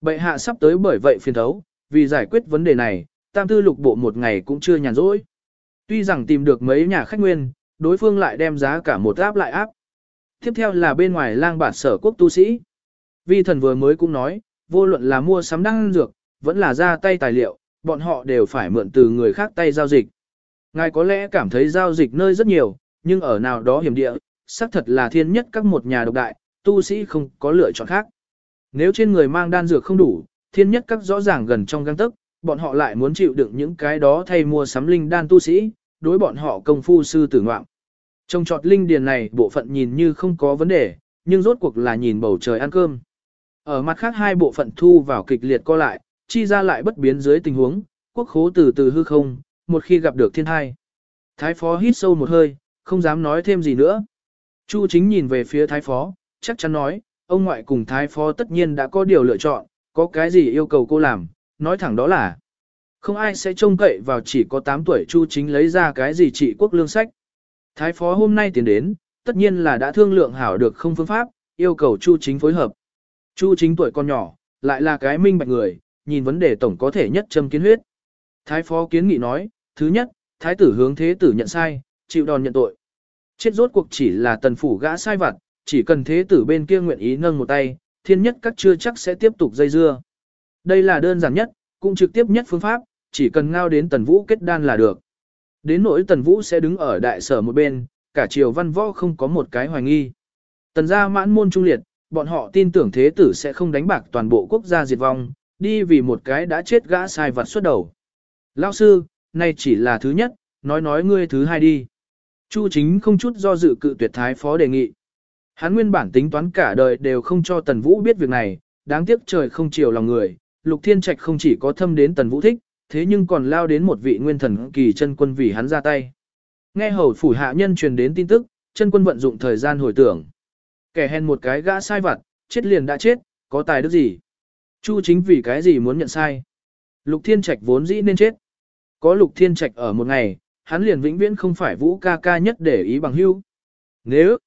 Bệ hạ sắp tới bởi vậy phiền thấu, vì giải quyết vấn đề này, tam tư lục bộ một ngày cũng chưa nhàn rỗi. Tuy rằng tìm được mấy nhà khách nguyên, đối phương lại đem giá cả một áp lại áp. Tiếp theo là bên ngoài lang bản sở quốc tu sĩ. Vi thần vừa mới cũng nói, vô luận là mua sắm đăng dược, vẫn là ra tay tài liệu, bọn họ đều phải mượn từ người khác tay giao dịch. Ngài có lẽ cảm thấy giao dịch nơi rất nhiều, nhưng ở nào đó hiểm địa, xác thật là thiên nhất các một nhà độc đại, tu sĩ không có lựa chọn khác. Nếu trên người mang đan dược không đủ, thiên nhất các rõ ràng gần trong găng tức, bọn họ lại muốn chịu đựng những cái đó thay mua sắm linh đan tu sĩ, đối bọn họ công phu sư tử ngoạm. Trong trọt linh điền này bộ phận nhìn như không có vấn đề, nhưng rốt cuộc là nhìn bầu trời ăn cơm. Ở mặt khác hai bộ phận thu vào kịch liệt co lại, chi ra lại bất biến dưới tình huống, quốc khố từ từ hư không, một khi gặp được thiên thai. Thái phó hít sâu một hơi, không dám nói thêm gì nữa. Chu chính nhìn về phía thái phó, chắc chắn nói, ông ngoại cùng thái phó tất nhiên đã có điều lựa chọn, có cái gì yêu cầu cô làm, nói thẳng đó là. Không ai sẽ trông cậy vào chỉ có 8 tuổi Chu chính lấy ra cái gì trị quốc lương sách. Thái phó hôm nay tiến đến, tất nhiên là đã thương lượng hảo được không phương pháp, yêu cầu Chu chính phối hợp. Chu chính tuổi con nhỏ, lại là cái minh bạch người, nhìn vấn đề tổng có thể nhất châm kiến huyết. Thái phó kiến nghị nói, thứ nhất, thái tử hướng thế tử nhận sai, chịu đòn nhận tội. Chết rốt cuộc chỉ là tần phủ gã sai vặt, chỉ cần thế tử bên kia nguyện ý nâng một tay, thiên nhất các chưa chắc sẽ tiếp tục dây dưa. Đây là đơn giản nhất, cũng trực tiếp nhất phương pháp, chỉ cần ngao đến tần vũ kết đan là được. Đến nỗi tần vũ sẽ đứng ở đại sở một bên, cả triều văn võ không có một cái hoài nghi. Tần gia mãn môn trung liệt, bọn họ tin tưởng thế tử sẽ không đánh bạc toàn bộ quốc gia diệt vong, đi vì một cái đã chết gã sai vặt xuất đầu. Lao sư, nay chỉ là thứ nhất, nói nói ngươi thứ hai đi. Chu chính không chút do dự cự tuyệt thái phó đề nghị. Hắn nguyên bản tính toán cả đời đều không cho Tần Vũ biết việc này, đáng tiếc trời không chiều lòng người, Lục Thiên Trạch không chỉ có thâm đến Tần Vũ thích, thế nhưng còn lao đến một vị nguyên thần kỳ chân quân vì hắn ra tay. Nghe hầu phủ hạ nhân truyền đến tin tức, chân quân vận dụng thời gian hồi tưởng. Kẻ hèn một cái gã sai vặt, chết liền đã chết, có tài đức gì? Chu chính vì cái gì muốn nhận sai? Lục Thiên Trạch vốn dĩ nên chết. Có Lục Thiên Trạch ở một ngày, hắn liền vĩnh viễn không phải Vũ ca ca nhất để ý bằng hưu. Nếu,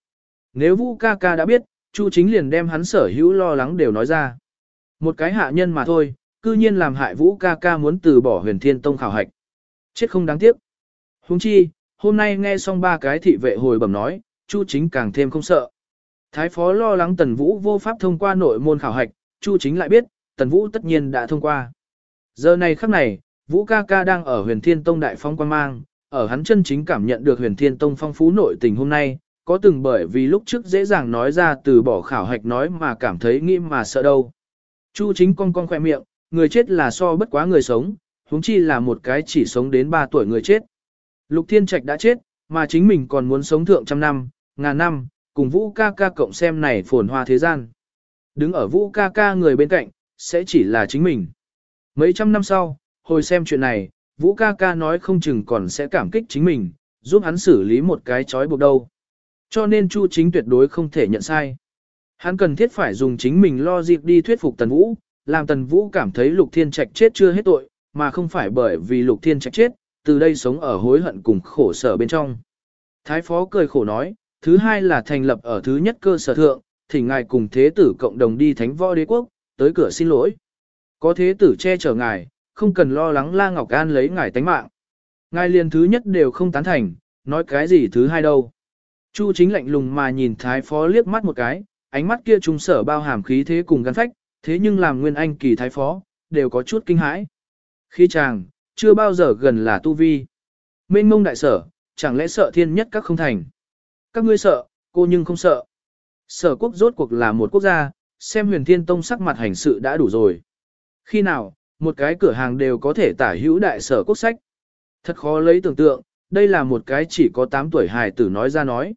nếu Vũ ca ca đã biết, Chu chính liền đem hắn sở hữu lo lắng đều nói ra. Một cái hạ nhân mà thôi, cư nhiên làm hại Vũ ca ca muốn từ bỏ huyền thiên tông khảo hạch. Chết không đáng tiếc. Huống chi, hôm nay nghe xong ba cái thị vệ hồi bẩm nói, Chu chính càng thêm không sợ. Thái phó lo lắng Tần Vũ vô pháp thông qua nội môn khảo hạch, Chu chính lại biết, Tần Vũ tất nhiên đã thông qua. Giờ này khắc này, Vũ ca ca đang ở huyền thiên tông đại phong quan mang, ở hắn chân chính cảm nhận được huyền thiên tông phong phú nội tình hôm nay, có từng bởi vì lúc trước dễ dàng nói ra từ bỏ khảo hạch nói mà cảm thấy nghi mà sợ đâu. Chu chính con con khoe miệng, người chết là so bất quá người sống, huống chi là một cái chỉ sống đến 3 tuổi người chết. Lục Thiên Trạch đã chết, mà chính mình còn muốn sống thượng trăm năm, ngàn năm, cùng Vũ ca ca cộng xem này phồn hoa thế gian. Đứng ở Vũ ca ca người bên cạnh, sẽ chỉ là chính mình. Mấy trăm năm sau, hồi xem chuyện này, Vũ ca ca nói không chừng còn sẽ cảm kích chính mình, giúp hắn xử lý một cái chói buộc đâu. Cho nên Chu chính tuyệt đối không thể nhận sai. Hắn cần thiết phải dùng chính mình lo dịp đi thuyết phục Tần Vũ, làm Tần Vũ cảm thấy Lục Thiên Trạch chết chưa hết tội, mà không phải bởi vì Lục Thiên Trạch chết, từ đây sống ở hối hận cùng khổ sở bên trong. Thái phó cười khổ nói, thứ hai là thành lập ở thứ nhất cơ sở thượng, thì ngài cùng thế tử cộng đồng đi thánh võ đế quốc, tới cửa xin lỗi. Có thế tử che chở ngài, không cần lo lắng La Ngọc An lấy ngài tánh mạng. Ngài liền thứ nhất đều không tán thành, nói cái gì thứ hai đâu. Chu chính lạnh lùng mà nhìn thái phó liếc mắt một cái, ánh mắt kia trung sở bao hàm khí thế cùng gắn phách, thế nhưng làm nguyên anh kỳ thái phó, đều có chút kinh hãi. Khi chàng, chưa bao giờ gần là tu vi. Mênh mông đại sở, chẳng lẽ sợ thiên nhất các không thành. Các ngươi sợ, cô nhưng không sợ. Sở quốc rốt cuộc là một quốc gia, xem huyền thiên tông sắc mặt hành sự đã đủ rồi. Khi nào, một cái cửa hàng đều có thể tả hữu đại sở quốc sách. Thật khó lấy tưởng tượng, đây là một cái chỉ có 8 tuổi hài tử nói ra nói.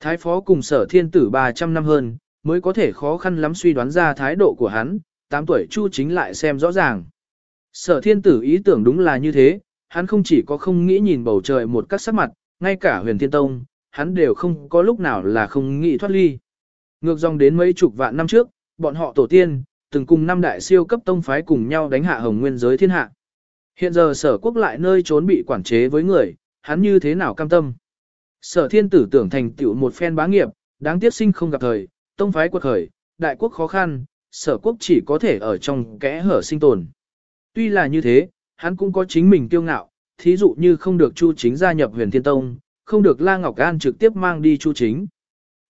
Thái phó cùng sở thiên tử 300 năm hơn, mới có thể khó khăn lắm suy đoán ra thái độ của hắn, 8 tuổi chu chính lại xem rõ ràng. Sở thiên tử ý tưởng đúng là như thế, hắn không chỉ có không nghĩ nhìn bầu trời một cách sắc mặt, ngay cả huyền thiên tông, hắn đều không có lúc nào là không nghĩ thoát ly. Ngược dòng đến mấy chục vạn năm trước, bọn họ tổ tiên, từng cùng năm đại siêu cấp tông phái cùng nhau đánh hạ hồng nguyên giới thiên hạ. Hiện giờ sở quốc lại nơi trốn bị quản chế với người, hắn như thế nào cam tâm. Sở thiên tử tưởng thành tựu một phen bá nghiệp, đáng tiếc sinh không gặp thời, tông phái quật khởi, đại quốc khó khăn, sở quốc chỉ có thể ở trong kẽ hở sinh tồn. Tuy là như thế, hắn cũng có chính mình kiêu ngạo, thí dụ như không được Chu Chính gia nhập huyền thiên tông, không được La Ngọc An trực tiếp mang đi Chu Chính.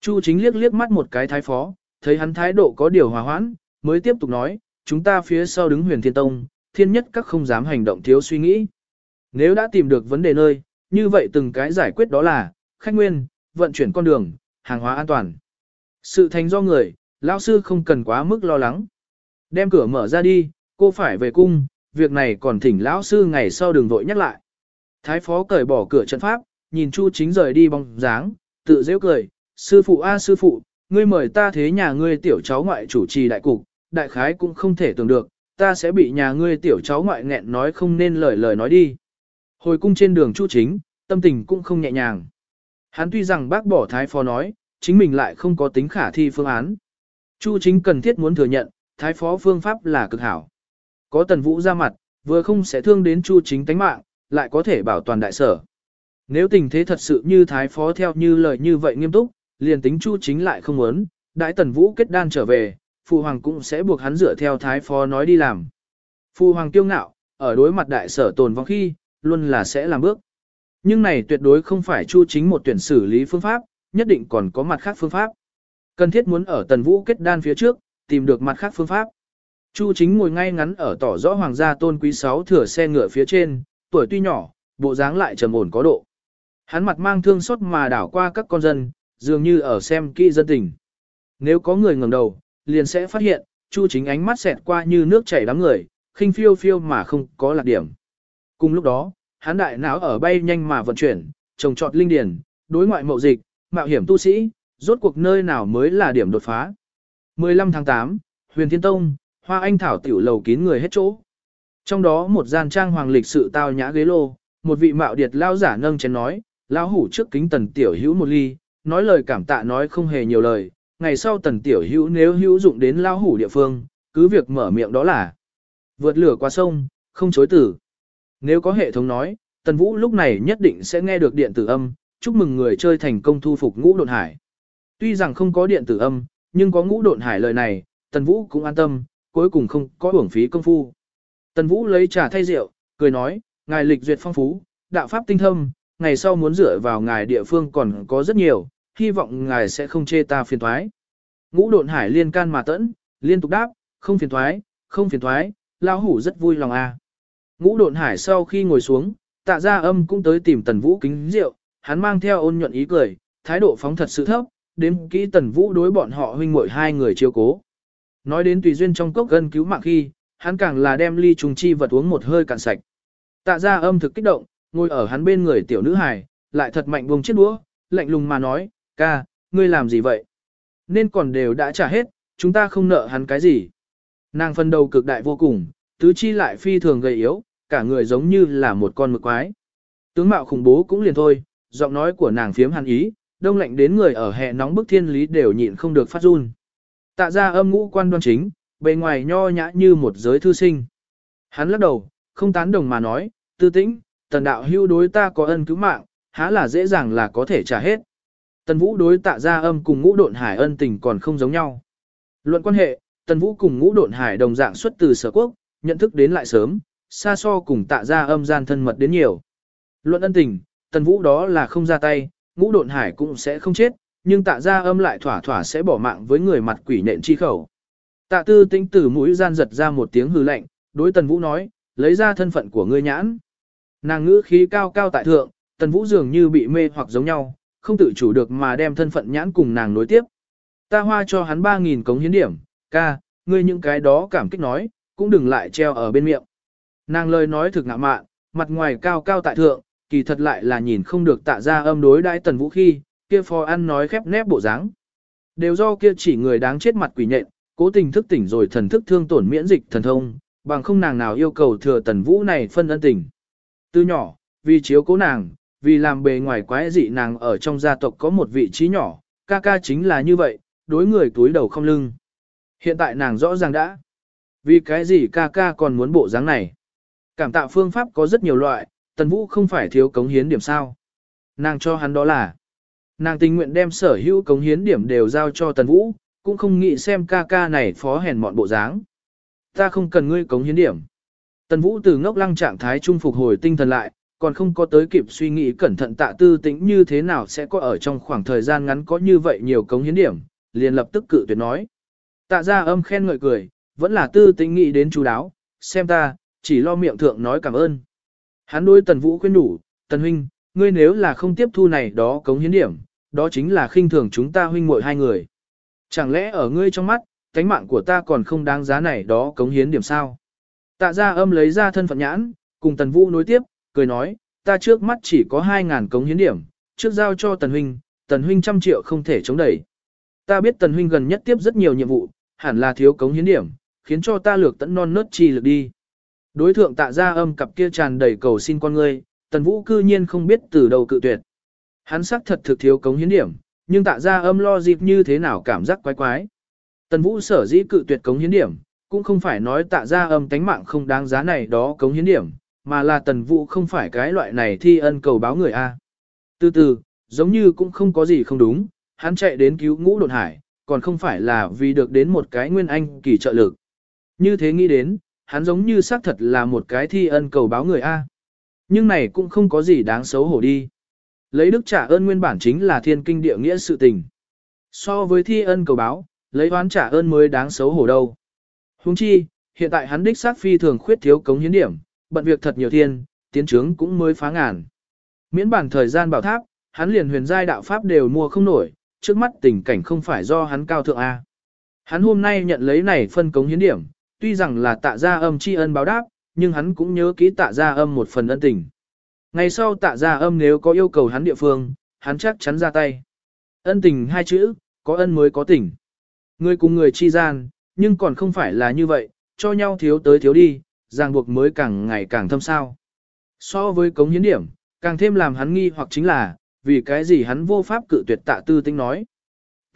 Chu Chính liếc liếc mắt một cái thái phó, thấy hắn thái độ có điều hòa hoãn, mới tiếp tục nói, chúng ta phía sau đứng huyền thiên tông, thiên nhất các không dám hành động thiếu suy nghĩ. Nếu đã tìm được vấn đề nơi, như vậy từng cái giải quyết đó là, khách nguyên, vận chuyển con đường, hàng hóa an toàn. Sự thành do người, lão sư không cần quá mức lo lắng. Đem cửa mở ra đi, cô phải về cung, việc này còn thỉnh lão sư ngày sau đừng vội nhắc lại. Thái phó cởi bỏ cửa trận pháp, nhìn Chu chính rời đi bóng dáng, tự dễ cười, sư phụ a sư phụ, ngươi mời ta thế nhà ngươi tiểu cháu ngoại chủ trì đại cục, đại khái cũng không thể tưởng được, ta sẽ bị nhà ngươi tiểu cháu ngoại nghẹn nói không nên lời lời nói đi. Hồi cung trên đường Chu chính, tâm tình cũng không nhẹ nhàng. Hắn tuy rằng bác bỏ thái phó nói, chính mình lại không có tính khả thi phương án. Chu chính cần thiết muốn thừa nhận, thái phó phương pháp là cực hảo. Có tần vũ ra mặt, vừa không sẽ thương đến chu chính tánh mạng, lại có thể bảo toàn đại sở. Nếu tình thế thật sự như thái phó theo như lời như vậy nghiêm túc, liền tính chu chính lại không muốn, đại tần vũ kết đan trở về, phụ hoàng cũng sẽ buộc hắn dựa theo thái phó nói đi làm. Phụ hoàng kiêu ngạo, ở đối mặt đại sở tồn vong khi, luôn là sẽ làm bước. Nhưng này tuyệt đối không phải chu chính một tuyển xử lý phương pháp, nhất định còn có mặt khác phương pháp. Cần thiết muốn ở tần vũ kết đan phía trước, tìm được mặt khác phương pháp. Chu chính ngồi ngay ngắn ở tỏ rõ hoàng gia tôn quý sáu thừa xe ngựa phía trên, tuổi tuy nhỏ, bộ dáng lại trầm ổn có độ. Hắn mặt mang thương xót mà đảo qua các con dân, dường như ở xem kỹ dân tình. Nếu có người ngẩng đầu, liền sẽ phát hiện, Chu chính ánh mắt xẹt qua như nước chảy đám người, khinh phiêu phiêu mà không có lạc điểm. Cùng lúc đó, hắn đại não ở bay nhanh mà vận chuyển, trồng trọt linh điển, đối ngoại mậu dịch, mạo hiểm tu sĩ, rốt cuộc nơi nào mới là điểm đột phá. 15 tháng 8, Huyền Thiên Tông, Hoa Anh Thảo tiểu lầu kín người hết chỗ. Trong đó một gian trang hoàng lịch sự tao nhã ghế lô, một vị mạo điệt lao giả nâng chén nói, lão hủ trước kính tần tiểu hữu một ly, nói lời cảm tạ nói không hề nhiều lời, ngày sau tần tiểu hữu nếu hữu dụng đến lao hủ địa phương, cứ việc mở miệng đó là vượt lửa qua sông, không chối tử. Nếu có hệ thống nói, Tần Vũ lúc này nhất định sẽ nghe được điện tử âm, chúc mừng người chơi thành công thu phục ngũ độn hải. Tuy rằng không có điện tử âm, nhưng có ngũ độn hải lời này, Tần Vũ cũng an tâm, cuối cùng không có uổng phí công phu. Tần Vũ lấy trà thay rượu, cười nói, ngài lịch duyệt phong phú, đạo pháp tinh thâm, ngày sau muốn dựa vào ngài địa phương còn có rất nhiều, hy vọng ngài sẽ không chê ta phiền thoái. Ngũ độn hải liên can mà tẫn, liên tục đáp, không phiền thoái, không phiền thoái, lao hủ rất vui lòng à. Ngũ độn hải sau khi ngồi xuống, tạ Gia âm cũng tới tìm tần vũ kính rượu, hắn mang theo ôn nhuận ý cười, thái độ phóng thật sự thấp, đếm kỹ tần vũ đối bọn họ huynh muội hai người chiêu cố. Nói đến tùy duyên trong cốc gân cứu mạng khi, hắn càng là đem ly trùng chi vật uống một hơi cạn sạch. Tạ Gia âm thực kích động, ngồi ở hắn bên người tiểu nữ hài, lại thật mạnh buông chiếc đũa, lạnh lùng mà nói, ca, ngươi làm gì vậy? Nên còn đều đã trả hết, chúng ta không nợ hắn cái gì. Nàng phân đầu cực đại vô cùng, tứ chi lại phi thường gầy yếu, cả người giống như là một con mực quái. Tướng mạo khủng bố cũng liền thôi, giọng nói của nàng phiếm hàn ý, đông lạnh đến người ở hè nóng bức thiên lý đều nhịn không được phát run. Tạ ra âm ngũ quan đoan chính, bề ngoài nho nhã như một giới thư sinh. Hắn lắc đầu, không tán đồng mà nói, tư tĩnh, tần đạo hưu đối ta có ân cứu mạng, há là dễ dàng là có thể trả hết. Tần vũ đối tạ ra âm cùng ngũ độn hải ân tình còn không giống nhau. Luận quan hệ, tần vũ cùng ngũ độn hải đồng dạng xuất từ sở quốc, nhận thức đến lại sớm, xa so cùng tạ ra âm gian thân mật đến nhiều. Luận ân tình, tần vũ đó là không ra tay, ngũ độn hải cũng sẽ không chết, nhưng tạ ra âm lại thỏa thỏa sẽ bỏ mạng với người mặt quỷ nện chi khẩu. Tạ tư tinh tử mũi gian giật ra một tiếng hư lạnh, đối tần vũ nói, lấy ra thân phận của ngươi nhãn. Nàng ngữ khí cao cao tại thượng, tần vũ dường như bị mê hoặc giống nhau, không tự chủ được mà đem thân phận nhãn cùng nàng nối tiếp. Ta hoa cho hắn 3.000 cống hiến điểm, ca, ngươi những cái đó cảm kích nói, cũng đừng lại treo ở bên miệng. Nàng lời nói thực ngạ mạn, mặt ngoài cao cao tại thượng, kỳ thật lại là nhìn không được tạ ra âm đối đãi tần vũ khi, kia phò ăn nói khép nép bộ dáng. Đều do kia chỉ người đáng chết mặt quỷ nhện, cố tình thức tỉnh rồi thần thức thương tổn miễn dịch thần thông, bằng không nàng nào yêu cầu thừa tần vũ này phân ân tình. Từ nhỏ, vì chiếu cố nàng, vì làm bề ngoài quái dị nàng ở trong gia tộc có một vị trí nhỏ, ca ca chính là như vậy, đối người túi đầu không lưng. Hiện tại nàng rõ ràng đã. Vì cái gì ca ca còn muốn bộ dáng này? Cảm tạ phương pháp có rất nhiều loại, tần vũ không phải thiếu cống hiến điểm sao. Nàng cho hắn đó là, nàng tình nguyện đem sở hữu cống hiến điểm đều giao cho tần vũ, cũng không nghĩ xem ca ca này phó hèn mọn bộ dáng. Ta không cần ngươi cống hiến điểm. Tần vũ từ ngốc lăng trạng thái trung phục hồi tinh thần lại, còn không có tới kịp suy nghĩ cẩn thận tạ tư tĩnh như thế nào sẽ có ở trong khoảng thời gian ngắn có như vậy nhiều cống hiến điểm, liền lập tức cự tuyệt nói. Tạ ra âm khen ngợi cười, vẫn là tư tĩnh nghĩ đến chú đáo, xem ta, chỉ lo miệng thượng nói cảm ơn. Hắn đối tần vũ khuyên đủ, tần huynh, ngươi nếu là không tiếp thu này đó cống hiến điểm, đó chính là khinh thường chúng ta huynh muội hai người. Chẳng lẽ ở ngươi trong mắt, cánh mạng của ta còn không đáng giá này đó cống hiến điểm sao? Tạ ra âm lấy ra thân phận nhãn, cùng tần vũ nối tiếp, cười nói, ta trước mắt chỉ có 2.000 cống hiến điểm, trước giao cho tần huynh, tần huynh trăm triệu không thể chống đẩy. Ta biết tần huynh gần nhất tiếp rất nhiều nhiệm vụ, hẳn là thiếu cống hiến điểm, khiến cho ta lược tận non nớt chi lực đi. Đối thượng tạ ra âm cặp kia tràn đầy cầu xin con ngươi, tần vũ cư nhiên không biết từ đầu cự tuyệt. Hắn sắc thật thực thiếu cống hiến điểm, nhưng tạ ra âm lo dịp như thế nào cảm giác quái quái. Tần vũ sở dĩ cự tuyệt cống hiến điểm, cũng không phải nói tạ ra âm tánh mạng không đáng giá này đó cống hiến điểm, mà là tần vũ không phải cái loại này thi ân cầu báo người A. Từ từ, giống như cũng không có gì không đúng, hắn chạy đến cứu ngũ đột hải, còn không phải là vì được đến một cái nguyên anh kỳ trợ lực. Như thế nghĩ đến, hắn giống như xác thật là một cái thi ân cầu báo người A. Nhưng này cũng không có gì đáng xấu hổ đi. Lấy đức trả ơn nguyên bản chính là thiên kinh địa nghĩa sự tình. So với thi ân cầu báo, lấy oán trả ơn mới đáng xấu hổ đâu. Huống chi, hiện tại hắn đích xác phi thường khuyết thiếu cống hiến điểm, bận việc thật nhiều thiên, tiến trướng cũng mới phá ngàn. Miễn bản thời gian bảo tháp, hắn liền huyền giai đạo pháp đều mua không nổi, trước mắt tình cảnh không phải do hắn cao thượng A. Hắn hôm nay nhận lấy này phân cống hiến điểm, tuy rằng là tạ Gia âm tri ân báo đáp, nhưng hắn cũng nhớ kỹ tạ Gia âm một phần ân tình. Ngày sau tạ Gia âm nếu có yêu cầu hắn địa phương, hắn chắc chắn ra tay. Ân tình hai chữ, có ân mới có tình. Người cùng người chi gian, nhưng còn không phải là như vậy, cho nhau thiếu tới thiếu đi, ràng buộc mới càng ngày càng thâm sao. So với cống hiến điểm, càng thêm làm hắn nghi hoặc chính là, vì cái gì hắn vô pháp cự tuyệt tạ tư tính nói.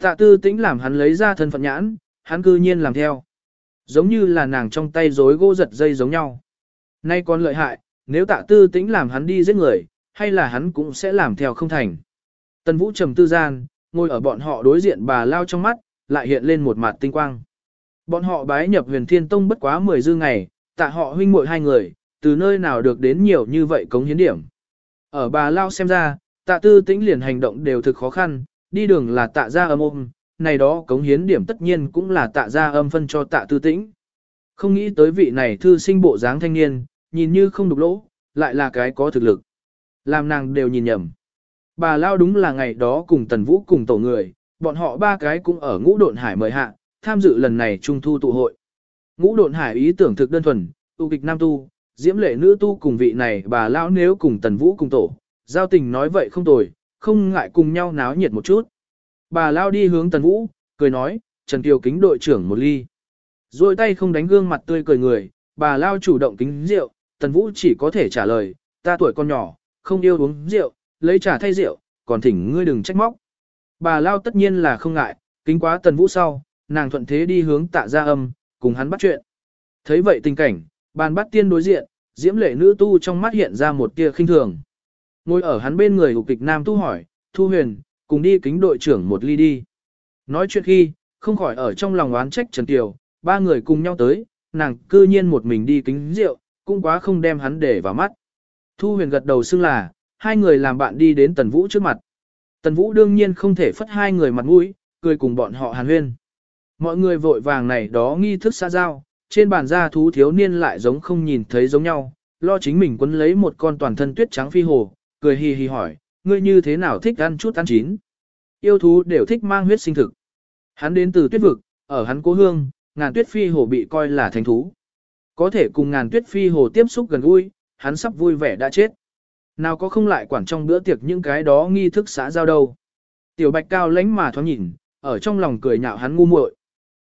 Tạ tư tính làm hắn lấy ra thân phận nhãn, hắn cư nhiên làm theo. Giống như là nàng trong tay rối gỗ giật dây giống nhau. Nay còn lợi hại, nếu tạ tư tĩnh làm hắn đi giết người, hay là hắn cũng sẽ làm theo không thành. Tần Vũ trầm tư gian, ngồi ở bọn họ đối diện bà lao trong mắt, lại hiện lên một mặt tinh quang. Bọn họ bái nhập huyền thiên tông bất quá 10 dư ngày, tạ họ huynh muội hai người, từ nơi nào được đến nhiều như vậy cống hiến điểm. Ở bà lao xem ra, tạ tư tĩnh liền hành động đều thực khó khăn, đi đường là tạ ra âm ôm, này đó cống hiến điểm tất nhiên cũng là tạ ra âm phân cho tạ tư tĩnh. Không nghĩ tới vị này thư sinh bộ dáng thanh niên, nhìn như không đục lỗ, lại là cái có thực lực. Làm nàng đều nhìn nhầm. Bà Lao đúng là ngày đó cùng Tần Vũ cùng tổ người, bọn họ ba cái cũng ở ngũ độn hải mời hạ, tham dự lần này trung thu tụ hội. Ngũ độn hải ý tưởng thực đơn thuần, tu kịch nam tu, diễm lệ nữ tu cùng vị này bà Lao nếu cùng Tần Vũ cùng tổ, giao tình nói vậy không tồi, không ngại cùng nhau náo nhiệt một chút. Bà Lao đi hướng Tần Vũ, cười nói, Trần Kiều kính đội trưởng một ly. Rồi tay không đánh gương mặt tươi cười người, bà Lao chủ động kính rượu, Tần Vũ chỉ có thể trả lời, ta tuổi con nhỏ, không yêu uống rượu, lấy trà thay rượu, còn thỉnh ngươi đừng trách móc. Bà Lao tất nhiên là không ngại, kính quá Tần Vũ sau, nàng thuận thế đi hướng tạ gia âm, cùng hắn bắt chuyện. Thấy vậy tình cảnh, bàn bắt tiên đối diện, diễm lệ nữ tu trong mắt hiện ra một tia khinh thường. Ngồi ở hắn bên người hục kịch nam tu hỏi, Thu Huyền, cùng đi kính đội trưởng một ly đi. Nói chuyện khi, không khỏi ở trong lòng oán trách Trần Kiều, ba người cùng nhau tới, nàng cư nhiên một mình đi kính rượu, cũng quá không đem hắn để vào mắt. Thu huyền gật đầu xưng là, hai người làm bạn đi đến Tần Vũ trước mặt. Tần Vũ đương nhiên không thể phất hai người mặt mũi, cười cùng bọn họ hàn huyên. Mọi người vội vàng này đó nghi thức xa giao, trên bàn da thú thiếu niên lại giống không nhìn thấy giống nhau, lo chính mình quấn lấy một con toàn thân tuyết trắng phi hồ, cười hì hì hỏi, ngươi như thế nào thích ăn chút ăn chín. Yêu thú đều thích mang huyết sinh thực. Hắn đến từ tuyết vực, ở hắn cố hương, ngàn tuyết phi hồ bị coi là thánh thú. Có thể cùng ngàn tuyết phi hồ tiếp xúc gần gũi, hắn sắp vui vẻ đã chết. Nào có không lại quản trong bữa tiệc những cái đó nghi thức xã giao đâu. Tiểu bạch cao lánh mà thoáng nhìn, ở trong lòng cười nhạo hắn ngu muội.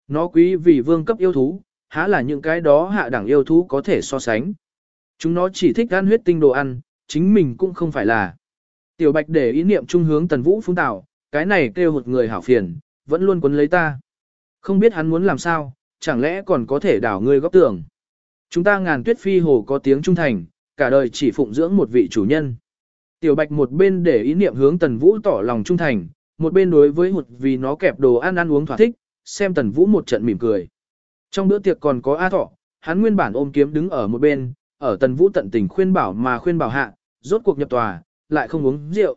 Nó quý vì vương cấp yêu thú, há là những cái đó hạ đẳng yêu thú có thể so sánh. Chúng nó chỉ thích ăn huyết tinh đồ ăn, chính mình cũng không phải là. Tiểu bạch để ý niệm trung hướng tần vũ phúng tảo, cái này kêu một người hảo phiền, vẫn luôn quấn lấy ta. Không biết hắn muốn làm sao, chẳng lẽ còn có thể đảo ngươi góc tường. Chúng ta ngàn tuyết phi hồ có tiếng trung thành, cả đời chỉ phụng dưỡng một vị chủ nhân. Tiểu Bạch một bên để ý niệm hướng Tần Vũ tỏ lòng trung thành, một bên đối với một vì nó kẹp đồ ăn ăn uống thỏa thích, xem Tần Vũ một trận mỉm cười. Trong bữa tiệc còn có A Thọ, hắn nguyên bản ôm kiếm đứng ở một bên, ở Tần Vũ tận tình khuyên bảo mà khuyên bảo hạ, rốt cuộc nhập tòa, lại không uống rượu.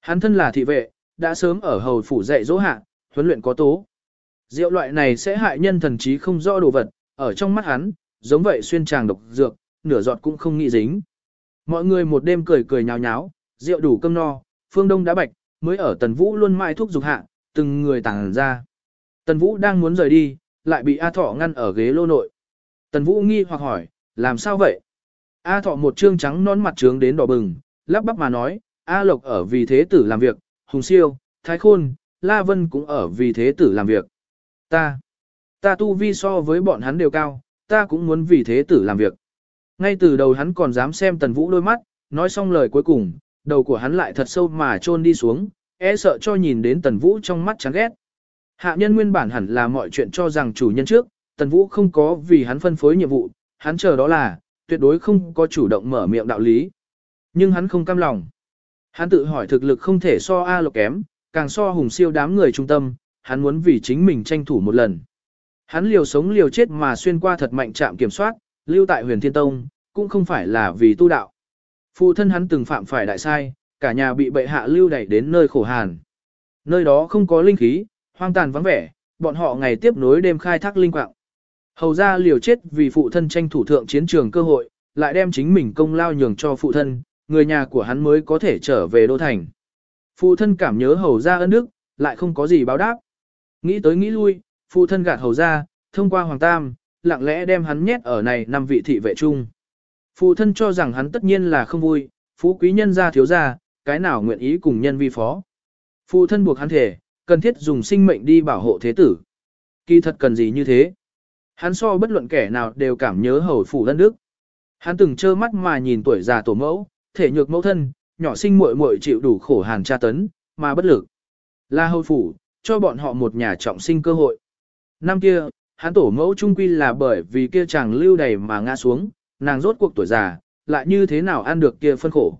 Hắn thân là thị vệ, đã sớm ở hầu phủ dạy dỗ hạ, huấn luyện có tố. Rượu loại này sẽ hại nhân thần trí không rõ đồ vật, ở trong mắt hắn, giống vậy xuyên tràng độc dược, nửa giọt cũng không nghĩ dính. Mọi người một đêm cười cười nháo nháo, rượu đủ cơm no, phương đông đã bạch, mới ở Tần Vũ luôn mãi thuốc dục hạ, từng người tàng ra. Tần Vũ đang muốn rời đi, lại bị A Thọ ngăn ở ghế lô nội. Tần Vũ nghi hoặc hỏi, làm sao vậy? A Thọ một trương trắng non mặt trướng đến đỏ bừng, lắp bắp mà nói, A Lộc ở vì thế tử làm việc, Hùng Siêu, Thái Khôn, La Vân cũng ở vì thế tử làm việc. Ta, ta tu vi so với bọn hắn đều cao, ta cũng muốn vì thế tử làm việc. Ngay từ đầu hắn còn dám xem Tần Vũ đôi mắt, nói xong lời cuối cùng, đầu của hắn lại thật sâu mà trôn đi xuống, e sợ cho nhìn đến Tần Vũ trong mắt chán ghét. Hạ nhân nguyên bản hẳn là mọi chuyện cho rằng chủ nhân trước, Tần Vũ không có vì hắn phân phối nhiệm vụ, hắn chờ đó là, tuyệt đối không có chủ động mở miệng đạo lý. Nhưng hắn không cam lòng. Hắn tự hỏi thực lực không thể so A lộc kém, càng so hùng siêu đám người trung tâm, hắn muốn vì chính mình tranh thủ một lần. Hắn liều sống liều chết mà xuyên qua thật mạnh trạm kiểm soát, lưu tại huyền thiên tông, cũng không phải là vì tu đạo. Phụ thân hắn từng phạm phải đại sai, cả nhà bị bệ hạ lưu đẩy đến nơi khổ hàn. Nơi đó không có linh khí, hoang tàn vắng vẻ, bọn họ ngày tiếp nối đêm khai thác linh quạng. Hầu ra liều chết vì phụ thân tranh thủ thượng chiến trường cơ hội, lại đem chính mình công lao nhường cho phụ thân, người nhà của hắn mới có thể trở về đô thành. Phụ thân cảm nhớ hầu ra ân đức, lại không có gì báo đáp. Nghĩ tới nghĩ lui, phụ thân gạt hầu ra, thông qua Hoàng Tam, lặng lẽ đem hắn nhét ở này năm vị thị vệ chung. Phụ thân cho rằng hắn tất nhiên là không vui, phú quý nhân gia thiếu gia, cái nào nguyện ý cùng nhân vi phó. Phụ thân buộc hắn thể, cần thiết dùng sinh mệnh đi bảo hộ thế tử. Kỳ thật cần gì như thế? Hắn so bất luận kẻ nào đều cảm nhớ hầu phủ lân đức. Hắn từng trơ mắt mà nhìn tuổi già tổ mẫu, thể nhược mẫu thân, nhỏ sinh muội muội chịu đủ khổ hàn tra tấn, mà bất lực. Là hầu phủ, cho bọn họ một nhà trọng sinh cơ hội. Năm kia, hắn tổ mẫu trung quy là bởi vì kia chàng lưu đầy mà ngã xuống, nàng rốt cuộc tuổi già, lại như thế nào ăn được kia phân khổ.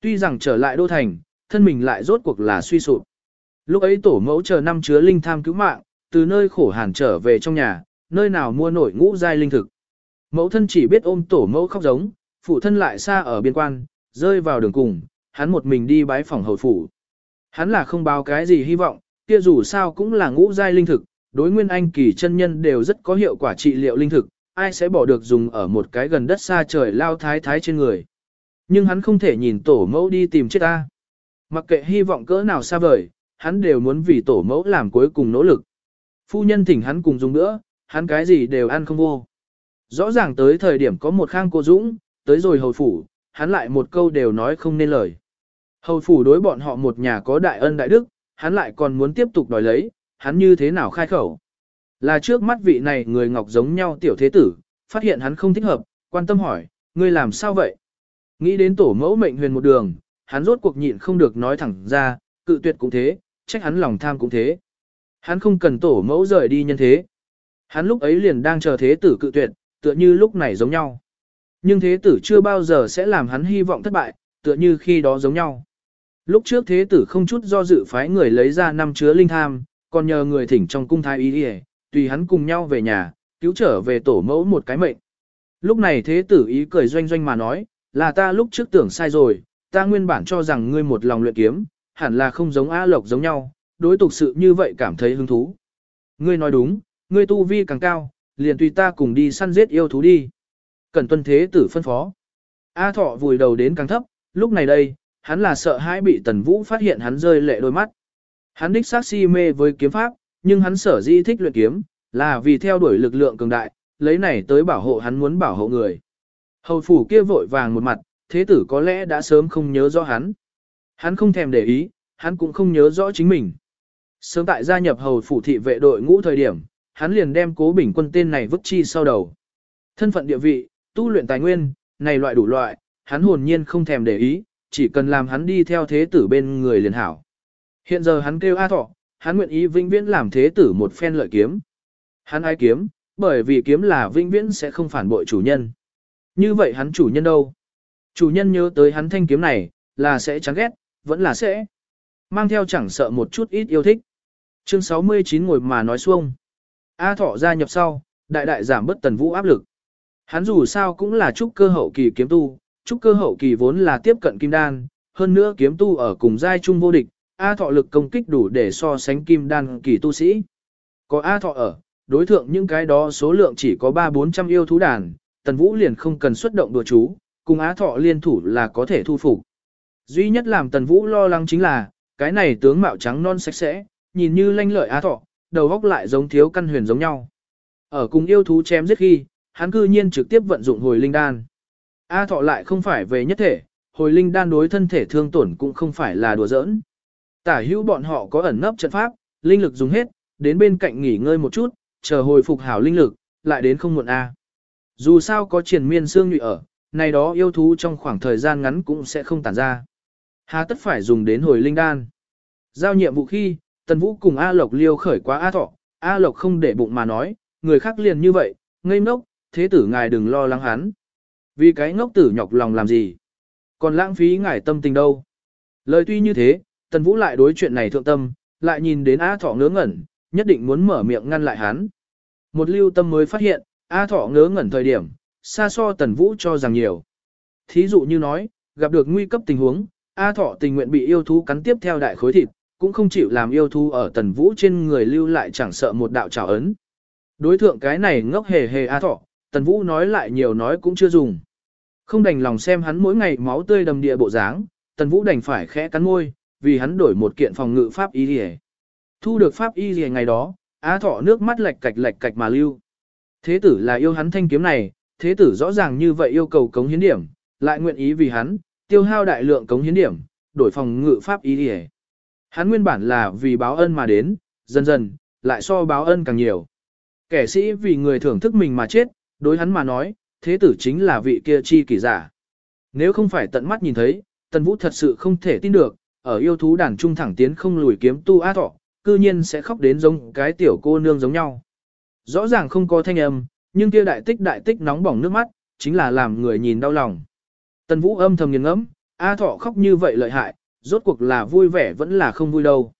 Tuy rằng trở lại đô thành, thân mình lại rốt cuộc là suy sụp. Lúc ấy tổ mẫu chờ năm chứa linh tham cứu mạng, từ nơi khổ hàn trở về trong nhà, nơi nào mua nổi ngũ giai linh thực. Mẫu thân chỉ biết ôm tổ mẫu khóc giống, phụ thân lại xa ở biên quan, rơi vào đường cùng, hắn một mình đi bái phòng hầu phủ. Hắn là không báo cái gì hy vọng, kia dù sao cũng là ngũ giai linh thực, đối nguyên anh kỳ chân nhân đều rất có hiệu quả trị liệu linh thực, ai sẽ bỏ được dùng ở một cái gần đất xa trời lao thái thái trên người. Nhưng hắn không thể nhìn tổ mẫu đi tìm chết ta. Mặc kệ hy vọng cỡ nào xa vời, hắn đều muốn vì tổ mẫu làm cuối cùng nỗ lực. Phu nhân thỉnh hắn cùng dùng nữa, hắn cái gì đều ăn không vô. Rõ ràng tới thời điểm có một khang cô dũng, tới rồi hầu phủ, hắn lại một câu đều nói không nên lời. Hầu phủ đối bọn họ một nhà có đại ân đại đức, hắn lại còn muốn tiếp tục đòi lấy, hắn như thế nào khai khẩu. Là trước mắt vị này người ngọc giống nhau tiểu thế tử, phát hiện hắn không thích hợp, quan tâm hỏi, ngươi làm sao vậy? Nghĩ đến tổ mẫu mệnh huyền một đường, hắn rốt cuộc nhịn không được nói thẳng ra, cự tuyệt cũng thế, trách hắn lòng tham cũng thế. Hắn không cần tổ mẫu rời đi nhân thế. Hắn lúc ấy liền đang chờ thế tử cự tuyệt, tựa như lúc này giống nhau. Nhưng thế tử chưa bao giờ sẽ làm hắn hy vọng thất bại, tựa như khi đó giống nhau. Lúc trước thế tử không chút do dự phái người lấy ra năm chứa linh tham, còn nhờ người thỉnh trong cung thái ý đi tùy hắn cùng nhau về nhà, cứu trở về tổ mẫu một cái mệnh. Lúc này thế tử ý cười doanh doanh mà nói, là ta lúc trước tưởng sai rồi, ta nguyên bản cho rằng ngươi một lòng luyện kiếm, hẳn là không giống A Lộc giống nhau, đối tục sự như vậy cảm thấy hứng thú. Ngươi nói đúng, ngươi tu vi càng cao, liền tùy ta cùng đi săn giết yêu thú đi. Cần tuân thế tử phân phó. A thọ vùi đầu đến càng thấp, lúc này đây, hắn là sợ hãi bị tần vũ phát hiện hắn rơi lệ đôi mắt. Hắn đích xác si mê với kiếm pháp, nhưng hắn sở dĩ thích luyện kiếm, là vì theo đuổi lực lượng cường đại, lấy này tới bảo hộ hắn muốn bảo hộ người. Hầu phủ kia vội vàng một mặt, thế tử có lẽ đã sớm không nhớ rõ hắn. Hắn không thèm để ý, hắn cũng không nhớ rõ chính mình. Sớm tại gia nhập hầu phủ thị vệ đội ngũ thời điểm, hắn liền đem cố bình quân tên này vứt chi sau đầu. Thân phận địa vị, tu luyện tài nguyên, này loại đủ loại, hắn hồn nhiên không thèm để ý, chỉ cần làm hắn đi theo thế tử bên người liền hảo. Hiện giờ hắn kêu A Thọ, hắn nguyện ý vĩnh viễn làm thế tử một phen lợi kiếm. Hắn ai kiếm, bởi vì kiếm là vĩnh viễn sẽ không phản bội chủ nhân. Như vậy hắn chủ nhân đâu? Chủ nhân nhớ tới hắn thanh kiếm này, là sẽ chán ghét, vẫn là sẽ. Mang theo chẳng sợ một chút ít yêu thích. Chương 69 ngồi mà nói xuông. A Thọ gia nhập sau, đại đại giảm bất tần vũ áp lực. Hắn dù sao cũng là trúc cơ hậu kỳ kiếm tu, trúc cơ hậu kỳ vốn là tiếp cận kim đan, hơn nữa kiếm tu ở cùng giai trung vô địch, A thọ lực công kích đủ để so sánh kim đan kỳ tu sĩ. Có A thọ ở, đối thượng những cái đó số lượng chỉ có 3-400 yêu thú đàn, tần vũ liền không cần xuất động đùa chú, cùng A thọ liên thủ là có thể thu phục. Duy nhất làm tần vũ lo lắng chính là, cái này tướng mạo trắng non sạch sẽ, nhìn như lanh lợi A thọ, đầu góc lại giống thiếu căn huyền giống nhau. Ở cùng yêu thú chém giết khi, hắn cư nhiên trực tiếp vận dụng hồi linh đan. A thọ lại không phải về nhất thể, hồi linh đan đối thân thể thương tổn cũng không phải là đùa giỡn. Tả hữu bọn họ có ẩn nấp trận pháp, linh lực dùng hết, đến bên cạnh nghỉ ngơi một chút, chờ hồi phục hảo linh lực, lại đến không muộn A. Dù sao có triển miên xương nhụy ở, này đó yêu thú trong khoảng thời gian ngắn cũng sẽ không tản ra. Hà tất phải dùng đến hồi linh đan. Giao nhiệm vụ khi, Tần Vũ cùng A Lộc liêu khởi quá A Thọ, A Lộc không để bụng mà nói, người khác liền như vậy, ngây ngốc, thế tử ngài đừng lo lắng hắn. Vì cái ngốc tử nhọc lòng làm gì? Còn lãng phí ngài tâm tình đâu? Lời tuy như thế, Tần Vũ lại đối chuyện này thượng tâm, lại nhìn đến A Thọ ngớ ngẩn, nhất định muốn mở miệng ngăn lại hắn. Một lưu tâm mới phát hiện, A Thọ ngớ ngẩn thời điểm, xa so Tần Vũ cho rằng nhiều. Thí dụ như nói, gặp được nguy cấp tình huống, A Thọ tình nguyện bị yêu thú cắn tiếp theo đại khối thịt, cũng không chịu làm yêu thú ở Tần Vũ trên người lưu lại chẳng sợ một đạo trào ấn. Đối thượng cái này ngốc hề hề A Thọ, Tần Vũ nói lại nhiều nói cũng chưa dùng. Không đành lòng xem hắn mỗi ngày máu tươi đầm địa bộ dáng, Tần Vũ đành phải khẽ cắn môi, vì hắn đổi một kiện phòng ngự pháp y liề. Thu được pháp y liề ngày đó, Á Thọ nước mắt lệch cạch lệch cạch mà lưu. Thế tử là yêu hắn thanh kiếm này, thế tử rõ ràng như vậy yêu cầu cống hiến điểm, lại nguyện ý vì hắn, tiêu hao đại lượng cống hiến điểm, đổi phòng ngự pháp y liề. Hắn nguyên bản là vì báo ân mà đến, dần dần, lại so báo ân càng nhiều. Kẻ sĩ vì người thưởng thức mình mà chết, đối hắn mà nói, thế tử chính là vị kia chi kỳ giả. Nếu không phải tận mắt nhìn thấy, Tần Vũ thật sự không thể tin được, ở yêu thú đàn trung thẳng tiến không lùi kiếm tu á thọ, cư nhiên sẽ khóc đến giống cái tiểu cô nương giống nhau. Rõ ràng không có thanh âm, nhưng kia đại tích đại tích nóng bỏng nước mắt, chính là làm người nhìn đau lòng. Tần Vũ âm thầm nghiền ngẫm, A Thọ khóc như vậy lợi hại, rốt cuộc là vui vẻ vẫn là không vui đâu.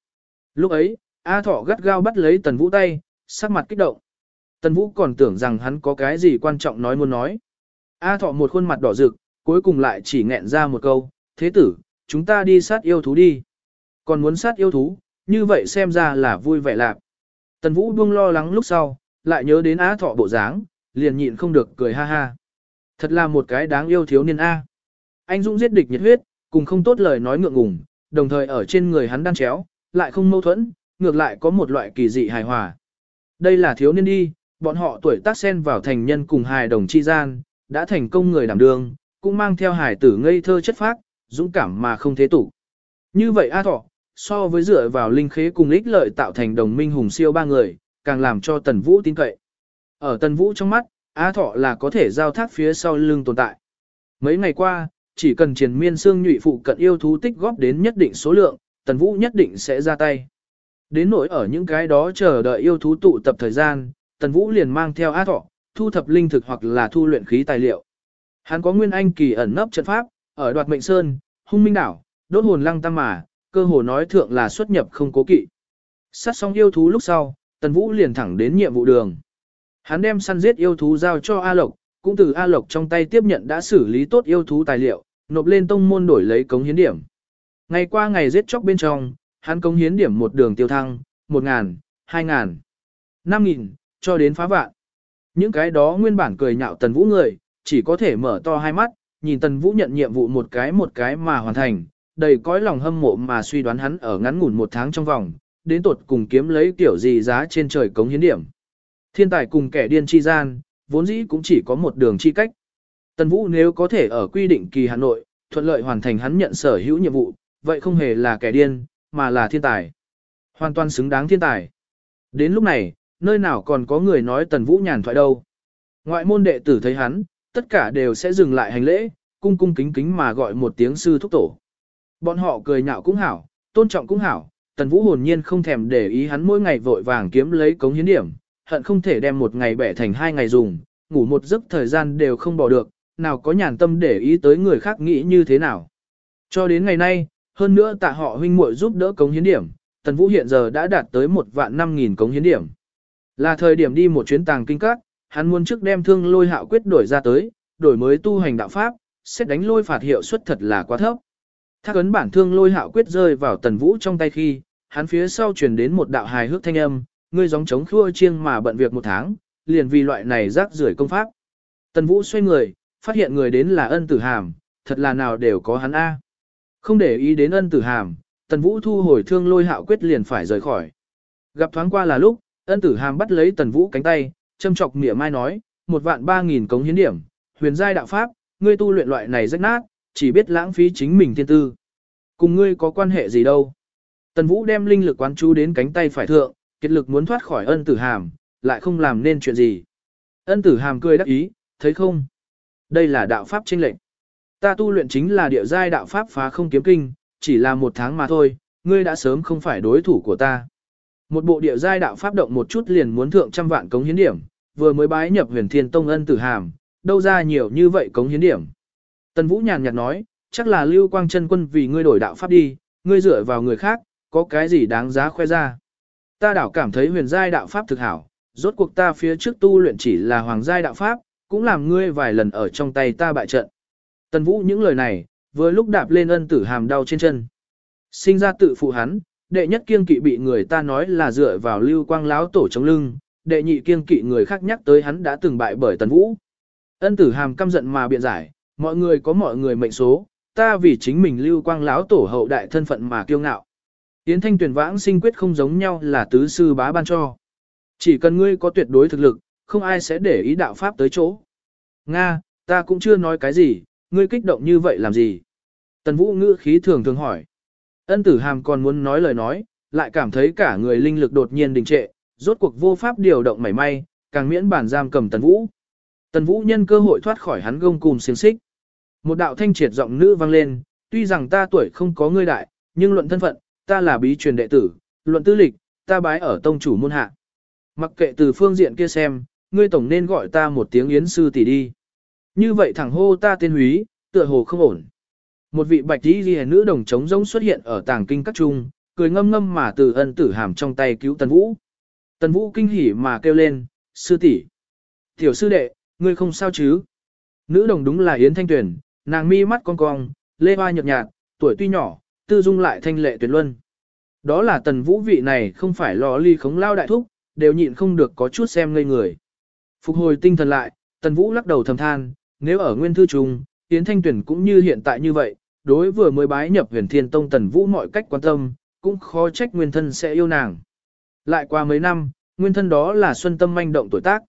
Lúc ấy, A Thọ gắt gao bắt lấy Tần Vũ tay, sắc mặt kích động. Tân Vũ còn tưởng rằng hắn có cái gì quan trọng nói muốn nói. A Thọ một khuôn mặt đỏ rực, cuối cùng lại chỉ nghẹn ra một câu, thế tử, chúng ta đi sát yêu thú đi. Còn muốn sát yêu thú, như vậy xem ra là vui vẻ lạc. Tần Vũ buông lo lắng lúc sau, lại nhớ đến Á Thọ bộ dáng, liền nhịn không được cười ha ha. Thật là một cái đáng yêu thiếu niên A. Anh Dũng giết địch nhiệt huyết, cùng không tốt lời nói ngượng ngùng, đồng thời ở trên người hắn đang chéo, lại không mâu thuẫn, ngược lại có một loại kỳ dị hài hòa. Đây là thiếu niên đi, bọn họ tuổi tác xen vào thành nhân cùng hài đồng chi gian, đã thành công người đảm đương, cũng mang theo hài tử ngây thơ chất phác, dũng cảm mà không thế tủ. Như vậy A Thọ, so với dựa vào linh khế cùng ích lợi tạo thành đồng minh hùng siêu ba người, càng làm cho Tần Vũ tin cậy. Ở Tần Vũ trong mắt, A Thọ là có thể giao thác phía sau lưng tồn tại. Mấy ngày qua, chỉ cần triền miên xương nhụy phụ cận yêu thú tích góp đến nhất định số lượng, Tần Vũ nhất định sẽ ra tay. Đến nỗi ở những cái đó chờ đợi yêu thú tụ tập thời gian, Tần Vũ liền mang theo A Thọ, thu thập linh thực hoặc là thu luyện khí tài liệu. Hắn có nguyên anh kỳ ẩn nấp trận pháp, ở đoạt mệnh sơn, hung minh đảo, đốt hồn lăng tam mà, cơ hồ nói thượng là xuất nhập không cố kỵ. Sát xong yêu thú lúc sau, Tần Vũ liền thẳng đến nhiệm vụ đường. Hắn đem săn giết yêu thú giao cho A Lộc, cũng từ A Lộc trong tay tiếp nhận đã xử lý tốt yêu thú tài liệu, nộp lên tông môn đổi lấy cống hiến điểm. Ngày qua ngày giết chóc bên trong, hắn cống hiến điểm một đường tiêu thăng, 1.000, 2.000, 5.000, cho đến phá vạn. Những cái đó nguyên bản cười nhạo Tần Vũ người, chỉ có thể mở to hai mắt, nhìn Tần Vũ nhận nhiệm vụ một cái một cái mà hoàn thành, đầy cõi lòng hâm mộ mà suy đoán hắn ở ngắn ngủn một tháng trong vòng, đến tột cùng kiếm lấy kiểu gì giá trên trời cống hiến điểm. Thiên tài cùng kẻ điên chi gian, vốn dĩ cũng chỉ có một đường chi cách. Tần Vũ nếu có thể ở quy định kỳ Hà Nội, thuận lợi hoàn thành hắn nhận sở hữu nhiệm vụ, vậy không hề là kẻ điên, mà là thiên tài. Hoàn toàn xứng đáng thiên tài. Đến lúc này, nơi nào còn có người nói Tần Vũ nhàn thoại đâu. Ngoại môn đệ tử thấy hắn, tất cả đều sẽ dừng lại hành lễ, cung cung kính kính mà gọi một tiếng sư thúc tổ. Bọn họ cười nhạo cũng hảo, tôn trọng cũng hảo, Tần Vũ hồn nhiên không thèm để ý hắn mỗi ngày vội vàng kiếm lấy cống hiến điểm, hận không thể đem một ngày bẻ thành hai ngày dùng, ngủ một giấc thời gian đều không bỏ được, nào có nhàn tâm để ý tới người khác nghĩ như thế nào. Cho đến ngày nay, hơn nữa tạ họ huynh muội giúp đỡ cống hiến điểm, Tần Vũ hiện giờ đã đạt tới một vạn năm nghìn cống hiến điểm. Là thời điểm đi một chuyến tàng kinh các, hắn muốn trước đem thương lôi hạo quyết đổi ra tới, đổi mới tu hành đạo pháp, xét đánh lôi phạt hiệu suất thật là quá thấp. Thác ấn bản thương lôi hạo quyết rơi vào Tần Vũ trong tay khi, hắn phía sau truyền đến một đạo hài hước thanh âm, ngươi giống chống khua chiêng mà bận việc một tháng, liền vì loại này rác rưởi công pháp. Tần Vũ xoay người, phát hiện người đến là ân tử hàm, thật là nào đều có hắn A. Không để ý đến ân tử hàm, Tần Vũ thu hồi thương lôi hạo quyết liền phải rời khỏi. Gặp thoáng qua là lúc, ân tử hàm bắt lấy Tần Vũ cánh tay, châm chọc mỉa mai nói, một vạn ba nghìn cống hiến điểm, huyền giai đạo pháp, ngươi tu luyện loại này rách nát, chỉ biết lãng phí chính mình thiên tư. Cùng ngươi có quan hệ gì đâu. Tần Vũ đem linh lực quán chú đến cánh tay phải thượng, kiệt lực muốn thoát khỏi ân tử hàm, lại không làm nên chuyện gì. Ân tử hàm cười đắc ý, thấy không? Đây là đạo pháp trinh lệnh. Ta tu luyện chính là địa giai đạo pháp phá không kiếm kinh, chỉ là một tháng mà thôi, ngươi đã sớm không phải đối thủ của ta. Một bộ địa giai đạo pháp động một chút liền muốn thượng trăm vạn cống hiến điểm, vừa mới bái nhập huyền thiên tông ân tử hàm, đâu ra nhiều như vậy cống hiến điểm. Tần Vũ nhàn nhạt nói, chắc là lưu quang chân quân vì ngươi đổi đạo pháp đi, ngươi dựa vào người khác, có cái gì đáng giá khoe ra. Ta đảo cảm thấy huyền giai đạo pháp thực hảo, rốt cuộc ta phía trước tu luyện chỉ là hoàng giai đạo pháp, cũng làm ngươi vài lần ở trong tay ta bại trận. Tần Vũ những lời này, vừa lúc đạp lên ân tử hàm đau trên chân. Sinh ra tự phụ hắn, đệ nhất kiêng kỵ bị người ta nói là dựa vào lưu quang láo tổ chống lưng, đệ nhị kiêng kỵ người khác nhắc tới hắn đã từng bại bởi Tần Vũ. Ân tử hàm căm giận mà biện giải, mọi người có mọi người mệnh số, ta vì chính mình lưu quang láo tổ hậu đại thân phận mà kiêu ngạo. Yến thanh tuyển vãng sinh quyết không giống nhau là tứ sư bá ban cho. Chỉ cần ngươi có tuyệt đối thực lực, không ai sẽ để ý đạo pháp tới chỗ. Nga, ta cũng chưa nói cái gì, ngươi kích động như vậy làm gì? Tần vũ ngữ khí thường thường hỏi. Ân tử hàm còn muốn nói lời nói, lại cảm thấy cả người linh lực đột nhiên đình trệ, rốt cuộc vô pháp điều động mảy may, càng miễn bản giam cầm tần vũ. Tần vũ nhân cơ hội thoát khỏi hắn gông cùm xiềng xích. Một đạo thanh triệt giọng nữ vang lên, tuy rằng ta tuổi không có ngươi đại, nhưng luận thân phận, ta là bí truyền đệ tử, luận tư lịch, ta bái ở tông chủ môn hạ. Mặc kệ từ phương diện kia xem, ngươi tổng nên gọi ta một tiếng yến sư tỷ đi. Như vậy thẳng hô ta tên húy, tựa hồ không ổn. Một vị bạch tí ghi nữ đồng trống rỗng xuất hiện ở tàng kinh các trung, cười ngâm ngâm mà từ ân tử hàm trong tay cứu tần vũ. Tần vũ kinh hỉ mà kêu lên, sư tỷ, Tiểu sư đệ, ngươi không sao chứ? Nữ đồng đúng là Yến Thanh Tuyền, nàng mi mắt cong cong, lê hoa nhợt nhạt, tuổi tuy nhỏ, tư dung lại thanh lệ tuyệt luân. Đó là tần vũ vị này không phải lò ly khống lao đại thúc, đều nhịn không được có chút xem ngây người. Phục hồi tinh thần lại, tần vũ lắc đầu thầm than, nếu ở nguyên thư trùng, Yến Thanh Tuyển cũng như hiện tại như vậy, đối vừa mới bái nhập huyền thiên tông tần vũ mọi cách quan tâm, cũng khó trách nguyên thân sẽ yêu nàng. Lại qua mấy năm, nguyên thân đó là xuân tâm manh động tuổi tác.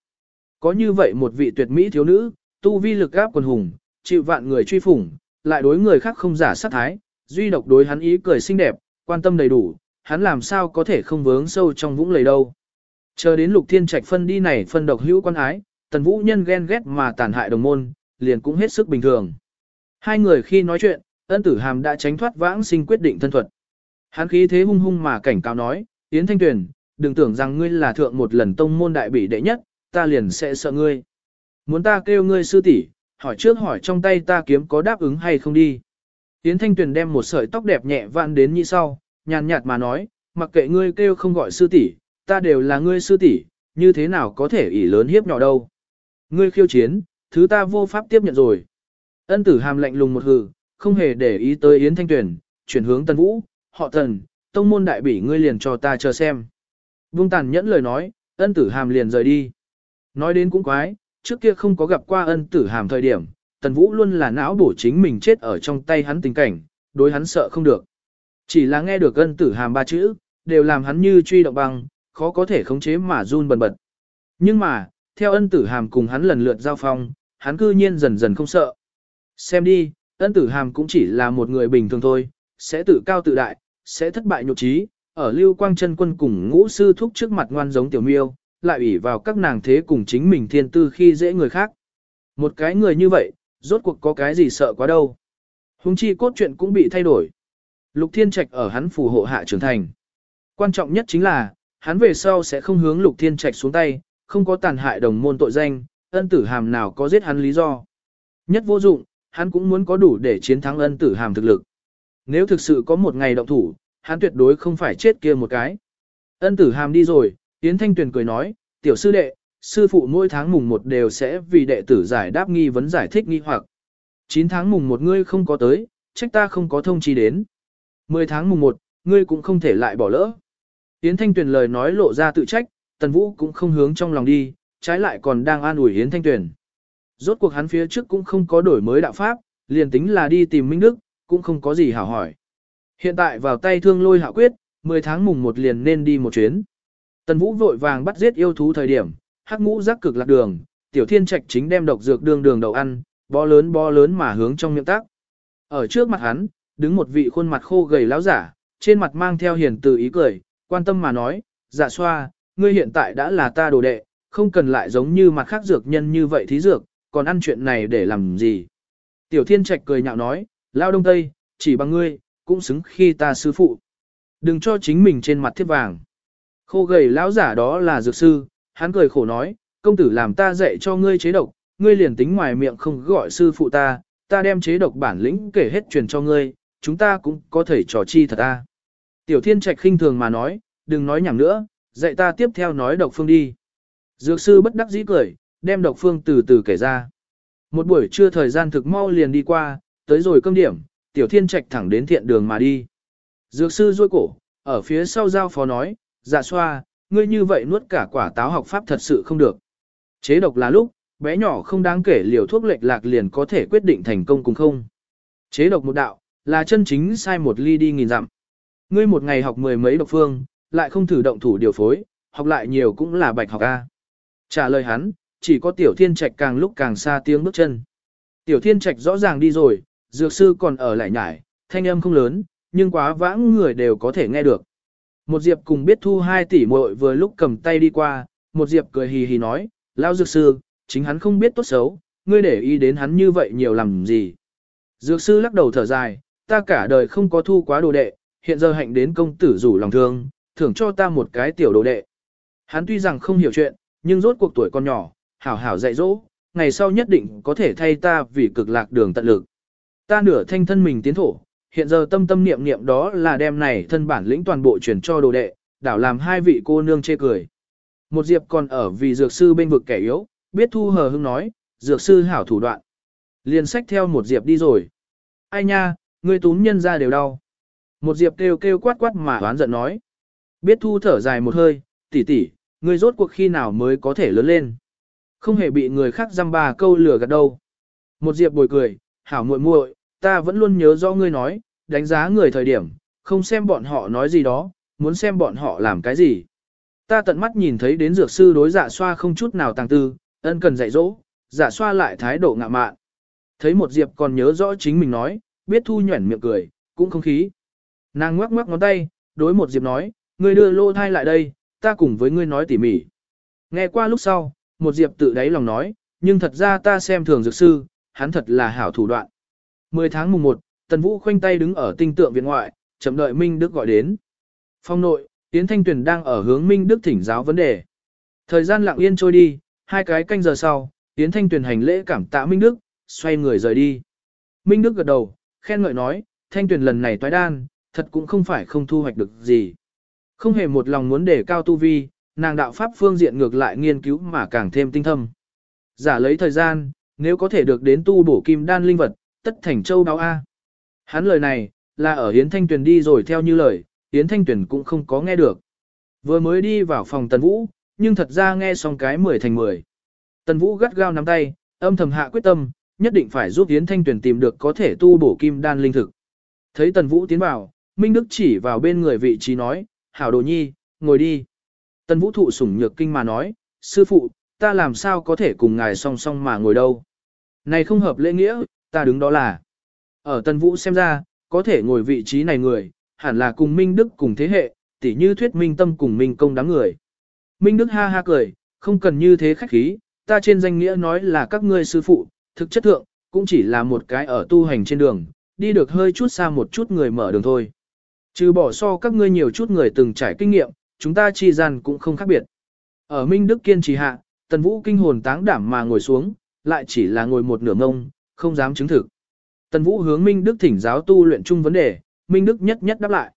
Có như vậy một vị tuyệt mỹ thiếu nữ, tu vi lực gáp quần hùng, chịu vạn người truy phủng, lại đối người khác không giả sát thái, duy độc đối hắn ý cười xinh đẹp, quan tâm đầy đủ, hắn làm sao có thể không vướng sâu trong vũng lầy đâu. Chờ đến lục thiên trạch phân đi này phân độc hữu quan ái, tần vũ nhân ghen ghét mà tàn hại đồng môn, liền cũng hết sức bình thường. Hai người khi nói chuyện, ân tử hàm đã tránh thoát vãng sinh quyết định thân thuật. Hắn khí thế hung hung mà cảnh cáo nói, Yến Thanh Tuyền, đừng tưởng rằng ngươi là thượng một lần tông môn đại bỉ đệ nhất, ta liền sẽ sợ ngươi. Muốn ta kêu ngươi sư tỷ, hỏi trước hỏi trong tay ta kiếm có đáp ứng hay không đi. Yến Thanh Tuyền đem một sợi tóc đẹp nhẹ vạn đến như sau, nhàn nhạt mà nói, mặc kệ ngươi kêu không gọi sư tỷ, ta đều là ngươi sư tỷ, như thế nào có thể ỷ lớn hiếp nhỏ đâu. Ngươi khiêu chiến, thứ ta vô pháp tiếp nhận rồi. Ân tử hàm lạnh lùng một hừ, không hề để ý tới Yến Thanh Tuyền, chuyển hướng Tân Vũ, họ Tần, tông môn đại bỉ ngươi liền cho ta chờ xem. Vung tàn nhẫn lời nói, ân tử hàm liền rời đi. Nói đến cũng quái, trước kia không có gặp qua ân tử hàm thời điểm, Tần Vũ luôn là não bổ chính mình chết ở trong tay hắn tình cảnh, đối hắn sợ không được. Chỉ là nghe được ân tử hàm ba chữ, đều làm hắn như truy động băng, khó có thể khống chế mà run bần bật. Nhưng mà, theo ân tử hàm cùng hắn lần lượt giao phong, hắn cư nhiên dần dần không sợ. Xem đi, ân tử hàm cũng chỉ là một người bình thường thôi, sẽ tự cao tự đại, sẽ thất bại nhục trí, ở lưu quang chân quân cùng ngũ sư thúc trước mặt ngoan giống tiểu miêu, lại ủy vào các nàng thế cùng chính mình thiên tư khi dễ người khác. Một cái người như vậy, rốt cuộc có cái gì sợ quá đâu. Hùng chi cốt truyện cũng bị thay đổi. Lục Thiên Trạch ở hắn phù hộ hạ trưởng thành. Quan trọng nhất chính là, hắn về sau sẽ không hướng Lục Thiên Trạch xuống tay, không có tàn hại đồng môn tội danh, ân tử hàm nào có giết hắn lý do. Nhất vô dụng, hắn cũng muốn có đủ để chiến thắng ân tử hàm thực lực. Nếu thực sự có một ngày động thủ, hắn tuyệt đối không phải chết kia một cái. Ân tử hàm đi rồi, Yến Thanh Tuyền cười nói, tiểu sư đệ, sư phụ mỗi tháng mùng một đều sẽ vì đệ tử giải đáp nghi vấn giải thích nghi hoặc. 9 tháng mùng một ngươi không có tới, trách ta không có thông chi đến. 10 tháng mùng một, ngươi cũng không thể lại bỏ lỡ. Yến Thanh Tuyền lời nói lộ ra tự trách, Tần Vũ cũng không hướng trong lòng đi, trái lại còn đang an ủi Yến Thanh Tuyền. Rốt cuộc hắn phía trước cũng không có đổi mới đạo pháp, liền tính là đi tìm Minh Đức, cũng không có gì hảo hỏi. Hiện tại vào tay thương lôi hạ quyết, 10 tháng mùng 1 liền nên đi một chuyến. Tần Vũ vội vàng bắt giết yêu thú thời điểm, hắc ngũ giác cực lạc đường, tiểu thiên trạch chính đem độc dược đường đường đầu ăn, bó lớn bó lớn mà hướng trong miệng tác. Ở trước mặt hắn, đứng một vị khuôn mặt khô gầy láo giả, trên mặt mang theo hiền từ ý cười, quan tâm mà nói, dạ xoa, ngươi hiện tại đã là ta đồ đệ, không cần lại giống như mặt khác dược nhân như vậy thí dược, còn ăn chuyện này để làm gì. Tiểu thiên trạch cười nhạo nói, lao đông tây, chỉ bằng ngươi, cũng xứng khi ta sư phụ. Đừng cho chính mình trên mặt thiết vàng. Khô gầy lão giả đó là dược sư, hắn cười khổ nói, công tử làm ta dạy cho ngươi chế độc, ngươi liền tính ngoài miệng không gọi sư phụ ta, ta đem chế độc bản lĩnh kể hết truyền cho ngươi, chúng ta cũng có thể trò chi thật ta. Tiểu thiên trạch khinh thường mà nói, đừng nói nhảm nữa, dạy ta tiếp theo nói độc phương đi. Dược sư bất đắc dĩ cười, đem độc phương từ từ kể ra. Một buổi trưa thời gian thực mau liền đi qua, tới rồi cơm điểm, tiểu thiên trạch thẳng đến thiện đường mà đi. Dược sư ruôi cổ, ở phía sau giao phó nói, dạ xoa, ngươi như vậy nuốt cả quả táo học pháp thật sự không được. Chế độc là lúc, bé nhỏ không đáng kể liều thuốc lệch lạc liền có thể quyết định thành công cùng không. Chế độc một đạo, là chân chính sai một ly đi nghìn dặm. Ngươi một ngày học mười mấy độc phương, lại không thử động thủ điều phối, học lại nhiều cũng là bạch học A. Trả lời hắn, chỉ có tiểu thiên trạch càng lúc càng xa tiếng bước chân. Tiểu thiên trạch rõ ràng đi rồi, dược sư còn ở lại nhải, thanh âm không lớn, nhưng quá vãng người đều có thể nghe được. Một diệp cùng biết thu hai tỷ muội vừa lúc cầm tay đi qua, một diệp cười hì hì nói, lao dược sư, chính hắn không biết tốt xấu, ngươi để ý đến hắn như vậy nhiều làm gì. Dược sư lắc đầu thở dài, ta cả đời không có thu quá đồ đệ, hiện giờ hạnh đến công tử rủ lòng thương, thưởng cho ta một cái tiểu đồ đệ. Hắn tuy rằng không hiểu chuyện, nhưng rốt cuộc tuổi còn nhỏ, hảo hảo dạy dỗ, ngày sau nhất định có thể thay ta vì cực lạc đường tận lực. Ta nửa thanh thân mình tiến thổ, hiện giờ tâm tâm niệm niệm đó là đem này thân bản lĩnh toàn bộ truyền cho đồ đệ, đảo làm hai vị cô nương chê cười. Một diệp còn ở vì dược sư bên vực kẻ yếu, biết thu hờ hưng nói, dược sư hảo thủ đoạn. Liền sách theo một diệp đi rồi. Ai nha, ngươi túm nhân ra đều đau. Một diệp kêu kêu quát quát mà oán giận nói. Biết thu thở dài một hơi, tỷ tỷ, ngươi rốt cuộc khi nào mới có thể lớn lên. Không hề bị người khác dăm ba câu lừa gạt đâu. Một diệp bồi cười, hảo muội muội, ta vẫn luôn nhớ rõ ngươi nói, đánh giá người thời điểm, không xem bọn họ nói gì đó, muốn xem bọn họ làm cái gì. Ta tận mắt nhìn thấy đến dược sư đối dạ xoa không chút nào tàng tư, ân cần dạy dỗ, dạ xoa lại thái độ ngạ mạn. Thấy một diệp còn nhớ rõ chính mình nói, biết thu nhuẩn miệng cười, cũng không khí. Nàng ngoắc ngoắc ngón tay, đối một diệp nói, ngươi đưa lô thai lại đây, ta cùng với ngươi nói tỉ mỉ. Nghe qua lúc sau, một diệp tự đáy lòng nói, nhưng thật ra ta xem thường dược sư, hắn thật là hảo thủ đoạn. 10 tháng mùng 1, Tần Vũ khoanh tay đứng ở tinh tượng viện ngoại, chậm đợi Minh Đức gọi đến. Phong nội, Yến Thanh Tuyền đang ở hướng Minh Đức thỉnh giáo vấn đề. Thời gian lặng yên trôi đi, hai cái canh giờ sau, Yến Thanh Tuyền hành lễ cảm tạ Minh Đức, xoay người rời đi. Minh Đức gật đầu, khen ngợi nói, Thanh Tuyền lần này toái đan, thật cũng không phải không thu hoạch được gì. Không hề một lòng muốn để cao tu vi, nàng đạo pháp phương diện ngược lại nghiên cứu mà càng thêm tinh thâm. Giả lấy thời gian, nếu có thể được đến tu bổ kim đan linh vật, tất thành châu báo A. Hắn lời này, là ở Yến Thanh Tuyền đi rồi theo như lời, Yến Thanh Tuyền cũng không có nghe được. Vừa mới đi vào phòng Tần Vũ, nhưng thật ra nghe xong cái 10 thành 10. Tần Vũ gắt gao nắm tay, âm thầm hạ quyết tâm, nhất định phải giúp Yến Thanh Tuyền tìm được có thể tu bổ kim đan linh thực. Thấy Tần Vũ tiến vào, Minh Đức chỉ vào bên người vị trí nói, hảo đồ nhi, ngồi đi. Tân Vũ thụ sủng nhược kinh mà nói, sư phụ, ta làm sao có thể cùng ngài song song mà ngồi đâu. Này không hợp lễ nghĩa, ta đứng đó là. Ở Tân Vũ xem ra, có thể ngồi vị trí này người, hẳn là cùng Minh Đức cùng thế hệ, tỉ như thuyết Minh Tâm cùng Minh Công đám người. Minh Đức ha ha cười, không cần như thế khách khí, ta trên danh nghĩa nói là các ngươi sư phụ, thực chất thượng, cũng chỉ là một cái ở tu hành trên đường, đi được hơi chút xa một chút người mở đường thôi. Trừ bỏ so các ngươi nhiều chút người từng trải kinh nghiệm, chúng ta chi gian cũng không khác biệt. Ở Minh Đức kiên trì hạ, Tần Vũ kinh hồn táng đảm mà ngồi xuống, lại chỉ là ngồi một nửa ngông, không dám chứng thực. Tần Vũ hướng Minh Đức thỉnh giáo tu luyện chung vấn đề, Minh Đức nhất nhất đáp lại.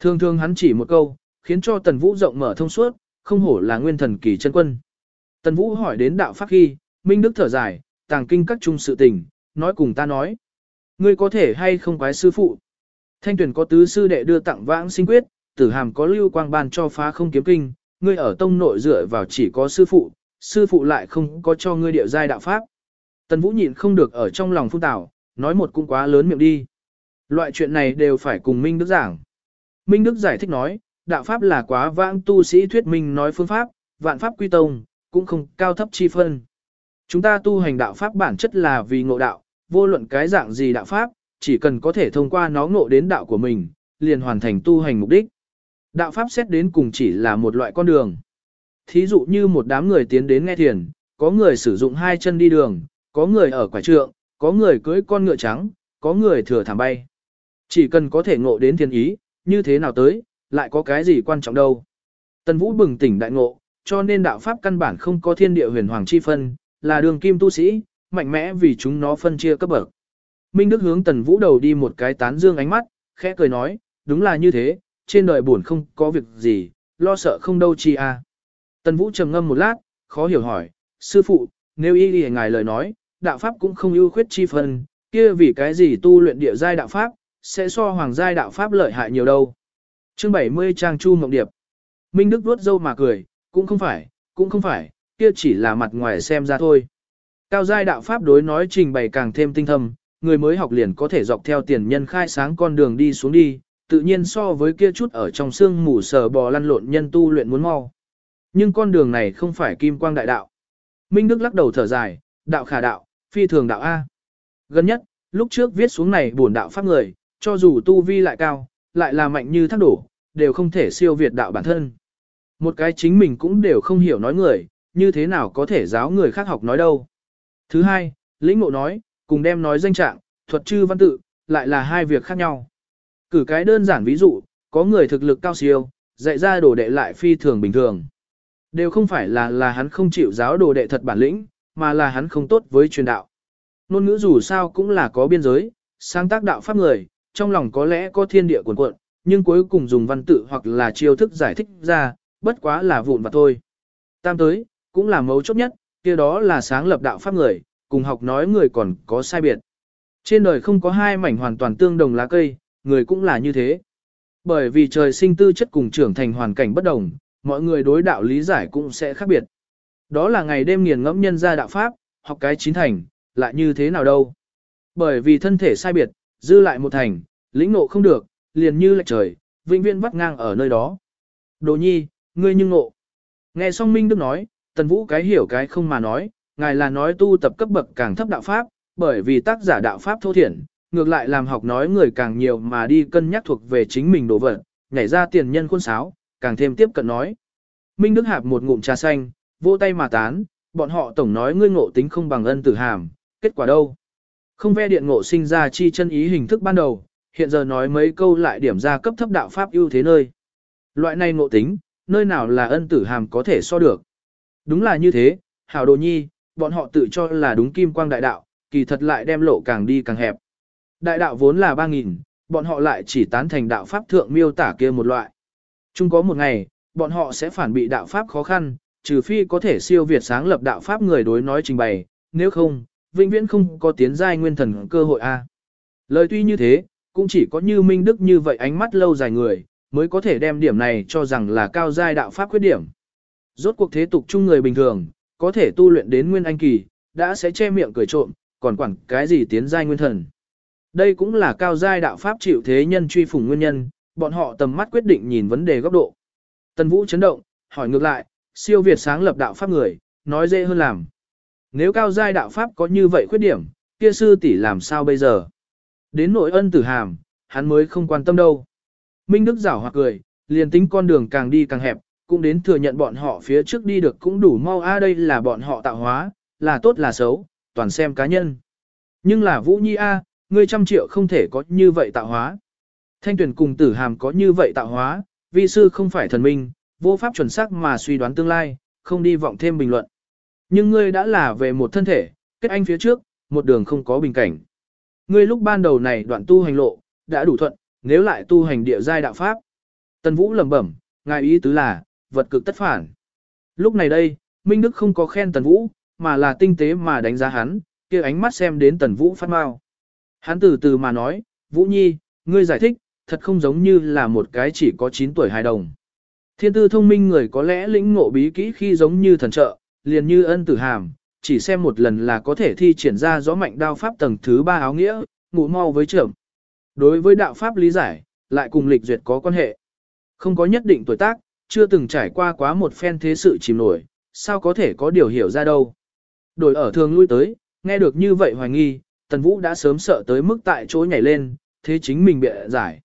Thường thường hắn chỉ một câu, khiến cho Tần Vũ rộng mở thông suốt, không hổ là nguyên thần kỳ chân quân. Tần Vũ hỏi đến đạo pháp khi, Minh Đức thở dài, tàng kinh các chung sự tình, nói cùng ta nói. Ngươi có thể hay không quái sư phụ? Thanh tuyển có tứ sư đệ đưa tặng vãng sinh quyết, tử hàm có lưu quang ban cho phá không kiếm kinh, ngươi ở tông nội dựa vào chỉ có sư phụ, sư phụ lại không có cho ngươi điệu giai đạo pháp. Tần Vũ nhịn không được ở trong lòng phun tảo, nói một cũng quá lớn miệng đi. Loại chuyện này đều phải cùng Minh Đức giảng. Minh Đức giải thích nói, đạo pháp là quá vãng tu sĩ thuyết minh nói phương pháp, vạn pháp quy tông, cũng không cao thấp chi phân. Chúng ta tu hành đạo pháp bản chất là vì ngộ đạo, vô luận cái dạng gì đạo pháp, chỉ cần có thể thông qua nó ngộ đến đạo của mình, liền hoàn thành tu hành mục đích. Đạo pháp xét đến cùng chỉ là một loại con đường. Thí dụ như một đám người tiến đến nghe thiền, có người sử dụng hai chân đi đường, có người ở quả trượng, có người cưỡi con ngựa trắng, có người thừa thảm bay. Chỉ cần có thể ngộ đến thiên ý, như thế nào tới, lại có cái gì quan trọng đâu. Tần Vũ bừng tỉnh đại ngộ, cho nên đạo pháp căn bản không có thiên địa huyền hoàng chi phân, là đường kim tu sĩ, mạnh mẽ vì chúng nó phân chia cấp bậc. Minh Đức hướng Tần Vũ đầu đi một cái tán dương ánh mắt, khẽ cười nói, đúng là như thế, trên đời buồn không có việc gì, lo sợ không đâu chi à. Tần Vũ trầm ngâm một lát, khó hiểu hỏi, sư phụ, nếu y lìa ngài lời nói, đạo pháp cũng không ưu khuyết chi phần, kia vì cái gì tu luyện địa giai đạo pháp, sẽ so hoàng giai đạo pháp lợi hại nhiều đâu. Chương 70 Trang Chu Mộng Điệp Minh Đức vuốt dâu mà cười, cũng không phải, cũng không phải, kia chỉ là mặt ngoài xem ra thôi. Cao giai đạo pháp đối nói trình bày càng thêm tinh thâm, người mới học liền có thể dọc theo tiền nhân khai sáng con đường đi xuống đi, tự nhiên so với kia chút ở trong xương mù sờ bò lăn lộn nhân tu luyện muốn mau. Nhưng con đường này không phải kim quang đại đạo. Minh Đức lắc đầu thở dài, đạo khả đạo, phi thường đạo A. Gần nhất, lúc trước viết xuống này bổn đạo pháp người, cho dù tu vi lại cao, lại là mạnh như thác đổ, đều không thể siêu việt đạo bản thân. Một cái chính mình cũng đều không hiểu nói người, như thế nào có thể giáo người khác học nói đâu. Thứ hai, lĩnh ngộ nói, cùng đem nói danh trạng, thuật chư văn tự, lại là hai việc khác nhau. Cử cái đơn giản ví dụ, có người thực lực cao siêu, dạy ra đồ đệ lại phi thường bình thường. Đều không phải là là hắn không chịu giáo đồ đệ thật bản lĩnh, mà là hắn không tốt với truyền đạo. Nôn ngữ dù sao cũng là có biên giới, sáng tác đạo pháp người, trong lòng có lẽ có thiên địa cuồn cuộn, nhưng cuối cùng dùng văn tự hoặc là chiêu thức giải thích ra, bất quá là vụn và thôi. Tam tới, cũng là mấu chốt nhất, kia đó là sáng lập đạo pháp người, cùng học nói người còn có sai biệt. Trên đời không có hai mảnh hoàn toàn tương đồng lá cây, người cũng là như thế. Bởi vì trời sinh tư chất cùng trưởng thành hoàn cảnh bất đồng, mọi người đối đạo lý giải cũng sẽ khác biệt. Đó là ngày đêm nghiền ngẫm nhân ra đạo pháp, học cái chín thành, lại như thế nào đâu. Bởi vì thân thể sai biệt, dư lại một thành, lĩnh ngộ không được, liền như lệch trời, vĩnh viễn vắt ngang ở nơi đó. Đồ nhi, ngươi nhưng ngộ. Nghe xong Minh Đức nói, Tần Vũ cái hiểu cái không mà nói, ngài là nói tu tập cấp bậc càng thấp đạo pháp, bởi vì tác giả đạo pháp thô thiển, ngược lại làm học nói người càng nhiều mà đi cân nhắc thuộc về chính mình đồ vật, nhảy ra tiền nhân khuôn sáo, càng thêm tiếp cận nói. Minh Đức Hạp một ngụm trà xanh, vỗ tay mà tán, bọn họ tổng nói ngươi ngộ tính không bằng ân tử hàm, kết quả đâu? Không ve điện ngộ sinh ra chi chân ý hình thức ban đầu, hiện giờ nói mấy câu lại điểm ra cấp thấp đạo pháp ưu thế nơi. Loại này ngộ tính, nơi nào là ân tử hàm có thể so được. Đúng là như thế, hảo đồ nhi, bọn họ tự cho là đúng kim quang đại đạo, kỳ thật lại đem lộ càng đi càng hẹp. Đại đạo vốn là 3.000, bọn họ lại chỉ tán thành đạo pháp thượng miêu tả kia một loại. Chung có một ngày, bọn họ sẽ phản bị đạo pháp khó khăn, trừ phi có thể siêu việt sáng lập đạo pháp người đối nói trình bày, nếu không, vĩnh viễn không có tiến giai nguyên thần cơ hội a. Lời tuy như thế, cũng chỉ có như Minh Đức như vậy ánh mắt lâu dài người, mới có thể đem điểm này cho rằng là cao giai đạo pháp khuyết điểm. Rốt cuộc thế tục chung người bình thường, có thể tu luyện đến nguyên anh kỳ, đã sẽ che miệng cười trộm, còn quản cái gì tiến giai nguyên thần. Đây cũng là cao giai đạo pháp chịu thế nhân truy phủng nguyên nhân, bọn họ tầm mắt quyết định nhìn vấn đề góc độ. Tần Vũ chấn động, hỏi ngược lại, siêu việt sáng lập đạo pháp người, nói dễ hơn làm. Nếu cao giai đạo pháp có như vậy khuyết điểm, kia sư tỷ làm sao bây giờ? Đến nội ân tử hàm, hắn mới không quan tâm đâu. Minh Đức giảo hoặc cười, liền tính con đường càng đi càng hẹp, cũng đến thừa nhận bọn họ phía trước đi được cũng đủ mau a đây là bọn họ tạo hóa, là tốt là xấu, toàn xem cá nhân. Nhưng là Vũ Nhi a, ngươi trăm triệu không thể có như vậy tạo hóa. Thanh tuyển cùng tử hàm có như vậy tạo hóa, vi sư không phải thần minh, vô pháp chuẩn xác mà suy đoán tương lai, không đi vọng thêm bình luận. Nhưng ngươi đã là về một thân thể, kết anh phía trước, một đường không có bình cảnh. Ngươi lúc ban đầu này đoạn tu hành lộ, đã đủ thuận, nếu lại tu hành địa giai đạo pháp. Tần Vũ lẩm bẩm, ngài ý tứ là, vật cực tất phản. Lúc này đây, Minh Đức không có khen Tần Vũ, mà là tinh tế mà đánh giá hắn, kia ánh mắt xem đến Tần Vũ phát mau. Hắn từ từ mà nói, Vũ Nhi, ngươi giải thích, thật không giống như là một cái chỉ có 9 tuổi hài đồng. Thiên tư thông minh người có lẽ lĩnh ngộ bí kỹ khi giống như thần trợ, liền như ân tử hàm, chỉ xem một lần là có thể thi triển ra gió mạnh đao pháp tầng thứ ba áo nghĩa, ngủ mau với trưởng. Đối với đạo pháp lý giải, lại cùng lịch duyệt có quan hệ. Không có nhất định tuổi tác, chưa từng trải qua quá một phen thế sự chìm nổi, sao có thể có điều hiểu ra đâu. Đổi ở thường lui tới, nghe được như vậy hoài nghi, Tần Vũ đã sớm sợ tới mức tại chỗ nhảy lên, thế chính mình bị giải.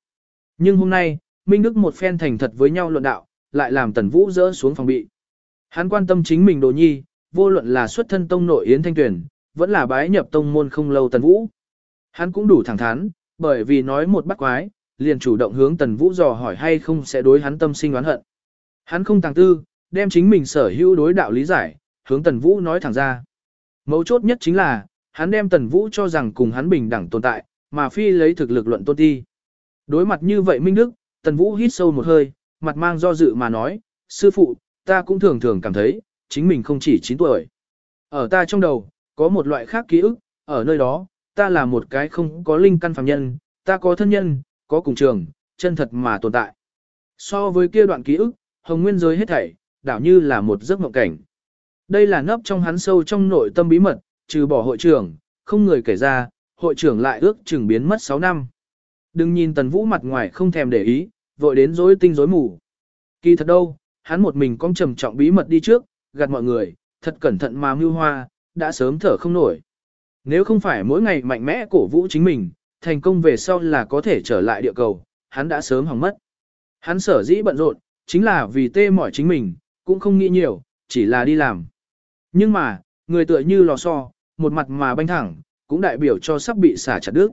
Nhưng hôm nay, Minh Đức một phen thành thật với nhau luận đạo, lại làm Tần Vũ rỡ xuống phòng bị. Hắn quan tâm chính mình đồ nhi, vô luận là xuất thân tông nội Yến Thanh Tuyển, vẫn là bái nhập tông môn không lâu Tần Vũ. Hắn cũng đủ thẳng thắn, bởi vì nói một bắt quái, liền chủ động hướng Tần Vũ dò hỏi hay không sẽ đối hắn tâm sinh oán hận. Hắn không tàng tư, đem chính mình sở hữu đối đạo lý giải, hướng Tần Vũ nói thẳng ra. Mấu chốt nhất chính là, hắn đem Tần Vũ cho rằng cùng hắn bình đẳng tồn tại, mà phi lấy thực lực luận tôn ti. Đối mặt như vậy Minh Đức, Tần Vũ hít sâu một hơi, mặt mang do dự mà nói, sư phụ, ta cũng thường thường cảm thấy, chính mình không chỉ 9 tuổi. Ở ta trong đầu, có một loại khác ký ức, ở nơi đó, ta là một cái không có linh căn phàm nhân, ta có thân nhân, có cùng trường, chân thật mà tồn tại. So với kia đoạn ký ức, hồng nguyên giới hết thảy, đảo như là một giấc mộng cảnh. Đây là nấp trong hắn sâu trong nội tâm bí mật, trừ bỏ hội trưởng, không người kể ra, hội trưởng lại ước chừng biến mất 6 năm. Đừng nhìn tần vũ mặt ngoài không thèm để ý, vội đến rối tinh rối mù. Kỳ thật đâu, hắn một mình cong trầm trọng bí mật đi trước, gạt mọi người, thật cẩn thận mà mưu hoa, đã sớm thở không nổi. Nếu không phải mỗi ngày mạnh mẽ cổ vũ chính mình, thành công về sau là có thể trở lại địa cầu, hắn đã sớm hỏng mất. Hắn sở dĩ bận rộn, chính là vì tê mỏi chính mình, cũng không nghĩ nhiều, chỉ là đi làm. Nhưng mà, người tựa như lò xo, một mặt mà banh thẳng, cũng đại biểu cho sắp bị xả chặt đứt.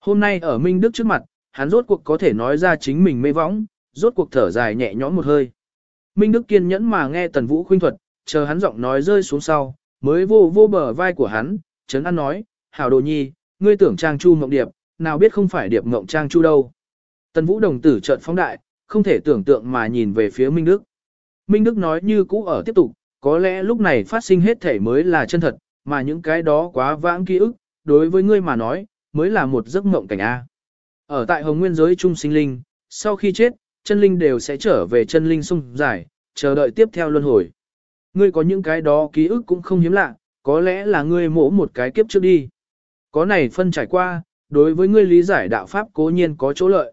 Hôm nay ở Minh Đức trước mặt, hắn rốt cuộc có thể nói ra chính mình mê võng, rốt cuộc thở dài nhẹ nhõm một hơi. Minh Đức kiên nhẫn mà nghe Tần Vũ khuyên thuật, chờ hắn giọng nói rơi xuống sau, mới vô vô bờ vai của hắn, chấn an nói, hảo đồ nhi, ngươi tưởng trang chu mộng điệp, nào biết không phải điệp mộng trang chu đâu. Tần vũ đồng tử trợn phóng đại, không thể tưởng tượng mà nhìn về phía Minh Đức. Minh Đức nói như cũ ở tiếp tục, có lẽ lúc này phát sinh hết thể mới là chân thật, mà những cái đó quá vãng ký ức, đối với ngươi mà nói, mới là một giấc mộng cảnh A. Ở tại Hồng Nguyên giới trung sinh linh, sau khi chết, chân linh đều sẽ trở về chân linh sung giải, chờ đợi tiếp theo luân hồi. Ngươi có những cái đó ký ức cũng không hiếm lạ, có lẽ là ngươi mổ một cái kiếp trước đi. Có này phân trải qua, đối với ngươi lý giải đạo pháp cố nhiên có chỗ lợi.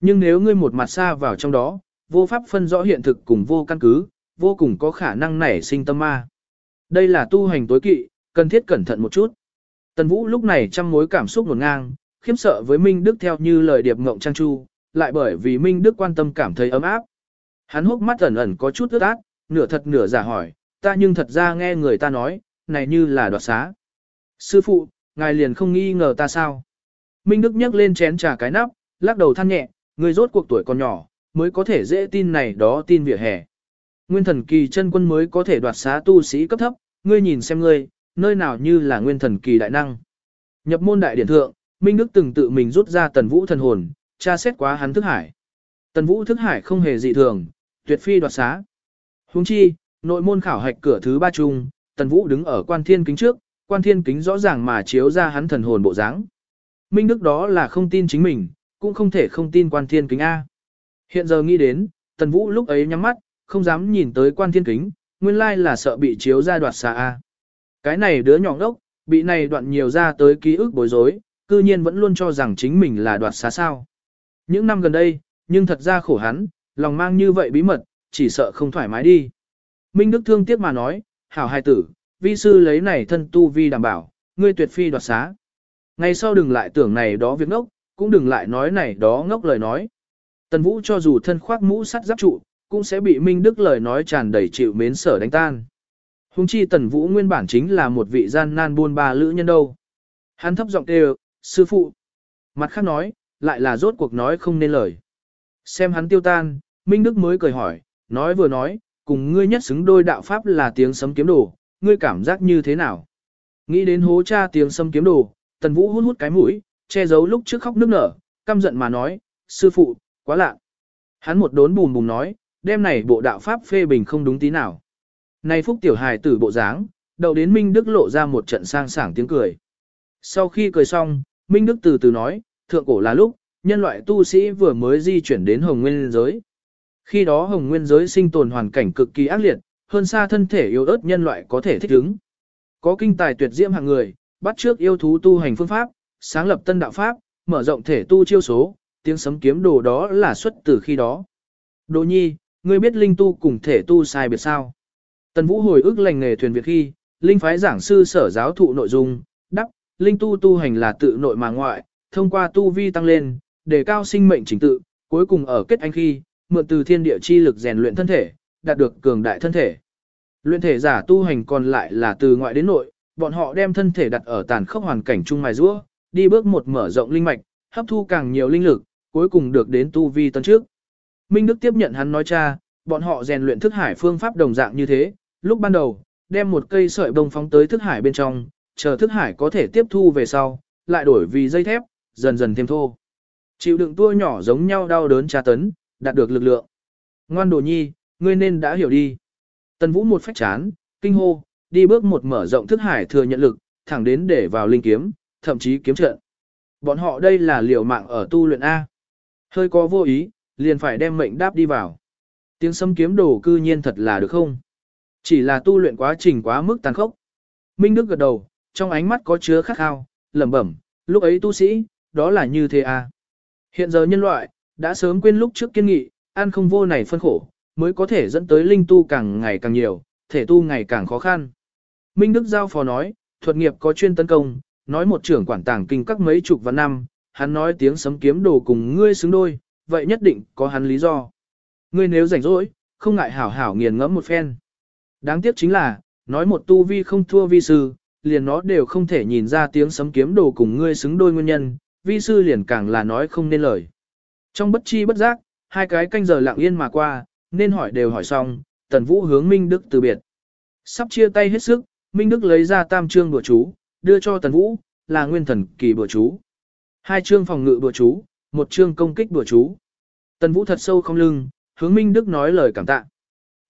Nhưng nếu ngươi một mặt xa vào trong đó, vô pháp phân rõ hiện thực cùng vô căn cứ, vô cùng có khả năng nảy sinh tâm ma. Đây là tu hành tối kỵ, cần thiết cẩn thận một chút. Tần Vũ lúc này trăm mối cảm xúc ngổn ngang, khiếm sợ với Minh Đức theo như lời điệp ngộng trang chu, lại bởi vì Minh Đức quan tâm cảm thấy ấm áp. Hắn hốc mắt ẩn ẩn có chút ướt át, nửa thật nửa giả hỏi, ta nhưng thật ra nghe người ta nói, này như là đoạt xá. Sư phụ, ngài liền không nghi ngờ ta sao? Minh Đức nhấc lên chén trà cái nắp, lắc đầu than nhẹ, người rốt cuộc tuổi còn nhỏ, mới có thể dễ tin này đó tin vỉa hè. Nguyên thần kỳ chân quân mới có thể đoạt xá tu sĩ cấp thấp, ngươi nhìn xem ngươi, nơi nào như là nguyên thần kỳ đại năng. Nhập môn đại điển thượng, Minh Đức từng tự mình rút ra tần vũ thần hồn, tra xét quá hắn thức hải. Tần vũ thức hải không hề dị thường, tuyệt phi đoạt xá. Huống chi, nội môn khảo hạch cửa thứ ba chung, tần vũ đứng ở quan thiên kính trước, quan thiên kính rõ ràng mà chiếu ra hắn thần hồn bộ dáng. Minh Đức đó là không tin chính mình, cũng không thể không tin quan thiên kính A. Hiện giờ nghĩ đến, tần vũ lúc ấy nhắm mắt, không dám nhìn tới quan thiên kính, nguyên lai là sợ bị chiếu ra đoạt xá A. Cái này đứa nhỏ ngốc, bị này đoạn nhiều ra tới ký ức bối rối, cư nhiên vẫn luôn cho rằng chính mình là đoạt xá sao. Những năm gần đây, nhưng thật ra khổ hắn, lòng mang như vậy bí mật, chỉ sợ không thoải mái đi. Minh Đức thương tiếc mà nói, hảo hài tử, vi sư lấy này thân tu vi đảm bảo, ngươi tuyệt phi đoạt xá. Ngày sau đừng lại tưởng này đó việc ngốc, cũng đừng lại nói này đó ngốc lời nói. Tần Vũ cho dù thân khoác mũ sắt giáp trụ, cũng sẽ bị Minh Đức lời nói tràn đầy chịu mến sở đánh tan. Hùng chi Tần Vũ nguyên bản chính là một vị gian nan buôn ba lữ nhân đâu. Hắn thấp giọng kêu, sư phụ. Mặt khác nói, lại là rốt cuộc nói không nên lời. Xem hắn tiêu tan, Minh Đức mới cười hỏi, nói vừa nói, cùng ngươi nhất xứng đôi đạo pháp là tiếng sấm kiếm đồ, ngươi cảm giác như thế nào? Nghĩ đến hố cha tiếng sấm kiếm đồ, Tần Vũ hút hút cái mũi, che giấu lúc trước khóc nước nở, căm giận mà nói, sư phụ, quá lạ. Hắn một đốn bùm bùm nói, đêm này bộ đạo pháp phê bình không đúng tí nào. Này phúc tiểu hài tử bộ dáng, đầu đến Minh Đức lộ ra một trận sang sảng tiếng cười. Sau khi cười xong, Minh Đức từ từ nói, thượng cổ là lúc, nhân loại tu sĩ vừa mới di chuyển đến Hồng Nguyên giới. Khi đó Hồng Nguyên giới sinh tồn hoàn cảnh cực kỳ ác liệt, hơn xa thân thể yếu ớt nhân loại có thể thích ứng. Có kinh tài tuyệt diễm hạng người, bắt trước yêu thú tu hành phương pháp, sáng lập tân đạo pháp, mở rộng thể tu chiêu số, tiếng sấm kiếm đồ đó là xuất từ khi đó. Đồ nhi, ngươi biết linh tu cùng thể tu sai biệt sao? Tần Vũ hồi ức lành nghề thuyền Việt khi, linh phái giảng sư sở giáo thụ nội dung, đắc, linh tu tu hành là tự nội mà ngoại, thông qua tu vi tăng lên, đề cao sinh mệnh chính tự, cuối cùng ở kết anh khi, mượn từ thiên địa chi lực rèn luyện thân thể, đạt được cường đại thân thể. Luyện thể giả tu hành còn lại là từ ngoại đến nội, bọn họ đem thân thể đặt ở tàn khốc hoàn cảnh chung mài rũa, đi bước một mở rộng linh mạch, hấp thu càng nhiều linh lực, cuối cùng được đến tu vi tân trước. Minh Đức tiếp nhận hắn nói cha, bọn họ rèn luyện thức hải phương pháp đồng dạng như thế, lúc ban đầu, đem một cây sợi bông phóng tới thức hải bên trong, chờ thức hải có thể tiếp thu về sau, lại đổi vì dây thép, dần dần thêm thô. Chịu đựng tua nhỏ giống nhau đau đớn tra tấn, đạt được lực lượng. Ngoan đồ nhi, ngươi nên đã hiểu đi. Tần Vũ một phách chán, kinh hô, đi bước một mở rộng thức hải thừa nhận lực, thẳng đến để vào linh kiếm, thậm chí kiếm trận. Bọn họ đây là liều mạng ở tu luyện A. Hơi có vô ý, liền phải đem mệnh đáp đi vào. Tiếng sấm kiếm đồ cư nhiên thật là được không? Chỉ là tu luyện quá trình quá mức tàn khốc. Minh Đức gật đầu, trong ánh mắt có chứa khát khao, lẩm bẩm, lúc ấy tu sĩ, đó là như thế à. Hiện giờ nhân loại, đã sớm quên lúc trước kiên nghị, ăn không vô này phân khổ, mới có thể dẫn tới linh tu càng ngày càng nhiều, thể tu ngày càng khó khăn. Minh Đức Giao Phó nói, thuật nghiệp có chuyên tấn công, nói một trưởng quản tàng kinh các mấy chục vạn năm, hắn nói tiếng sấm kiếm đồ cùng ngươi xứng đôi, vậy nhất định có hắn lý do. Ngươi nếu rảnh rỗi, không ngại hảo hảo nghiền ngẫm một phen. Đáng tiếc chính là, nói một tu vi không thua vi sư, liền nó đều không thể nhìn ra tiếng sấm kiếm đồ cùng ngươi xứng đôi nguyên nhân, vi sư liền càng là nói không nên lời. Trong bất chi bất giác, hai cái canh giờ lặng yên mà qua, nên hỏi đều hỏi xong, tần vũ hướng Minh Đức từ biệt. Sắp chia tay hết sức, Minh Đức lấy ra tam trương đùa chú, đưa cho Tần Vũ, là nguyên thần kỳ bữa chú. Hai chương phòng ngự bữa chú, một chương công kích bữa chú. Tần Vũ thật sâu không lưng, hướng Minh Đức nói lời cảm tạ.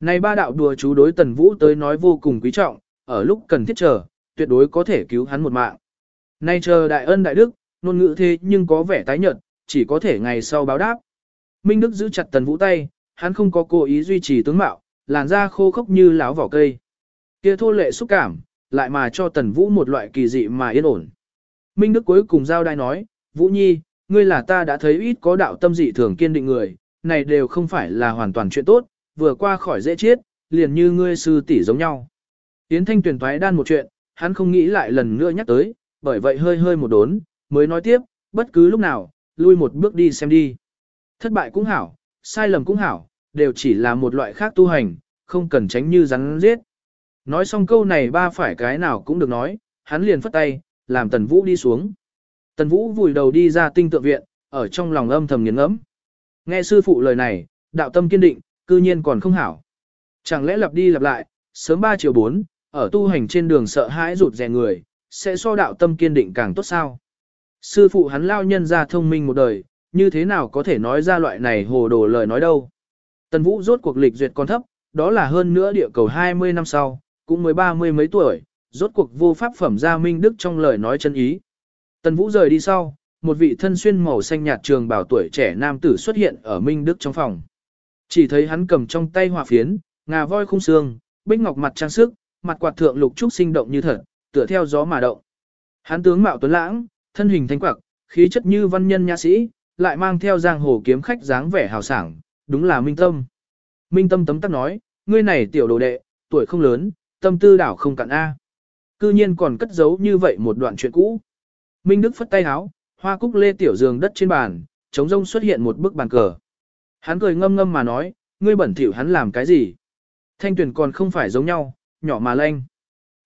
Này ba đạo đùa chú đối Tần Vũ tới nói vô cùng quý trọng, ở lúc cần thiết chờ, tuyệt đối có thể cứu hắn một mạng. Nay chờ đại ân đại đức, ngôn ngữ thế nhưng có vẻ tái nhợt, chỉ có thể ngày sau báo đáp. Minh Đức giữ chặt Tần Vũ tay, hắn không có cố ý duy trì tướng mạo, làn da khô khốc như láo vỏ cây. Kia thô lệ xúc cảm, lại mà cho Tần Vũ một loại kỳ dị mà yên ổn. Minh Đức cuối cùng giao đai nói, Vũ Nhi, ngươi là ta đã thấy ít có đạo tâm dị thường kiên định người, này đều không phải là hoàn toàn chuyện tốt, vừa qua khỏi dễ chết, liền như ngươi sư tỷ giống nhau. Yến Thanh tuyển thoái đan một chuyện, hắn không nghĩ lại lần nữa nhắc tới, bởi vậy hơi hơi một đốn, mới nói tiếp, bất cứ lúc nào, lui một bước đi xem đi. Thất bại cũng hảo, sai lầm cũng hảo, đều chỉ là một loại khác tu hành, không cần tránh như rắn giết. Nói xong câu này ba phải cái nào cũng được nói, hắn liền phất tay, làm Tần Vũ đi xuống. Tần Vũ vùi đầu đi ra tinh tượng viện, ở trong lòng âm thầm nghiến ngẫm. Nghe sư phụ lời này, đạo tâm kiên định, cư nhiên còn không hảo. Chẳng lẽ lặp đi lặp lại, sớm 3 chiều 4, ở tu hành trên đường sợ hãi rụt rè người, sẽ so đạo tâm kiên định càng tốt sao? Sư phụ hắn lao nhân ra thông minh một đời, như thế nào có thể nói ra loại này hồ đồ lời nói đâu? Tần Vũ rốt cuộc lịch duyệt còn thấp, đó là hơn nữa địa cầu 20 năm sau, cũng mới 30 mấy tuổi, rốt cuộc vô pháp phẩm ra minh đức trong lời nói chân ý. Tần Vũ rời đi sau, một vị thân xuyên màu xanh nhạt trường bảo tuổi trẻ nam tử xuất hiện ở minh đức trong phòng. Chỉ thấy hắn cầm trong tay hỏa phiến, ngà voi khung xương, bích ngọc mặt trang sức, mặt quạt thượng lục trúc sinh động như thật, tựa theo gió mà động. Hắn tướng mạo tuấn lãng, thân hình thanh quặc, khí chất như văn nhân nha sĩ, lại mang theo giang hồ kiếm khách dáng vẻ hào sảng, đúng là Minh Tâm. Minh Tâm tấm tắc nói, ngươi này tiểu đồ đệ, tuổi không lớn, tâm tư đảo không cạn A. Cư nhiên còn cất giấu như vậy một đoạn chuyện cũ. Minh Đức phất tay háo, hoa cúc lê tiểu giường đất trên bàn, trống rông xuất hiện một bức bàn cờ. Hắn cười ngâm ngâm mà nói, ngươi bẩn thỉu hắn làm cái gì? Thanh tuyển còn không phải giống nhau, nhỏ mà lanh.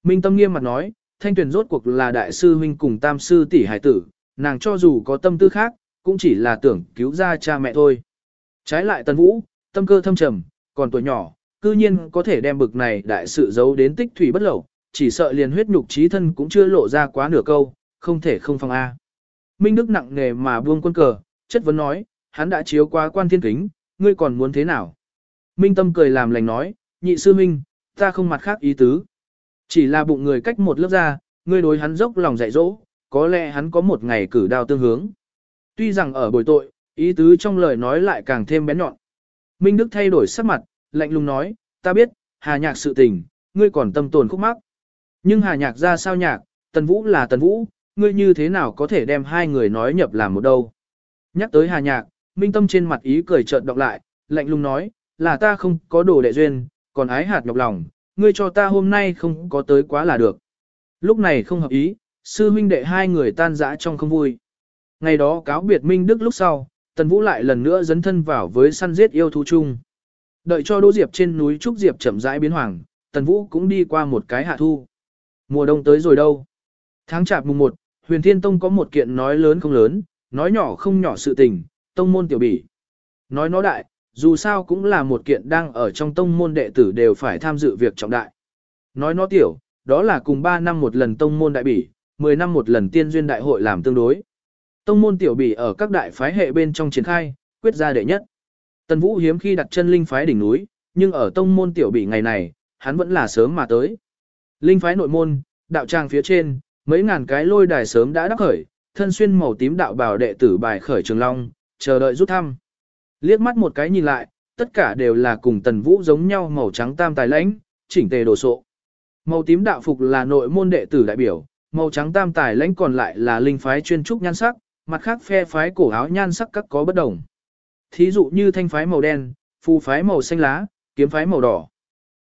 Minh Tâm nghiêm mặt nói, Thanh tuyển rốt cuộc là đại sư huynh cùng tam sư tỷ hải tử, nàng cho dù có tâm tư khác, cũng chỉ là tưởng cứu ra cha mẹ thôi. Trái lại Tần Vũ, tâm cơ thâm trầm, còn tuổi nhỏ, cư nhiên có thể đem bực này đại sự giấu đến tích thủy bất lậu, chỉ sợ liền huyết nhục trí thân cũng chưa lộ ra quá nửa câu, không thể không phòng A. Minh Đức nặng nghề mà buông quân cờ, chất vấn nói, hắn đã chiếu qua quan thiên kính, ngươi còn muốn thế nào? Minh Tâm cười làm lành nói, nhị sư minh, ta không mặt khác ý tứ. Chỉ là bụng người cách một lớp ra, ngươi đối hắn dốc lòng dạy dỗ, có lẽ hắn có một ngày cử đao tương hướng. Tuy rằng ở bồi tội, ý tứ trong lời nói lại càng thêm bén nhọn. Minh Đức thay đổi sắc mặt, lạnh lùng nói, ta biết, hà nhạc sự tình, ngươi còn tâm tồn khúc mắc. Nhưng hà nhạc ra sao nhạc, tần vũ là tần vũ, ngươi như thế nào có thể đem hai người nói nhập làm một đâu. Nhắc tới hà nhạc, minh tâm trên mặt ý cười chợt đọc lại, lạnh lùng nói, là ta không có đồ đệ duyên, còn ái hạt nhọc lòng, ngươi cho ta hôm nay không có tới quá là được. Lúc này không hợp ý, sư huynh đệ hai người tan rã trong không vui. Ngày đó cáo biệt Minh Đức lúc sau, Tần Vũ lại lần nữa dấn thân vào với săn giết yêu thú chung. Đợi cho Đỗ Diệp trên núi Trúc Diệp chậm rãi biến hoàng, Tần Vũ cũng đi qua một cái hạ thu. Mùa đông tới rồi đâu? Tháng chạp mùng 1, Huyền Thiên Tông có một kiện nói lớn không lớn, nói nhỏ không nhỏ sự tình, tông môn tiểu bỉ. Nói nó đại, dù sao cũng là một kiện đang ở trong tông môn đệ tử đều phải tham dự việc trọng đại. Nói nó tiểu, đó là cùng 3 năm một lần tông môn đại bỉ, 10 năm một lần tiên duyên đại hội làm tương đối. Tông môn tiểu bỉ ở các đại phái hệ bên trong triển khai, quyết ra đệ nhất. Tần Vũ hiếm khi đặt chân linh phái đỉnh núi, nhưng ở tông môn tiểu bỉ ngày này, hắn vẫn là sớm mà tới. Linh phái nội môn, đạo tràng phía trên, mấy ngàn cái lôi đài sớm đã đắc khởi, thân xuyên màu tím đạo bào đệ tử bài khởi trường long, chờ đợi rút thăm. Liếc mắt một cái nhìn lại, tất cả đều là cùng Tần Vũ giống nhau màu trắng tam tài lãnh, chỉnh tề đồ sộ. Màu tím đạo phục là nội môn đệ tử đại biểu, màu trắng tam tài lãnh còn lại là linh phái chuyên trúc nhan sắc, mặt khác phe phái cổ áo nhan sắc các có bất đồng. Thí dụ như thanh phái màu đen, phù phái màu xanh lá, kiếm phái màu đỏ.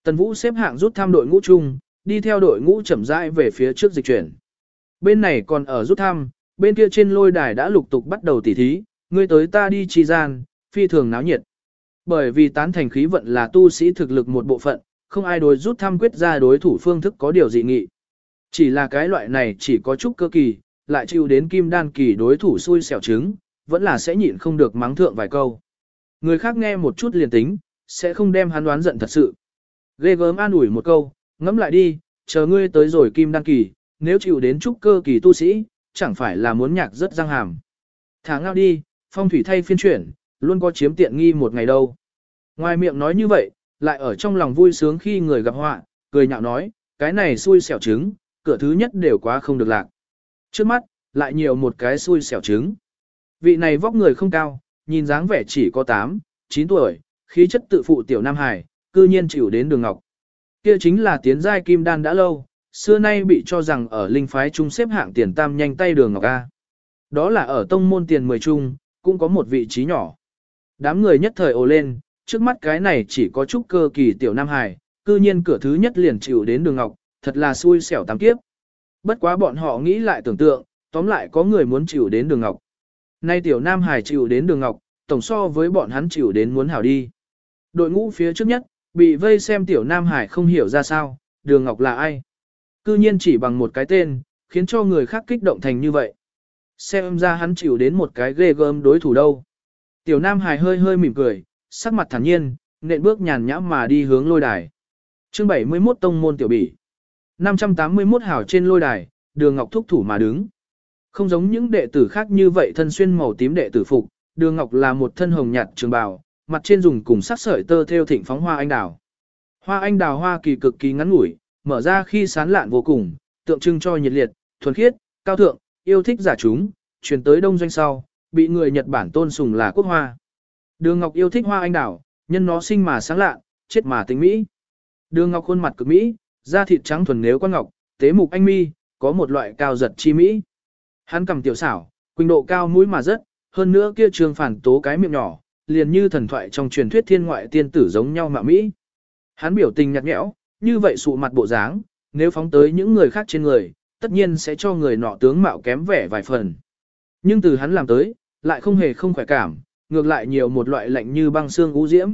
Tần Vũ xếp hạng rút thăm đội ngũ chung, đi theo đội ngũ chậm rãi về phía trước dịch chuyển. Bên này còn ở rút thăm, bên kia trên lôi đài đã lục tục bắt đầu tỉ thí, ngươi tới ta đi chi gian, phi thường náo nhiệt. Bởi vì tán thành khí vận là tu sĩ thực lực một bộ phận, không ai đối rút thăm quyết ra đối thủ phương thức có điều dị nghị. Chỉ là cái loại này chỉ có chút cơ kỳ, lại chịu đến kim đan kỳ đối thủ xui xẻo trứng, vẫn là sẽ nhịn không được mắng thượng vài câu. Người khác nghe một chút liền tính, sẽ không đem hắn đoán giận thật sự. Ghê gớm an ủi một câu, ngẫm lại đi, chờ ngươi tới rồi kim đăng kỳ, nếu chịu đến trúc cơ kỳ tu sĩ, chẳng phải là muốn nhạc rất răng hàm. Thả ngao đi, phong thủy thay phiên chuyển, luôn có chiếm tiện nghi một ngày đâu. Ngoài miệng nói như vậy, lại ở trong lòng vui sướng khi người gặp họa, cười nhạo nói, cái này xui xẻo trứng, cửa thứ nhất đều quá không được lạc. Trước mắt, lại nhiều một cái xui xẻo trứng. Vị này vóc người không cao, nhìn dáng vẻ chỉ có 8, 9 tuổi, khí chất tự phụ tiểu Nam Hải, cư nhiên chịu đến đường ngọc. Kia chính là tiến giai kim đan đã lâu, xưa nay bị cho rằng ở linh phái trung xếp hạng tiền tam nhanh tay đường ngọc A. Đó là ở tông môn tiền 10 trung, cũng có một vị trí nhỏ. Đám người nhất thời ồ lên, trước mắt cái này chỉ có chút cơ kỳ tiểu Nam Hải, cư nhiên cửa thứ nhất liền chịu đến đường ngọc, thật là xui xẻo tám kiếp. Bất quá bọn họ nghĩ lại tưởng tượng, tóm lại có người muốn chịu đến đường ngọc. Nay tiểu Nam Hải chịu đến đường ngọc, tổng so với bọn hắn chịu đến muốn hảo đi. Đội ngũ phía trước nhất, bị vây xem tiểu Nam Hải không hiểu ra sao, đường ngọc là ai. Cư nhiên chỉ bằng một cái tên, khiến cho người khác kích động thành như vậy. Xem ra hắn chịu đến một cái ghê gớm đối thủ đâu. Tiểu Nam Hải hơi hơi mỉm cười, sắc mặt thản nhiên, nện bước nhàn nhã mà đi hướng lôi đài. Chương 71 Tông môn tiểu bỉ. 581 hảo trên lôi đài, đường ngọc thúc thủ mà đứng. Không giống những đệ tử khác như vậy thân xuyên màu tím đệ tử phục, đường ngọc là một thân hồng nhạt trường bào, mặt trên dùng cùng sắc sợi tơ theo thịnh phóng hoa anh đào. Hoa anh đào hoa kỳ cực kỳ ngắn ngủi, mở ra khi sán lạn vô cùng, tượng trưng cho nhiệt liệt, thuần khiết, cao thượng, yêu thích giả chúng, truyền tới đông doanh sau, bị người Nhật Bản tôn sùng là quốc hoa. Đường Ngọc yêu thích hoa anh đào, nhân nó sinh mà sáng lạ, chết mà tính mỹ. Đường Ngọc khuôn mặt cực mỹ, da thịt trắng thuần nếu quan ngọc, tế mục anh mi, có một loại cao giật chi mỹ. Hắn cầm tiểu xảo, quỳnh độ cao mũi mà rất, hơn nữa kia trường phản tố cái miệng nhỏ, liền như thần thoại trong truyền thuyết thiên ngoại tiên tử giống nhau mà mỹ. Hắn biểu tình nhạt nhẽo, như vậy sụ mặt bộ dáng, nếu phóng tới những người khác trên người, tất nhiên sẽ cho người nọ tướng mạo kém vẻ vài phần. Nhưng từ hắn làm tới, lại không hề không khỏe cảm, ngược lại nhiều một loại lạnh như băng xương u diễm.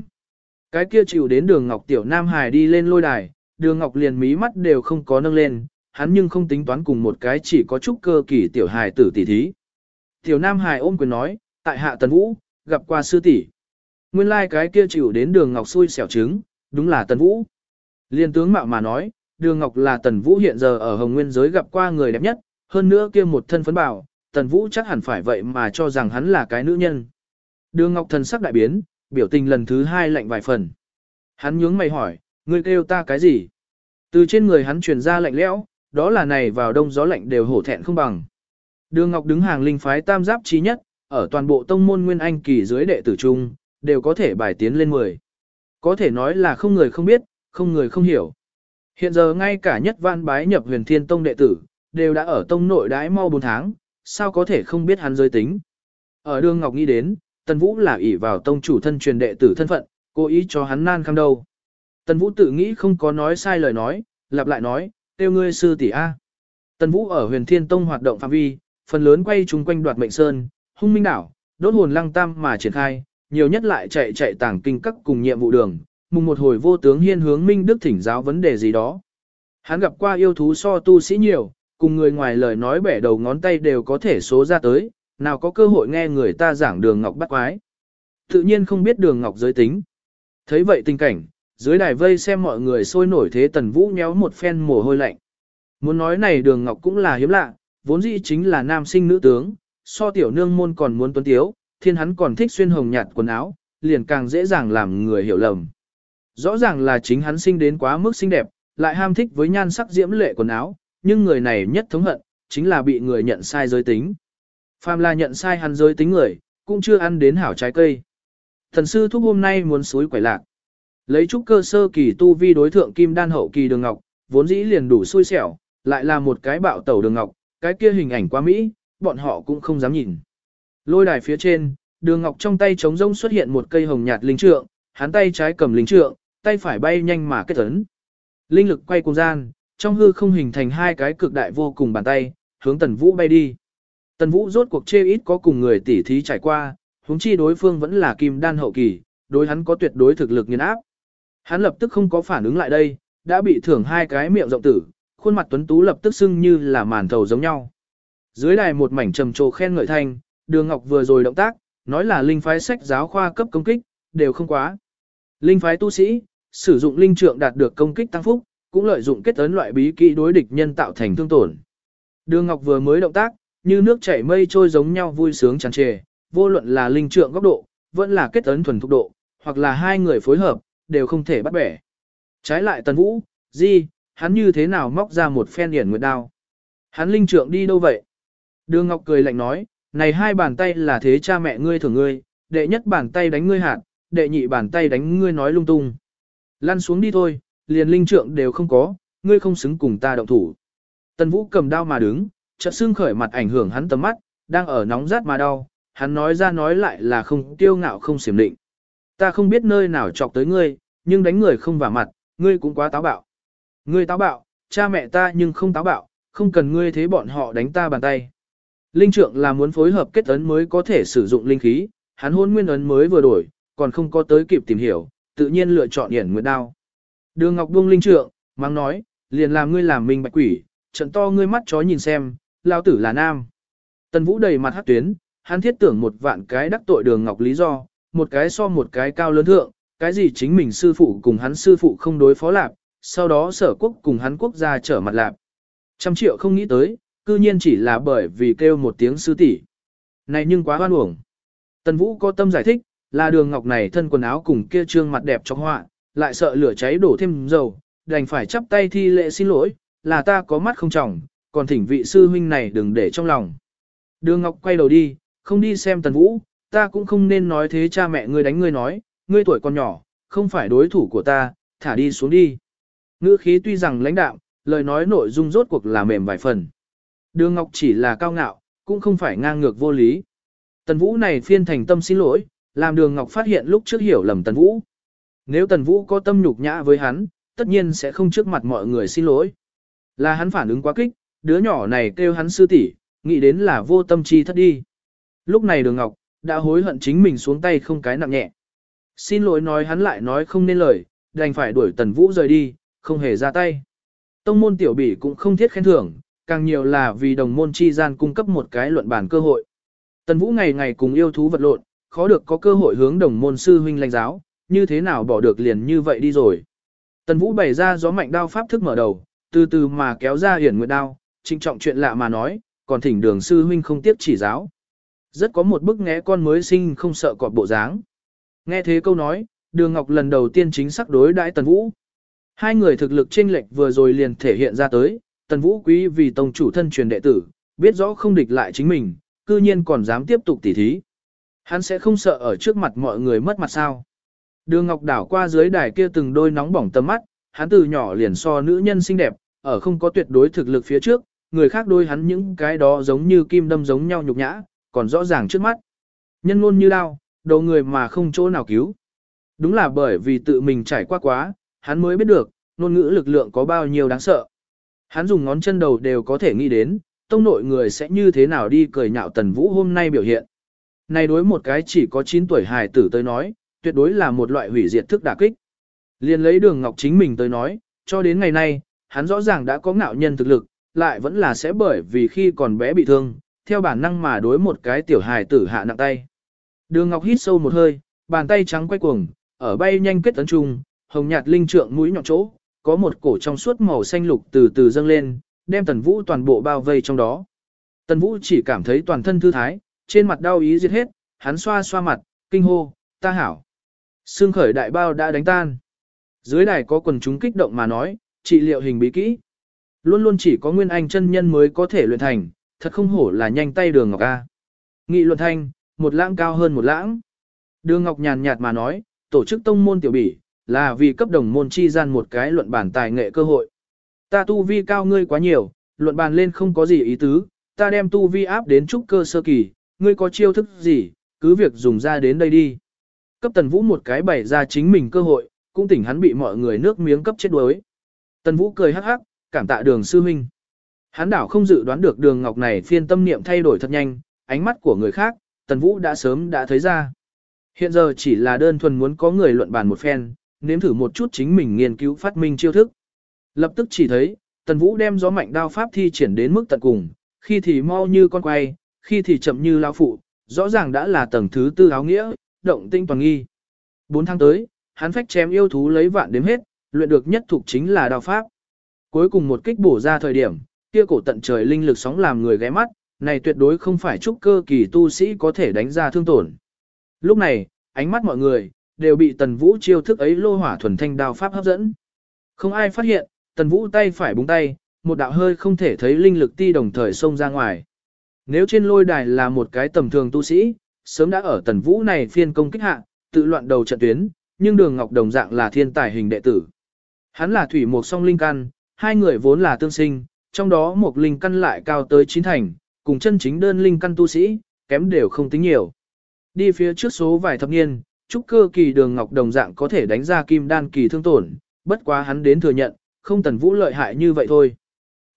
Cái kia chịu đến đường Ngọc Tiểu Nam Hải đi lên lôi đài, đường Ngọc liền mí mắt đều không có nâng lên, hắn nhưng không tính toán cùng một cái chỉ có chút cơ kỳ Tiểu Hải tử tỷ thí. Tiểu Nam Hải ôm quyền nói, tại hạ Tần Vũ, gặp qua sư tỷ. Nguyên lai like cái kia chịu đến đường Ngọc xui xẻo trứng, đúng là Tần Vũ. Liên tướng mạo mà nói, đường Ngọc là Tần Vũ hiện giờ ở Hồng Nguyên giới gặp qua người đẹp nhất, hơn nữa kia một thân phấn bảo, Tần Vũ chắc hẳn phải vậy mà cho rằng hắn là cái nữ nhân. Đường Ngọc thần sắc đại biến, biểu tình lần thứ hai lạnh vài phần. Hắn nhướng mày hỏi, ngươi kêu ta cái gì? Từ trên người hắn truyền ra lạnh lẽo, đó là này vào đông gió lạnh đều hổ thẹn không bằng. Đường Ngọc đứng hàng linh phái tam giáp trí nhất, ở toàn bộ tông môn nguyên anh kỳ dưới đệ tử trung, đều có thể bài tiến lên 10. Có thể nói là không người không biết, không người không hiểu. Hiện giờ ngay cả nhất văn bái nhập huyền thiên tông đệ tử, đều đã ở tông nội đãi mau 4 tháng, sao có thể không biết hắn giới tính. Ở đường Ngọc nghĩ đến, Tần Vũ là ỷ vào tông chủ thân truyền đệ tử thân phận, cố ý cho hắn nan khăm đâu. Tần Vũ tự nghĩ không có nói sai lời nói, lặp lại nói, tiêu ngươi sư tỷ A. Tần Vũ ở huyền thiên tông hoạt động phạm vi, phần lớn quay chung quanh đoạt mệnh sơn, hung minh đảo, đốt hồn lăng tam mà triển khai, nhiều nhất lại chạy chạy tảng kinh các cùng nhiệm vụ đường, mùng một hồi vô tướng hiên hướng minh đức thỉnh giáo vấn đề gì đó. Hắn gặp qua yêu thú so tu sĩ nhiều, cùng người ngoài lời nói bẻ đầu ngón tay đều có thể số ra tới, nào có cơ hội nghe người ta giảng đường ngọc bắt quái. Tự nhiên không biết đường ngọc giới tính. Thấy vậy tình cảnh, dưới đài vây xem mọi người sôi nổi thế tần vũ nhéo một phen mồ hôi lạnh. Muốn nói này đường ngọc cũng là hiếm lạ, vốn dĩ chính là nam sinh nữ tướng, so tiểu nương môn còn muốn tuấn tiếu, thiên hắn còn thích xuyên hồng nhạt quần áo, liền càng dễ dàng làm người hiểu lầm. Rõ ràng là chính hắn sinh đến quá mức xinh đẹp, lại ham thích với nhan sắc diễm lệ quần áo, nhưng người này nhất thống hận, chính là bị người nhận sai giới tính. Phàm là nhận sai hắn giới tính người, cũng chưa ăn đến hảo trái cây. Thần sư thúc hôm nay muốn suối quẩy lạc. Lấy chút cơ sơ kỳ tu vi đối thượng kim đan hậu kỳ đường ngọc, vốn dĩ liền đủ xui xẻo, lại là một cái bạo tẩu đường ngọc, cái kia hình ảnh quá mỹ, bọn họ cũng không dám nhìn. Lôi đài phía trên, đường ngọc trong tay trống rông xuất hiện một cây hồng nhạt linh trượng, hắn tay trái cầm linh trượng, tay phải bay nhanh mà kết ấn. Linh lực quay cùng gian, trong hư không hình thành hai cái cực đại vô cùng bàn tay, hướng tần vũ bay đi. Tần Vũ rốt cuộc chê ít có cùng người tỉ thí trải qua, huống chi đối phương vẫn là kim đan hậu kỳ, đối hắn có tuyệt đối thực lực nghiền áp. Hắn lập tức không có phản ứng lại đây, đã bị thưởng hai cái miệng rộng tử, khuôn mặt tuấn tú lập tức sưng như là màn thầu giống nhau. Dưới đài một mảnh trầm trồ khen ngợi thanh, Đường Ngọc vừa rồi động tác, nói là linh phái sách giáo khoa cấp công kích, đều không quá. Linh phái tu sĩ, sử dụng linh trượng đạt được công kích tăng phúc, cũng lợi dụng kết ấn loại bí kỹ đối địch nhân tạo thành thương tổn. Đường Ngọc vừa mới động tác, như nước chảy mây trôi giống nhau vui sướng tràn trề, vô luận là linh trượng góc độ, vẫn là kết ấn thuần thục độ, hoặc là hai người phối hợp, đều không thể bắt bẻ. Trái lại Tần Vũ, gì, hắn như thế nào móc ra một phen điển nguyệt đao. Hắn linh trượng đi đâu vậy? Đường Ngọc cười lạnh nói, này hai bàn tay là thế cha mẹ ngươi thưởng ngươi, đệ nhất bàn tay đánh ngươi hạt, đệ nhị bàn tay đánh ngươi nói lung tung. Lăn xuống đi thôi, liền linh trượng đều không có, ngươi không xứng cùng ta động thủ. Tần Vũ cầm đao mà đứng, chợt xương khởi mặt ảnh hưởng hắn tầm mắt, đang ở nóng rát mà đau, hắn nói ra nói lại là không tiêu ngạo không xiểm định. Ta không biết nơi nào chọc tới ngươi, nhưng đánh người không vả mặt, ngươi cũng quá táo bạo. Ngươi táo bạo, cha mẹ ta nhưng không táo bạo, không cần ngươi thế bọn họ đánh ta bàn tay. Linh trượng là muốn phối hợp kết ấn mới có thể sử dụng linh khí, hắn hôn nguyên ấn mới vừa đổi, còn không có tới kịp tìm hiểu, tự nhiên lựa chọn hiển nguyệt đao. Đường Ngọc buông linh trượng, mang nói, liền làm ngươi làm mình bạch quỷ, trận to ngươi mắt chó nhìn xem, lao tử là nam. Tần Vũ đầy mặt hát tuyến, hắn thiết tưởng một vạn cái đắc tội đường Ngọc lý do, một cái so một cái cao lớn thượng, cái gì chính mình sư phụ cùng hắn sư phụ không đối phó lạp, sau đó sở quốc cùng hắn quốc gia trở mặt lạp. Trăm triệu không nghĩ tới, cư nhiên chỉ là bởi vì kêu một tiếng sư tỷ. Này nhưng quá hoan uổng. Tần Vũ có tâm giải thích, là đường ngọc này thân quần áo cùng kia trương mặt đẹp trong họa, lại sợ lửa cháy đổ thêm dầu, đành phải chắp tay thi lệ xin lỗi, là ta có mắt không trọng, còn thỉnh vị sư huynh này đừng để trong lòng. Đường Ngọc quay đầu đi, không đi xem Tần Vũ, ta cũng không nên nói thế cha mẹ ngươi đánh ngươi nói, ngươi tuổi còn nhỏ, không phải đối thủ của ta, thả đi xuống đi. Ngữ khí tuy rằng lãnh đạm, lời nói nội dung rốt cuộc là mềm vài phần. Đường Ngọc chỉ là cao ngạo, cũng không phải ngang ngược vô lý. Tần Vũ này phiên thành tâm xin lỗi, làm Đường Ngọc phát hiện lúc trước hiểu lầm Tần Vũ. Nếu Tần Vũ có tâm nhục nhã với hắn, tất nhiên sẽ không trước mặt mọi người xin lỗi. Là hắn phản ứng quá kích, đứa nhỏ này kêu hắn sư tỷ, nghĩ đến là vô tâm chi thất đi. Lúc này Đường Ngọc, đã hối hận chính mình xuống tay không cái nặng nhẹ. Xin lỗi nói hắn lại nói không nên lời, đành phải đuổi Tần Vũ rời đi, không hề ra tay. Tông môn tiểu bỉ cũng không thiết khen thưởng, càng nhiều là vì đồng môn chi gian cung cấp một cái luận bản cơ hội. Tần Vũ ngày ngày cùng yêu thú vật lộn, khó được có cơ hội hướng đồng môn sư huynh lãnh giáo, như thế nào bỏ được liền như vậy đi rồi. Tần Vũ bày ra gió mạnh đao pháp thức mở đầu, từ từ mà kéo ra hiển nguyệt đao, trinh trọng chuyện lạ mà nói, còn thỉnh đường sư huynh không tiếp chỉ giáo. Rất có một bức ngẽ con mới sinh không sợ cọp bộ dáng. Nghe thế câu nói, đường ngọc lần đầu tiên chính xác đối đãi Tần Vũ. Hai người thực lực chênh lệch vừa rồi liền thể hiện ra tới, Tần Vũ quý vì tông chủ thân truyền đệ tử, biết rõ không địch lại chính mình, cư nhiên còn dám tiếp tục tỉ thí. Hắn sẽ không sợ ở trước mặt mọi người mất mặt sao. Đường Ngọc đảo qua dưới đài kia từng đôi nóng bỏng tầm mắt, hắn từ nhỏ liền so nữ nhân xinh đẹp, ở không có tuyệt đối thực lực phía trước, người khác đôi hắn những cái đó giống như kim đâm giống nhau nhục nhã, còn rõ ràng trước mắt. Nhân ngôn như lao, đầu người mà không chỗ nào cứu. Đúng là bởi vì tự mình trải qua quá, hắn mới biết được, ngôn ngữ lực lượng có bao nhiêu đáng sợ. Hắn dùng ngón chân đầu đều có thể nghĩ đến, tông nội người sẽ như thế nào đi cười nhạo Tần Vũ hôm nay biểu hiện. Này đối một cái chỉ có 9 tuổi hài tử tới nói, tuyệt đối là một loại hủy diệt thức đả kích. Liên lấy đường ngọc chính mình tới nói, cho đến ngày nay, hắn rõ ràng đã có ngạo nhân thực lực, lại vẫn là sẽ bởi vì khi còn bé bị thương, theo bản năng mà đối một cái tiểu hài tử hạ nặng tay. Đường ngọc hít sâu một hơi, bàn tay trắng quay cuồng, ở bay nhanh kết tấn trung, hồng nhạt linh trượng mũi nhọn chỗ, có một cổ trong suốt màu xanh lục từ từ dâng lên, đem tần vũ toàn bộ bao vây trong đó. Tần vũ chỉ cảm thấy toàn thân thư thái, trên mặt đau ý giết hết, hắn xoa xoa mặt, kinh hô, ta hảo. Sương khởi đại bao đã đánh tan. Dưới đài có quần chúng kích động mà nói, trị liệu hình bí kỹ. Luôn luôn chỉ có nguyên anh chân nhân mới có thể luyện thành, thật không hổ là nhanh tay đường ngọc A. Nghị luận thanh, một lãng cao hơn một lãng. Đường ngọc nhàn nhạt mà nói, tổ chức tông môn tiểu bỉ, là vì cấp đồng môn chi gian một cái luận bản tài nghệ cơ hội. Ta tu vi cao ngươi quá nhiều, luận bàn lên không có gì ý tứ, ta đem tu vi áp đến trúc cơ sơ kỳ, ngươi có chiêu thức gì, cứ việc dùng ra đến đây đi. Cấp tần vũ một cái bày ra chính mình cơ hội, cũng tỉnh hắn bị mọi người nước miếng cấp chết đuối. Tần vũ cười hắc hắc, cảm tạ đường sư huynh. Hán đảo không dự đoán được đường ngọc này phiên tâm niệm thay đổi thật nhanh, ánh mắt của người khác, tần vũ đã sớm đã thấy ra. Hiện giờ chỉ là đơn thuần muốn có người luận bàn một phen, nếm thử một chút chính mình nghiên cứu phát minh chiêu thức. Lập tức chỉ thấy, tần vũ đem gió mạnh đao pháp thi triển đến mức tận cùng, khi thì mau như con quay, khi thì chậm như lao phụ, rõ ràng đã là tầng thứ tư áo nghĩa, động tinh toàn nghi. Bốn tháng tới, hắn phách chém yêu thú lấy vạn đếm hết, luyện được nhất thuộc chính là đao pháp. Cuối cùng một kích bổ ra thời điểm, kia cổ tận trời linh lực sóng làm người ghé mắt, này tuyệt đối không phải trúc cơ kỳ tu sĩ có thể đánh ra thương tổn. Lúc này, ánh mắt mọi người, đều bị tần vũ chiêu thức ấy lô hỏa thuần thanh đao pháp hấp dẫn. Không ai phát hiện, tần vũ tay phải búng tay, một đạo hơi không thể thấy linh lực ti đồng thời xông ra ngoài. Nếu trên lôi đài là một cái tầm thường tu sĩ, sớm đã ở tần vũ này phiên công kích hạ, tự loạn đầu trận tuyến, nhưng đường ngọc đồng dạng là thiên tài hình đệ tử. Hắn là thủy một song linh căn, hai người vốn là tương sinh, trong đó một linh căn lại cao tới chín thành, cùng chân chính đơn linh căn tu sĩ, kém đều không tính nhiều. Đi phía trước số vài thập niên, trúc cơ kỳ đường ngọc đồng dạng có thể đánh ra kim đan kỳ thương tổn, bất quá hắn đến thừa nhận, không tần vũ lợi hại như vậy thôi.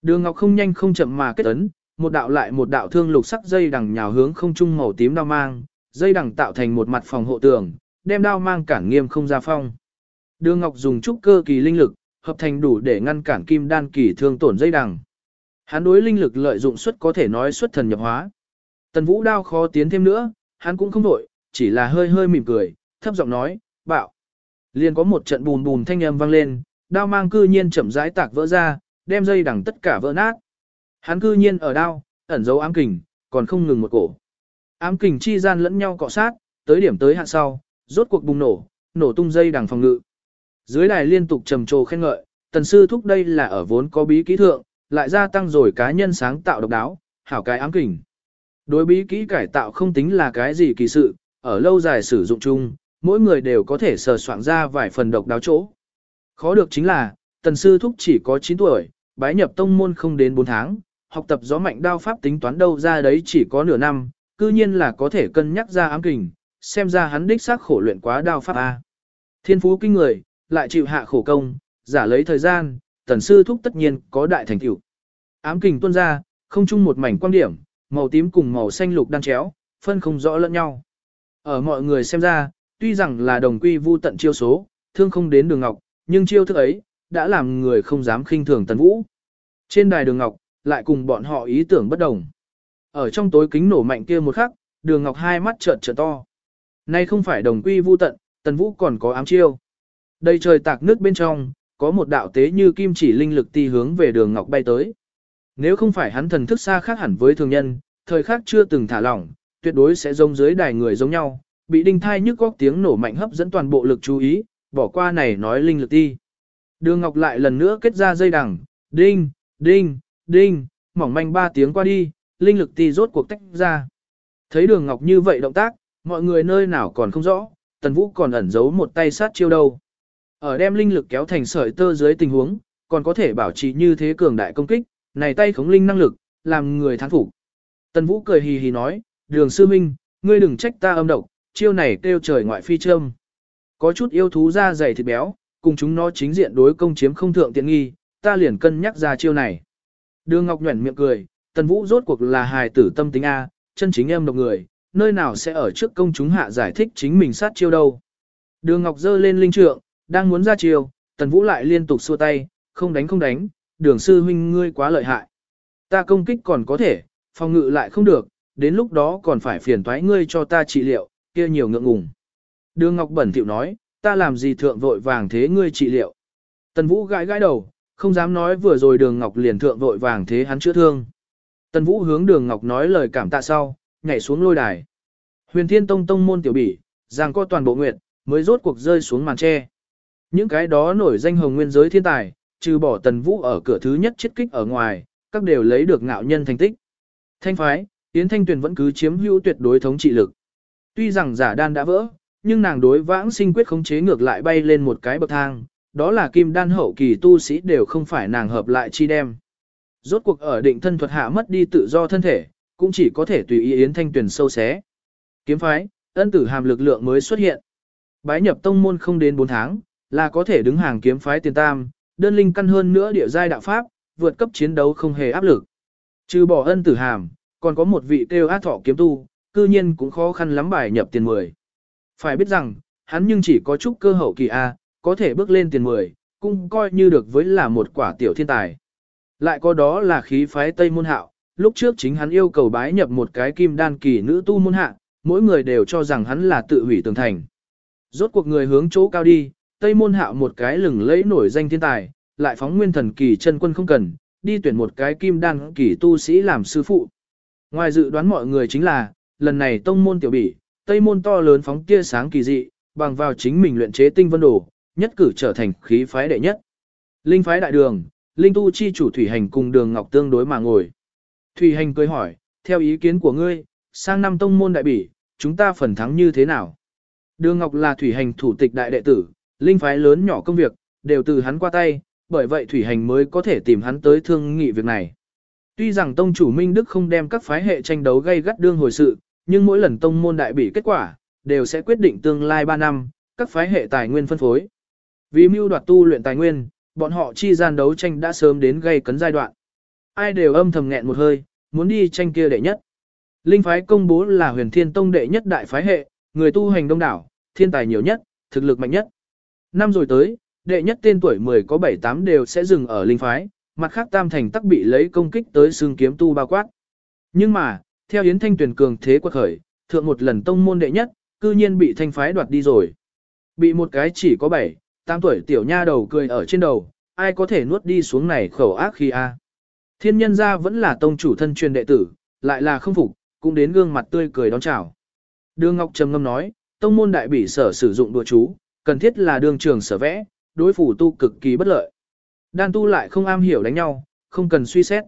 Đường ngọc không nhanh không chậm mà kết ấn, một đạo lại một đạo thương lục sắc dây đằng nhào hướng không trung màu tím đao mang, dây đằng tạo thành một mặt phòng hộ tường, đem đao mang cản nghiêm không ra phong. Đường ngọc dùng trúc cơ kỳ linh lực, hợp thành đủ để ngăn cản kim đan kỳ thương tổn dây đằng. Hắn đối linh lực lợi dụng suất có thể nói xuất thần nhập hóa. Tần Vũ đao khó tiến thêm nữa, hắn cũng không đổi, chỉ là hơi hơi mỉm cười, thấp giọng nói, bạo. Liền có một trận bùn bùn thanh âm vang lên, đao mang cư nhiên chậm rãi tạc vỡ ra, đem dây đằng tất cả vỡ nát. Hắn cư nhiên ở đao, ẩn dấu ám kình, còn không ngừng một cổ. Ám kình chi gian lẫn nhau cọ sát, tới điểm tới hạn sau, rốt cuộc bùng nổ, nổ tung dây đằng phòng ngự. Dưới đài liên tục trầm trồ khen ngợi, tần sư thúc đây là ở vốn có bí kỹ thượng, lại gia tăng rồi cá nhân sáng tạo độc đáo, hảo cái ám kình. Đối bí kỹ cải tạo không tính là cái gì kỳ sự, ở lâu dài sử dụng chung, mỗi người đều có thể sờ soạn ra vài phần độc đáo chỗ. Khó được chính là, tần sư thúc chỉ có 9 tuổi, bái nhập tông môn không đến 4 tháng, học tập gió mạnh đao pháp tính toán đâu ra đấy chỉ có nửa năm, cư nhiên là có thể cân nhắc ra ám kình, xem ra hắn đích xác khổ luyện quá đao pháp A. Thiên phú kinh người, lại chịu hạ khổ công, giả lấy thời gian, tần sư thúc tất nhiên có đại thành tựu. Ám kình tuôn ra, không chung một mảnh quan điểm, màu tím cùng màu xanh lục đan chéo, phân không rõ lẫn nhau. Ở mọi người xem ra, tuy rằng là đồng quy vu tận chiêu số, thương không đến đường ngọc, nhưng chiêu thức ấy, đã làm người không dám khinh thường tần vũ. Trên đài đường ngọc, lại cùng bọn họ ý tưởng bất đồng. Ở trong tối kính nổ mạnh kia một khắc, đường ngọc hai mắt trợn trợn to. Nay không phải đồng quy vu tận, tần vũ còn có ám chiêu. Đây trời tạc nước bên trong, có một đạo tế như kim chỉ linh lực ti hướng về đường ngọc bay tới. Nếu không phải hắn thần thức xa khác hẳn với thường nhân, thời khắc chưa từng thả lỏng, tuyệt đối sẽ giống dưới đài người giống nhau, bị đinh thai nhức góc tiếng nổ mạnh hấp dẫn toàn bộ lực chú ý, bỏ qua này nói linh lực ti. Đường Ngọc lại lần nữa kết ra dây đằng, đinh, đinh, đinh, mỏng manh ba tiếng qua đi, linh lực ti rốt cuộc tách ra. Thấy đường Ngọc như vậy động tác, mọi người nơi nào còn không rõ, Tần Vũ còn ẩn giấu một tay sát chiêu đâu. Ở đem linh lực kéo thành sợi tơ dưới tình huống, còn có thể bảo trì như thế cường đại công kích, này tay khống linh năng lực, làm người thán phục. Tần Vũ cười hì hì nói, đường sư minh, ngươi đừng trách ta âm độc, chiêu này kêu trời ngoại phi trâm. Có chút yêu thú da dày thịt béo, cùng chúng nó chính diện đối công chiếm không thượng tiện nghi, ta liền cân nhắc ra chiêu này. Đường Ngọc nhuẩn miệng cười, Tần Vũ rốt cuộc là hài tử tâm tính A, chân chính em độc người, nơi nào sẽ ở trước công chúng hạ giải thích chính mình sát chiêu đâu. Đường Ngọc giơ lên linh trượng, đang muốn ra chiều, Tần Vũ lại liên tục xua tay, không đánh không đánh, đường sư huynh ngươi quá lợi hại. Ta công kích còn có thể, phòng ngự lại không được, đến lúc đó còn phải phiền toái ngươi cho ta trị liệu, kia nhiều ngượng ngùng. Đường Ngọc Bẩn Thiệu nói, ta làm gì thượng vội vàng thế ngươi trị liệu. Tần Vũ gãi gãi đầu, không dám nói vừa rồi đường Ngọc liền thượng vội vàng thế hắn chữa thương. Tần Vũ hướng đường Ngọc nói lời cảm tạ sau, nhảy xuống lôi đài. Huyền Thiên Tông Tông môn tiểu bỉ, giang có toàn bộ nguyệt, mới rốt cuộc rơi xuống màn tre. Những cái đó nổi danh hồng nguyên giới thiên tài, trừ bỏ Tần Vũ ở cửa thứ nhất chết kích ở ngoài, các đều lấy được ngạo nhân thành tích. Thanh phái, Yến Thanh Tuyền vẫn cứ chiếm hữu tuyệt đối thống trị lực. Tuy rằng giả đan đã vỡ, nhưng nàng đối vãng sinh quyết khống chế ngược lại bay lên một cái bậc thang, đó là kim đan hậu kỳ tu sĩ đều không phải nàng hợp lại chi đem. Rốt cuộc ở định thân thuật hạ mất đi tự do thân thể, cũng chỉ có thể tùy ý Yến Thanh Tuyền sâu xé. Kiếm phái, ân tử hàm lực lượng mới xuất hiện. Bái nhập tông môn không đến 4 tháng, là có thể đứng hàng kiếm phái tiền tam, đơn linh căn hơn nữa địa giai đạo pháp, vượt cấp chiến đấu không hề áp lực. Trừ bỏ ân tử hàm, còn có một vị kêu át thọ kiếm tu, cư nhiên cũng khó khăn lắm bài nhập tiền 10. Phải biết rằng, hắn nhưng chỉ có chút cơ hậu kỳ A, có thể bước lên tiền 10, cũng coi như được với là một quả tiểu thiên tài. Lại có đó là khí phái Tây Môn Hạo, lúc trước chính hắn yêu cầu bái nhập một cái kim đan kỳ nữ tu môn hạ, mỗi người đều cho rằng hắn là tự hủy tường thành. Rốt cuộc người hướng chỗ cao đi, Tây Môn Hạo một cái lừng lẫy nổi danh thiên tài, lại phóng nguyên thần kỳ chân quân không cần, đi tuyển một cái kim đan kỳ tu sĩ làm sư phụ. Ngoài dự đoán mọi người chính là, lần này tông môn tiểu bỉ, tây môn to lớn phóng tia sáng kỳ dị, bằng vào chính mình luyện chế tinh vân đồ, nhất cử trở thành khí phái đệ nhất. Linh phái đại đường, linh tu chi chủ thủy hành cùng đường ngọc tương đối mà ngồi. Thủy hành cười hỏi, theo ý kiến của ngươi, sang năm tông môn đại bỉ, chúng ta phần thắng như thế nào? Đường ngọc là thủy hành thủ tịch đại đệ tử, linh phái lớn nhỏ công việc, đều từ hắn qua tay, bởi vậy thủy hành mới có thể tìm hắn tới thương nghị việc này. Tuy rằng tông chủ Minh Đức không đem các phái hệ tranh đấu gây gắt đương hồi sự, nhưng mỗi lần tông môn đại bị kết quả, đều sẽ quyết định tương lai 3 năm, các phái hệ tài nguyên phân phối. Vì mưu đoạt tu luyện tài nguyên, bọn họ chi gian đấu tranh đã sớm đến gây cấn giai đoạn. Ai đều âm thầm nghẹn một hơi, muốn đi tranh kia đệ nhất. Linh phái công bố là huyền thiên tông đệ nhất đại phái hệ, người tu hành đông đảo, thiên tài nhiều nhất, thực lực mạnh nhất. Năm rồi tới, đệ nhất tên tuổi 10 có 7-8 đều sẽ dừng ở linh phái, mặt khác tam thành tắc bị lấy công kích tới xương kiếm tu bao quát. Nhưng mà, theo Yến Thanh tuyển cường thế quật khởi, thượng một lần tông môn đệ nhất, cư nhiên bị thanh phái đoạt đi rồi. Bị một cái chỉ có 7, 8 tuổi tiểu nha đầu cười ở trên đầu, ai có thể nuốt đi xuống này khẩu ác khi a? Thiên nhân gia vẫn là tông chủ thân truyền đệ tử, lại là không phục, cũng đến gương mặt tươi cười đón chào. Đường Ngọc trầm ngâm nói, tông môn đại bỉ sở sử dụng đùa chú, cần thiết là đường trường sở vẽ, đối phủ tu cực kỳ bất lợi. Đan tu lại không am hiểu đánh nhau, không cần suy xét.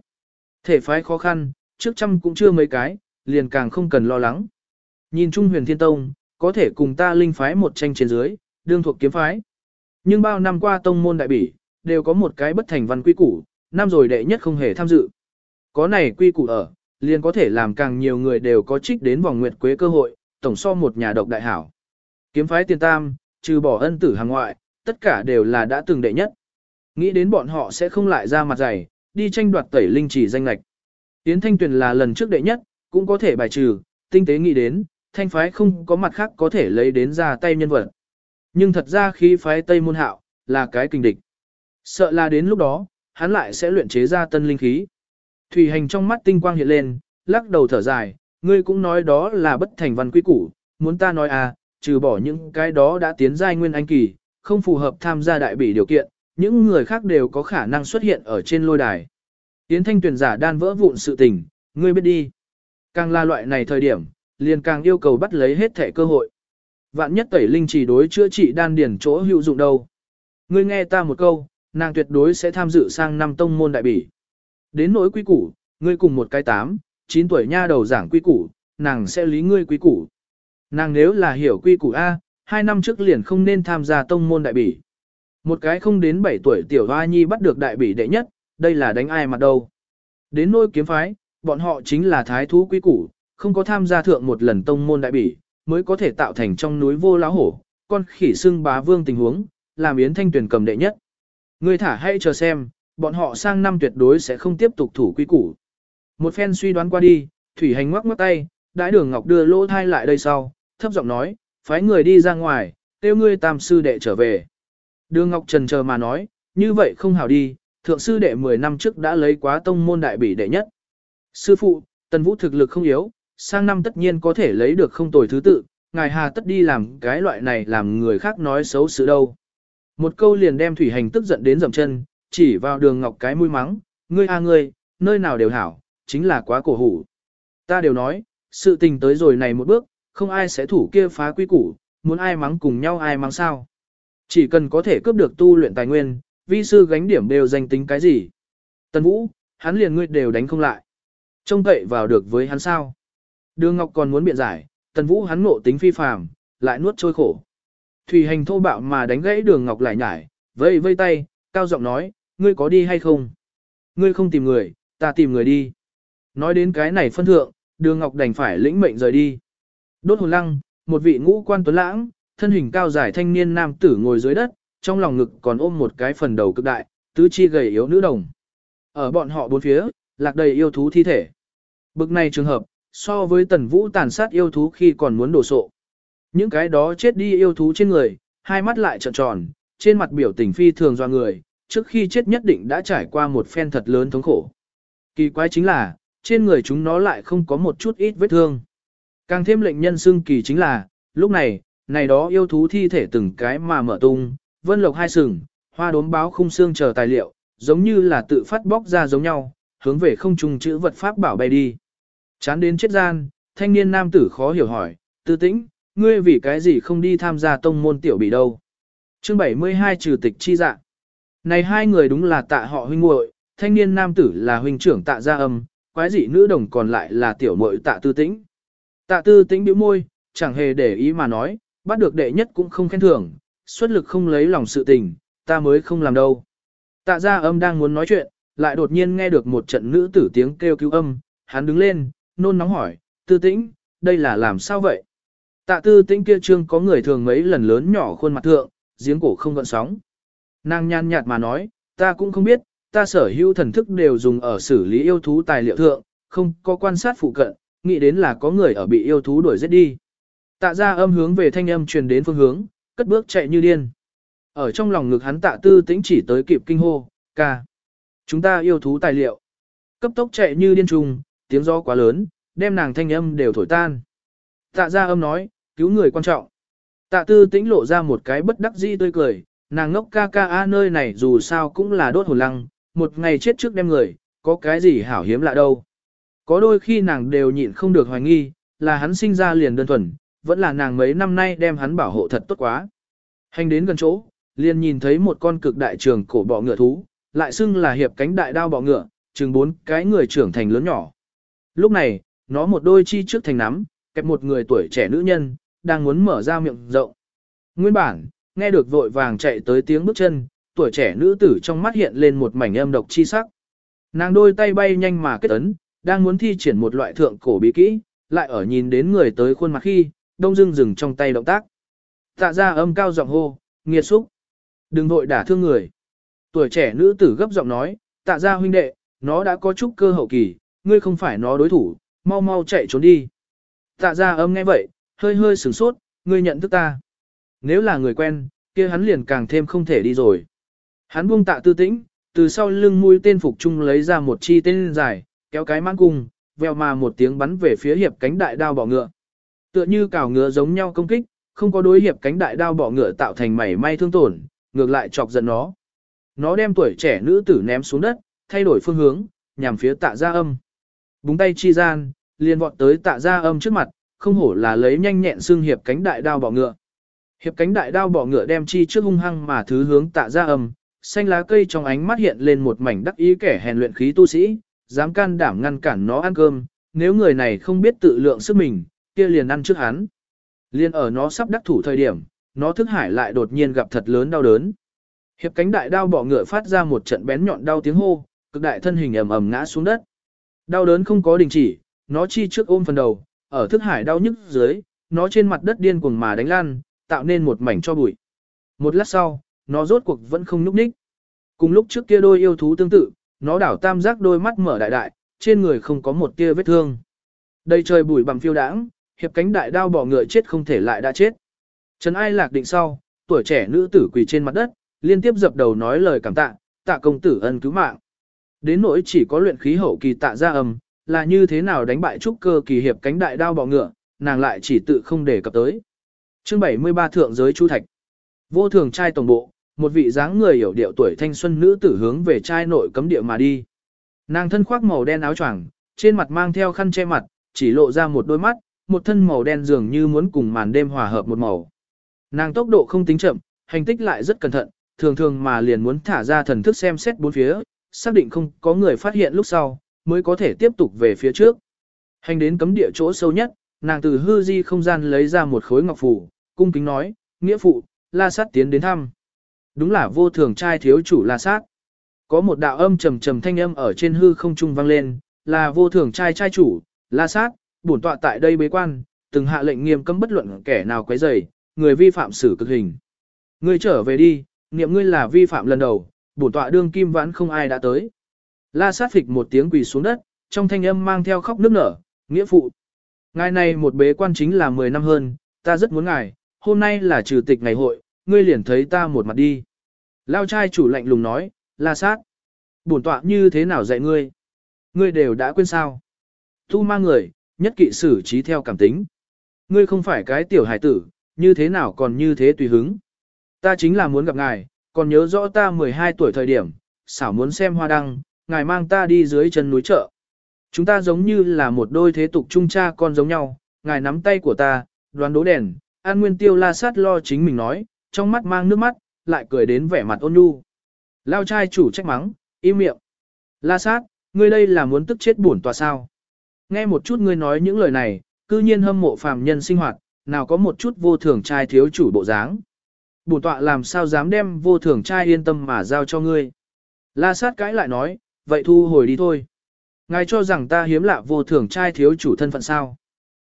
Thể phái khó khăn, trước trăm cũng chưa mấy cái, liền càng không cần lo lắng. Nhìn Trung huyền thiên tông, có thể cùng ta linh phái một tranh trên dưới, đương thuộc kiếm phái. Nhưng bao năm qua tông môn đại bỉ, đều có một cái bất thành văn quy củ, năm rồi đệ nhất không hề tham dự. Có này quy củ ở, liền có thể làm càng nhiều người đều có trích đến vòng nguyệt quế cơ hội, tổng so một nhà độc đại hảo. Kiếm phái tiền tam, trừ bỏ ân tử hàng ngoại, tất cả đều là đã từng đệ nhất. Nghĩ đến bọn họ sẽ không lại ra mặt dày, đi tranh đoạt tẩy linh chỉ danh lạch. Yến Thanh Tuyền là lần trước đệ nhất, cũng có thể bài trừ, tinh tế nghĩ đến, thanh phái không có mặt khác có thể lấy đến ra tay nhân vật. Nhưng thật ra khi phái Tây Môn Hạo, là cái kinh địch. Sợ là đến lúc đó, hắn lại sẽ luyện chế ra tân linh khí. Thủy hành trong mắt tinh quang hiện lên, lắc đầu thở dài, ngươi cũng nói đó là bất thành văn quy củ, muốn ta nói à, trừ bỏ những cái đó đã tiến giai nguyên anh kỳ, không phù hợp tham gia đại bỉ điều kiện, những người khác đều có khả năng xuất hiện ở trên lôi đài. Tiến thanh tuyển giả đan vỡ vụn sự tình, ngươi biết đi. Càng là loại này thời điểm, liền càng yêu cầu bắt lấy hết thể cơ hội. Vạn nhất tẩy linh chỉ đối chữa trị đan điển chỗ hữu dụng đâu. Ngươi nghe ta một câu, nàng tuyệt đối sẽ tham dự sang năm tông môn đại bỉ. Đến nỗi quý củ, ngươi cùng một cái tám, chín tuổi nha đầu giảng quý củ, nàng sẽ lý ngươi quý củ. Nàng nếu là hiểu quy củ A, hai năm trước liền không nên tham gia tông môn đại bỉ. Một cái không đến 7 tuổi tiểu hoa nhi bắt được đại bỉ đệ nhất, đây là đánh ai mặt đâu. Đến nôi kiếm phái, bọn họ chính là thái thú quý củ, không có tham gia thượng một lần tông môn đại bỉ, mới có thể tạo thành trong núi vô lá hổ, con khỉ xưng bá vương tình huống, làm yến thanh tuyển cầm đệ nhất. Người thả hay chờ xem, bọn họ sang năm tuyệt đối sẽ không tiếp tục thủ quý củ. Một phen suy đoán qua đi, thủy hành ngoắc ngoắc tay, đãi đường ngọc đưa lỗ thai lại đây sau, thấp giọng nói, phái người đi ra ngoài, kêu ngươi tam sư đệ trở về. Đường ngọc trần chờ mà nói, như vậy không hảo đi, thượng sư đệ 10 năm trước đã lấy quá tông môn đại bỉ đệ nhất. Sư phụ, tần vũ thực lực không yếu, sang năm tất nhiên có thể lấy được không tồi thứ tự, ngài hà tất đi làm cái loại này làm người khác nói xấu sự đâu. Một câu liền đem thủy hành tức giận đến dậm chân, chỉ vào đường ngọc cái mũi mắng, ngươi a ngươi, nơi nào đều hảo, chính là quá cổ hủ. Ta đều nói, sự tình tới rồi này một bước, không ai sẽ thủ kia phá quy củ, muốn ai mắng cùng nhau ai mắng sao. Chỉ cần có thể cướp được tu luyện tài nguyên, vi sư gánh điểm đều danh tính cái gì. Tần Vũ, hắn liền ngươi đều đánh không lại. Trông cậy vào được với hắn sao. Đường Ngọc còn muốn biện giải, Tần Vũ hắn ngộ tính phi phàm, lại nuốt trôi khổ. Thủy hành thô bạo mà đánh gãy đường Ngọc lại nhải, vây vây tay, cao giọng nói, ngươi có đi hay không? Ngươi không tìm người, ta tìm người đi. Nói đến cái này phân thượng, đường Ngọc đành phải lĩnh mệnh rời đi. Đốt hồn lăng, một vị ngũ quan tuấn lãng, thân hình cao dài thanh niên nam tử ngồi dưới đất, trong lòng ngực còn ôm một cái phần đầu cực đại, tứ chi gầy yếu nữ đồng. Ở bọn họ bốn phía, lạc đầy yêu thú thi thể. Bực này trường hợp, so với tần vũ tàn sát yêu thú khi còn muốn đổ sộ. Những cái đó chết đi yêu thú trên người, hai mắt lại trợn tròn, trên mặt biểu tình phi thường do người, trước khi chết nhất định đã trải qua một phen thật lớn thống khổ. Kỳ quái chính là, trên người chúng nó lại không có một chút ít vết thương. Càng thêm lệnh nhân xưng kỳ chính là, lúc này, này đó yêu thú thi thể từng cái mà mở tung, vân lộc hai sừng, hoa đốm báo khung xương chờ tài liệu, giống như là tự phát bóc ra giống nhau, hướng về không trùng chữ vật pháp bảo bay đi. Chán đến chết gian, thanh niên nam tử khó hiểu hỏi, tư tĩnh, ngươi vì cái gì không đi tham gia tông môn tiểu bị đâu. Chương 72 trừ tịch chi dạ. Này hai người đúng là tạ họ huynh muội, thanh niên nam tử là huynh trưởng tạ gia âm, quái dị nữ đồng còn lại là tiểu muội tạ tư tĩnh. Tạ tư tĩnh bĩu môi, chẳng hề để ý mà nói, bắt được đệ nhất cũng không khen thưởng, xuất lực không lấy lòng sự tình, ta mới không làm đâu. Tạ gia âm đang muốn nói chuyện, lại đột nhiên nghe được một trận nữ tử tiếng kêu cứu âm, hắn đứng lên, nôn nóng hỏi, tư tĩnh, đây là làm sao vậy? Tạ tư tĩnh kia trương có người thường mấy lần lớn nhỏ khuôn mặt thượng, giếng cổ không gợn sóng. Nàng nhàn nhạt mà nói, ta cũng không biết, ta sở hữu thần thức đều dùng ở xử lý yêu thú tài liệu thượng, không có quan sát phụ cận, nghĩ đến là có người ở bị yêu thú đuổi giết đi. Tạ ra âm hướng về thanh âm truyền đến phương hướng, cất bước chạy như điên. Ở trong lòng ngực hắn tạ tư tĩnh chỉ tới kịp kinh hô, ca. Chúng ta yêu thú tài liệu. Cấp tốc chạy như điên trùng, tiếng gió quá lớn, đem nàng thanh âm đều thổi tan. Tạ ra âm nói, cứu người quan trọng. Tạ tư tĩnh lộ ra một cái bất đắc dĩ tươi cười, nàng ngốc ca ca a nơi này dù sao cũng là đốt hồn lăng, một ngày chết trước đem người, có cái gì hảo hiếm lạ đâu. Có đôi khi nàng đều nhịn không được hoài nghi, là hắn sinh ra liền đơn thuần, vẫn là nàng mấy năm nay đem hắn bảo hộ thật tốt quá. Hành đến gần chỗ, liền nhìn thấy một con cực đại trường cổ bọ ngựa thú, lại xưng là hiệp cánh đại đao bọ ngựa, chừng bốn cái người trưởng thành lớn nhỏ. Lúc này, nó một đôi chi trước thành nắm, kẹp một người tuổi trẻ nữ nhân, đang muốn mở ra miệng rộng. Nguyên bản, nghe được vội vàng chạy tới tiếng bước chân, tuổi trẻ nữ tử trong mắt hiện lên một mảnh âm độc chi sắc. Nàng đôi tay bay nhanh mà kết ấn, đang muốn thi triển một loại thượng cổ bí kỹ, lại ở nhìn đến người tới khuôn mặt khi, đông dưng dừng trong tay động tác. Tạ ra âm cao giọng hô, nghiệt xúc. Đừng vội đả thương người. Tuổi trẻ nữ tử gấp giọng nói, tạ ra huynh đệ, nó đã có chút cơ hậu kỳ, ngươi không phải nó đối thủ, mau mau chạy trốn đi. Tạ ra âm nghe vậy, hơi hơi sửng sốt, ngươi nhận thức ta. Nếu là người quen, kia hắn liền càng thêm không thể đi rồi. Hắn buông tạ tư tĩnh, từ sau lưng mũi tên phục trung lấy ra một chi tên dài, kéo cái mang cung, veo mà một tiếng bắn về phía hiệp cánh đại đao bọ ngựa. Tựa như cào ngựa giống nhau công kích, không có đối hiệp cánh đại đao bọ ngựa tạo thành mảy may thương tổn, ngược lại chọc giận nó. Nó đem tuổi trẻ nữ tử ném xuống đất, thay đổi phương hướng, nhằm phía tạ gia âm. Búng tay chi gian, liền vọt tới tạ gia âm trước mặt, không hổ là lấy nhanh nhẹn xương hiệp cánh đại đao bọ ngựa. Hiệp cánh đại đao bọ ngựa đem chi trước hung hăng mà thứ hướng tạ gia âm, xanh lá cây trong ánh mắt hiện lên một mảnh đắc ý kẻ hèn luyện khí tu sĩ, dám can đảm ngăn cản nó ăn cơm, nếu người này không biết tự lượng sức mình, kia liền ăn trước hắn. Liên ở nó sắp đắc thủ thời điểm, nó thức hải lại đột nhiên gặp thật lớn đau đớn. Hiệp cánh đại đao bỏ ngựa phát ra một trận bén nhọn đau tiếng hô, cực đại thân hình ầm ầm ngã xuống đất. Đau đớn không có đình chỉ, nó chi trước ôm phần đầu, ở thức hải đau nhức dưới, nó trên mặt đất điên cuồng mà đánh lan, tạo nên một mảnh cho bụi. Một lát sau, nó rốt cuộc vẫn không núp ních. Cùng lúc trước kia đôi yêu thú tương tự, nó đảo tam giác đôi mắt mở đại đại, trên người không có một tia vết thương. Đây trời bụi bằng phiêu đãng, hiệp cánh đại đao bỏ ngựa chết không thể lại đã chết. Trần Ai lạc định sau, tuổi trẻ nữ tử quỳ trên mặt đất, liên tiếp dập đầu nói lời cảm tạ, tạ công tử ân cứu mạng. Đến nỗi chỉ có luyện khí hậu kỳ tạ ra âm, là như thế nào đánh bại trúc cơ kỳ hiệp cánh đại đao bỏ ngựa, nàng lại chỉ tự không để cập tới. Chương 73 thượng giới chu thạch. Vô thường trai tổng bộ, một vị dáng người hiểu điệu tuổi thanh xuân nữ tử hướng về trai nội cấm địa mà đi. Nàng thân khoác màu đen áo choàng, trên mặt mang theo khăn che mặt, chỉ lộ ra một đôi mắt, một thân màu đen dường như muốn cùng màn đêm hòa hợp một màu. Nàng tốc độ không tính chậm, hành tích lại rất cẩn thận, thường thường mà liền muốn thả ra thần thức xem xét bốn phía, xác định không có người phát hiện lúc sau, mới có thể tiếp tục về phía trước. Hành đến cấm địa chỗ sâu nhất, nàng từ hư di không gian lấy ra một khối ngọc phủ, cung kính nói, nghĩa phụ, la sát tiến đến thăm. Đúng là vô thường trai thiếu chủ la sát. Có một đạo âm trầm trầm thanh âm ở trên hư không trung vang lên, là vô thường trai trai chủ, la sát, bổn tọa tại đây bế quan, từng hạ lệnh nghiêm cấm bất luận kẻ nào quấy rầy, người vi phạm xử cực hình. Ngươi trở về đi, niệm ngươi là vi phạm lần đầu, bổn tọa đương kim vãn không ai đã tới. La sát phịch một tiếng quỳ xuống đất, trong thanh âm mang theo khóc nức nở, nghĩa phụ. Ngài này một bế quan chính là 10 năm hơn, ta rất muốn ngài, hôm nay là trừ tịch ngày hội, ngươi liền thấy ta một mặt đi. Lao trai chủ lạnh lùng nói, la sát. Bổn tọa như thế nào dạy ngươi? Ngươi đều đã quên sao? Thu mang người, nhất kỵ xử trí theo cảm tính. Ngươi không phải cái tiểu hải tử, như thế nào còn như thế tùy hứng. Ta chính là muốn gặp ngài, còn nhớ rõ ta 12 tuổi thời điểm, xảo muốn xem hoa đăng, ngài mang ta đi dưới chân núi chợ. Chúng ta giống như là một đôi thế tục trung cha con giống nhau, ngài nắm tay của ta, đoán đố đèn, an nguyên tiêu la sát lo chính mình nói, trong mắt mang nước mắt, lại cười đến vẻ mặt ôn nhu. Lao trai chủ trách mắng, im miệng. La sát, ngươi đây là muốn tức chết bổn tòa sao. Nghe một chút ngươi nói những lời này, cư nhiên hâm mộ phàm nhân sinh hoạt, nào có một chút vô thường trai thiếu chủ bộ dáng. Bổn tọa làm sao dám đem vô thường trai yên tâm mà giao cho ngươi. La sát cãi lại nói, vậy thu hồi đi thôi. Ngài cho rằng ta hiếm lạ vô thường trai thiếu chủ thân phận sao.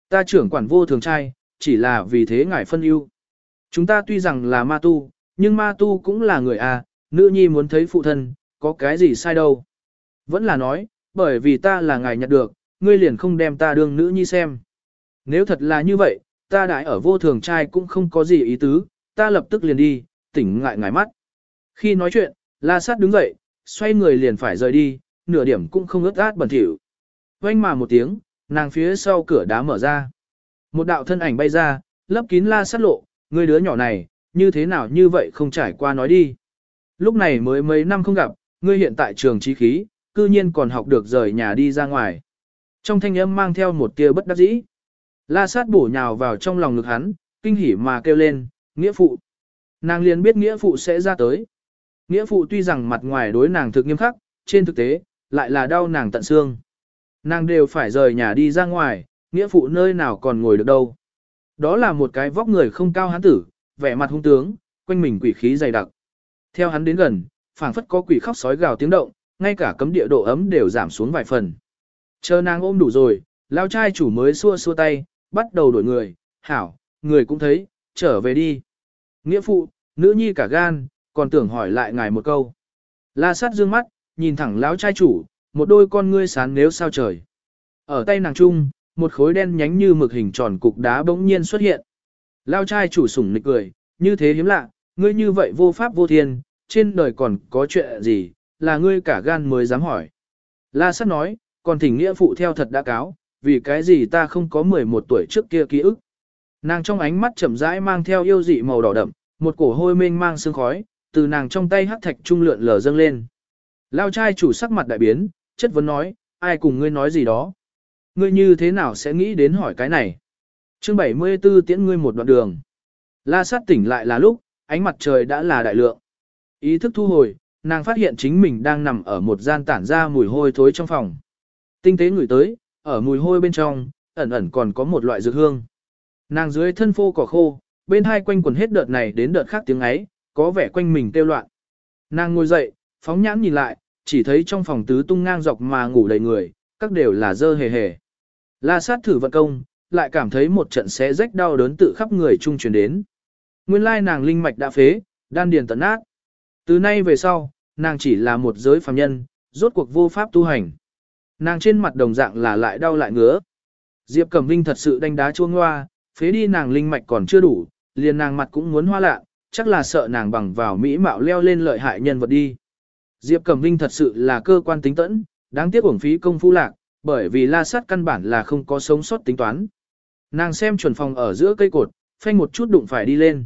Ta trưởng quản vô thường trai, chỉ là vì thế ngài phân ưu. Chúng ta tuy rằng là ma tu, nhưng ma tu cũng là người à, nữ nhi muốn thấy phụ thân, có cái gì sai đâu. Vẫn là nói, bởi vì ta là ngài nhặt được, ngươi liền không đem ta đương nữ nhi xem. Nếu thật là như vậy, ta đại ở vô thường trai cũng không có gì ý tứ, ta lập tức liền đi, tỉnh ngại ngài mắt. Khi nói chuyện, la sát đứng dậy, xoay người liền phải rời đi, nửa điểm cũng không ướt át bẩn thỉu. Vang mà một tiếng, nàng phía sau cửa đá mở ra. Một đạo thân ảnh bay ra, lấp kín la sát lộ, ngươi đứa nhỏ này, như thế nào như vậy không trải qua nói đi. Lúc này mới mấy năm không gặp, ngươi hiện tại trường trí khí, cư nhiên còn học được rời nhà đi ra ngoài. Trong thanh âm mang theo một tia bất đắc dĩ. La sát bổ nhào vào trong lòng ngực hắn, kinh hỉ mà kêu lên, nghĩa phụ. Nàng liền biết nghĩa phụ sẽ ra tới. Nghĩa phụ tuy rằng mặt ngoài đối nàng thực nghiêm khắc, trên thực tế, lại là đau nàng tận xương. Nàng đều phải rời nhà đi ra ngoài, nghĩa phụ nơi nào còn ngồi được đâu. Đó là một cái vóc người không cao hán tử, vẻ mặt hung tướng, quanh mình quỷ khí dày đặc. Theo hắn đến gần, phảng phất có quỷ khóc sói gào tiếng động, ngay cả cấm địa độ ấm đều giảm xuống vài phần. Chờ nàng ôm đủ rồi, lao trai chủ mới xua xua tay, bắt đầu đổi người, hảo, người cũng thấy, trở về đi. Nghĩa phụ, nữ nhi cả gan, còn tưởng hỏi lại ngài một câu. La sát dương mắt, nhìn thẳng lão trai chủ, một đôi con ngươi sán nếu sao trời. Ở tay nàng trung, một khối đen nhánh như mực hình tròn cục đá bỗng nhiên xuất hiện. Lao trai chủ sủng nịch cười, như thế hiếm lạ, ngươi như vậy vô pháp vô thiên, trên đời còn có chuyện gì, là ngươi cả gan mới dám hỏi. La sát nói, còn thỉnh nghĩa phụ theo thật đã cáo, vì cái gì ta không có 11 tuổi trước kia ký ức. Nàng trong ánh mắt chậm rãi mang theo yêu dị màu đỏ đậm, một cổ hôi mênh mang sương khói, từ nàng trong tay hắc thạch trung lượn lờ dâng lên. Lao trai chủ sắc mặt đại biến, chất vấn nói, ai cùng ngươi nói gì đó. Ngươi như thế nào sẽ nghĩ đến hỏi cái này? Chương 74 tiễn ngươi một đoạn đường. La sát tỉnh lại là lúc, ánh mặt trời đã là đại lượng. Ý thức thu hồi, nàng phát hiện chính mình đang nằm ở một gian tản ra mùi hôi thối trong phòng. Tinh tế ngửi tới, ở mùi hôi bên trong, ẩn ẩn còn có một loại dược hương. Nàng dưới thân phô cỏ khô, bên hai quanh quần hết đợt này đến đợt khác tiếng ấy, có vẻ quanh mình tiêu loạn. Nàng ngồi dậy, phóng nhãn nhìn lại, chỉ thấy trong phòng tứ tung ngang dọc mà ngủ đầy người, các đều là dơ hề hề. La sát thử vận công, lại cảm thấy một trận xé rách đau đớn tự khắp người trung truyền đến. Nguyên lai nàng linh mạch đã phế, đan điền tận nát. Từ nay về sau, nàng chỉ là một giới phàm nhân, rốt cuộc vô pháp tu hành. Nàng trên mặt đồng dạng là lại đau lại ngứa. Diệp Cẩm Vinh thật sự đánh đá chuông hoa, phế đi nàng linh mạch còn chưa đủ, liền nàng mặt cũng muốn hoa lạ, chắc là sợ nàng bằng vào mỹ mạo leo lên lợi hại nhân vật đi. Diệp Cẩm Vinh thật sự là cơ quan tính tẫn, đáng tiếc uổng phí công phu lạc, bởi vì la sát căn bản là không có sống sót tính toán. Nàng xem chuẩn phòng ở giữa cây cột, phanh một chút đụng phải đi lên.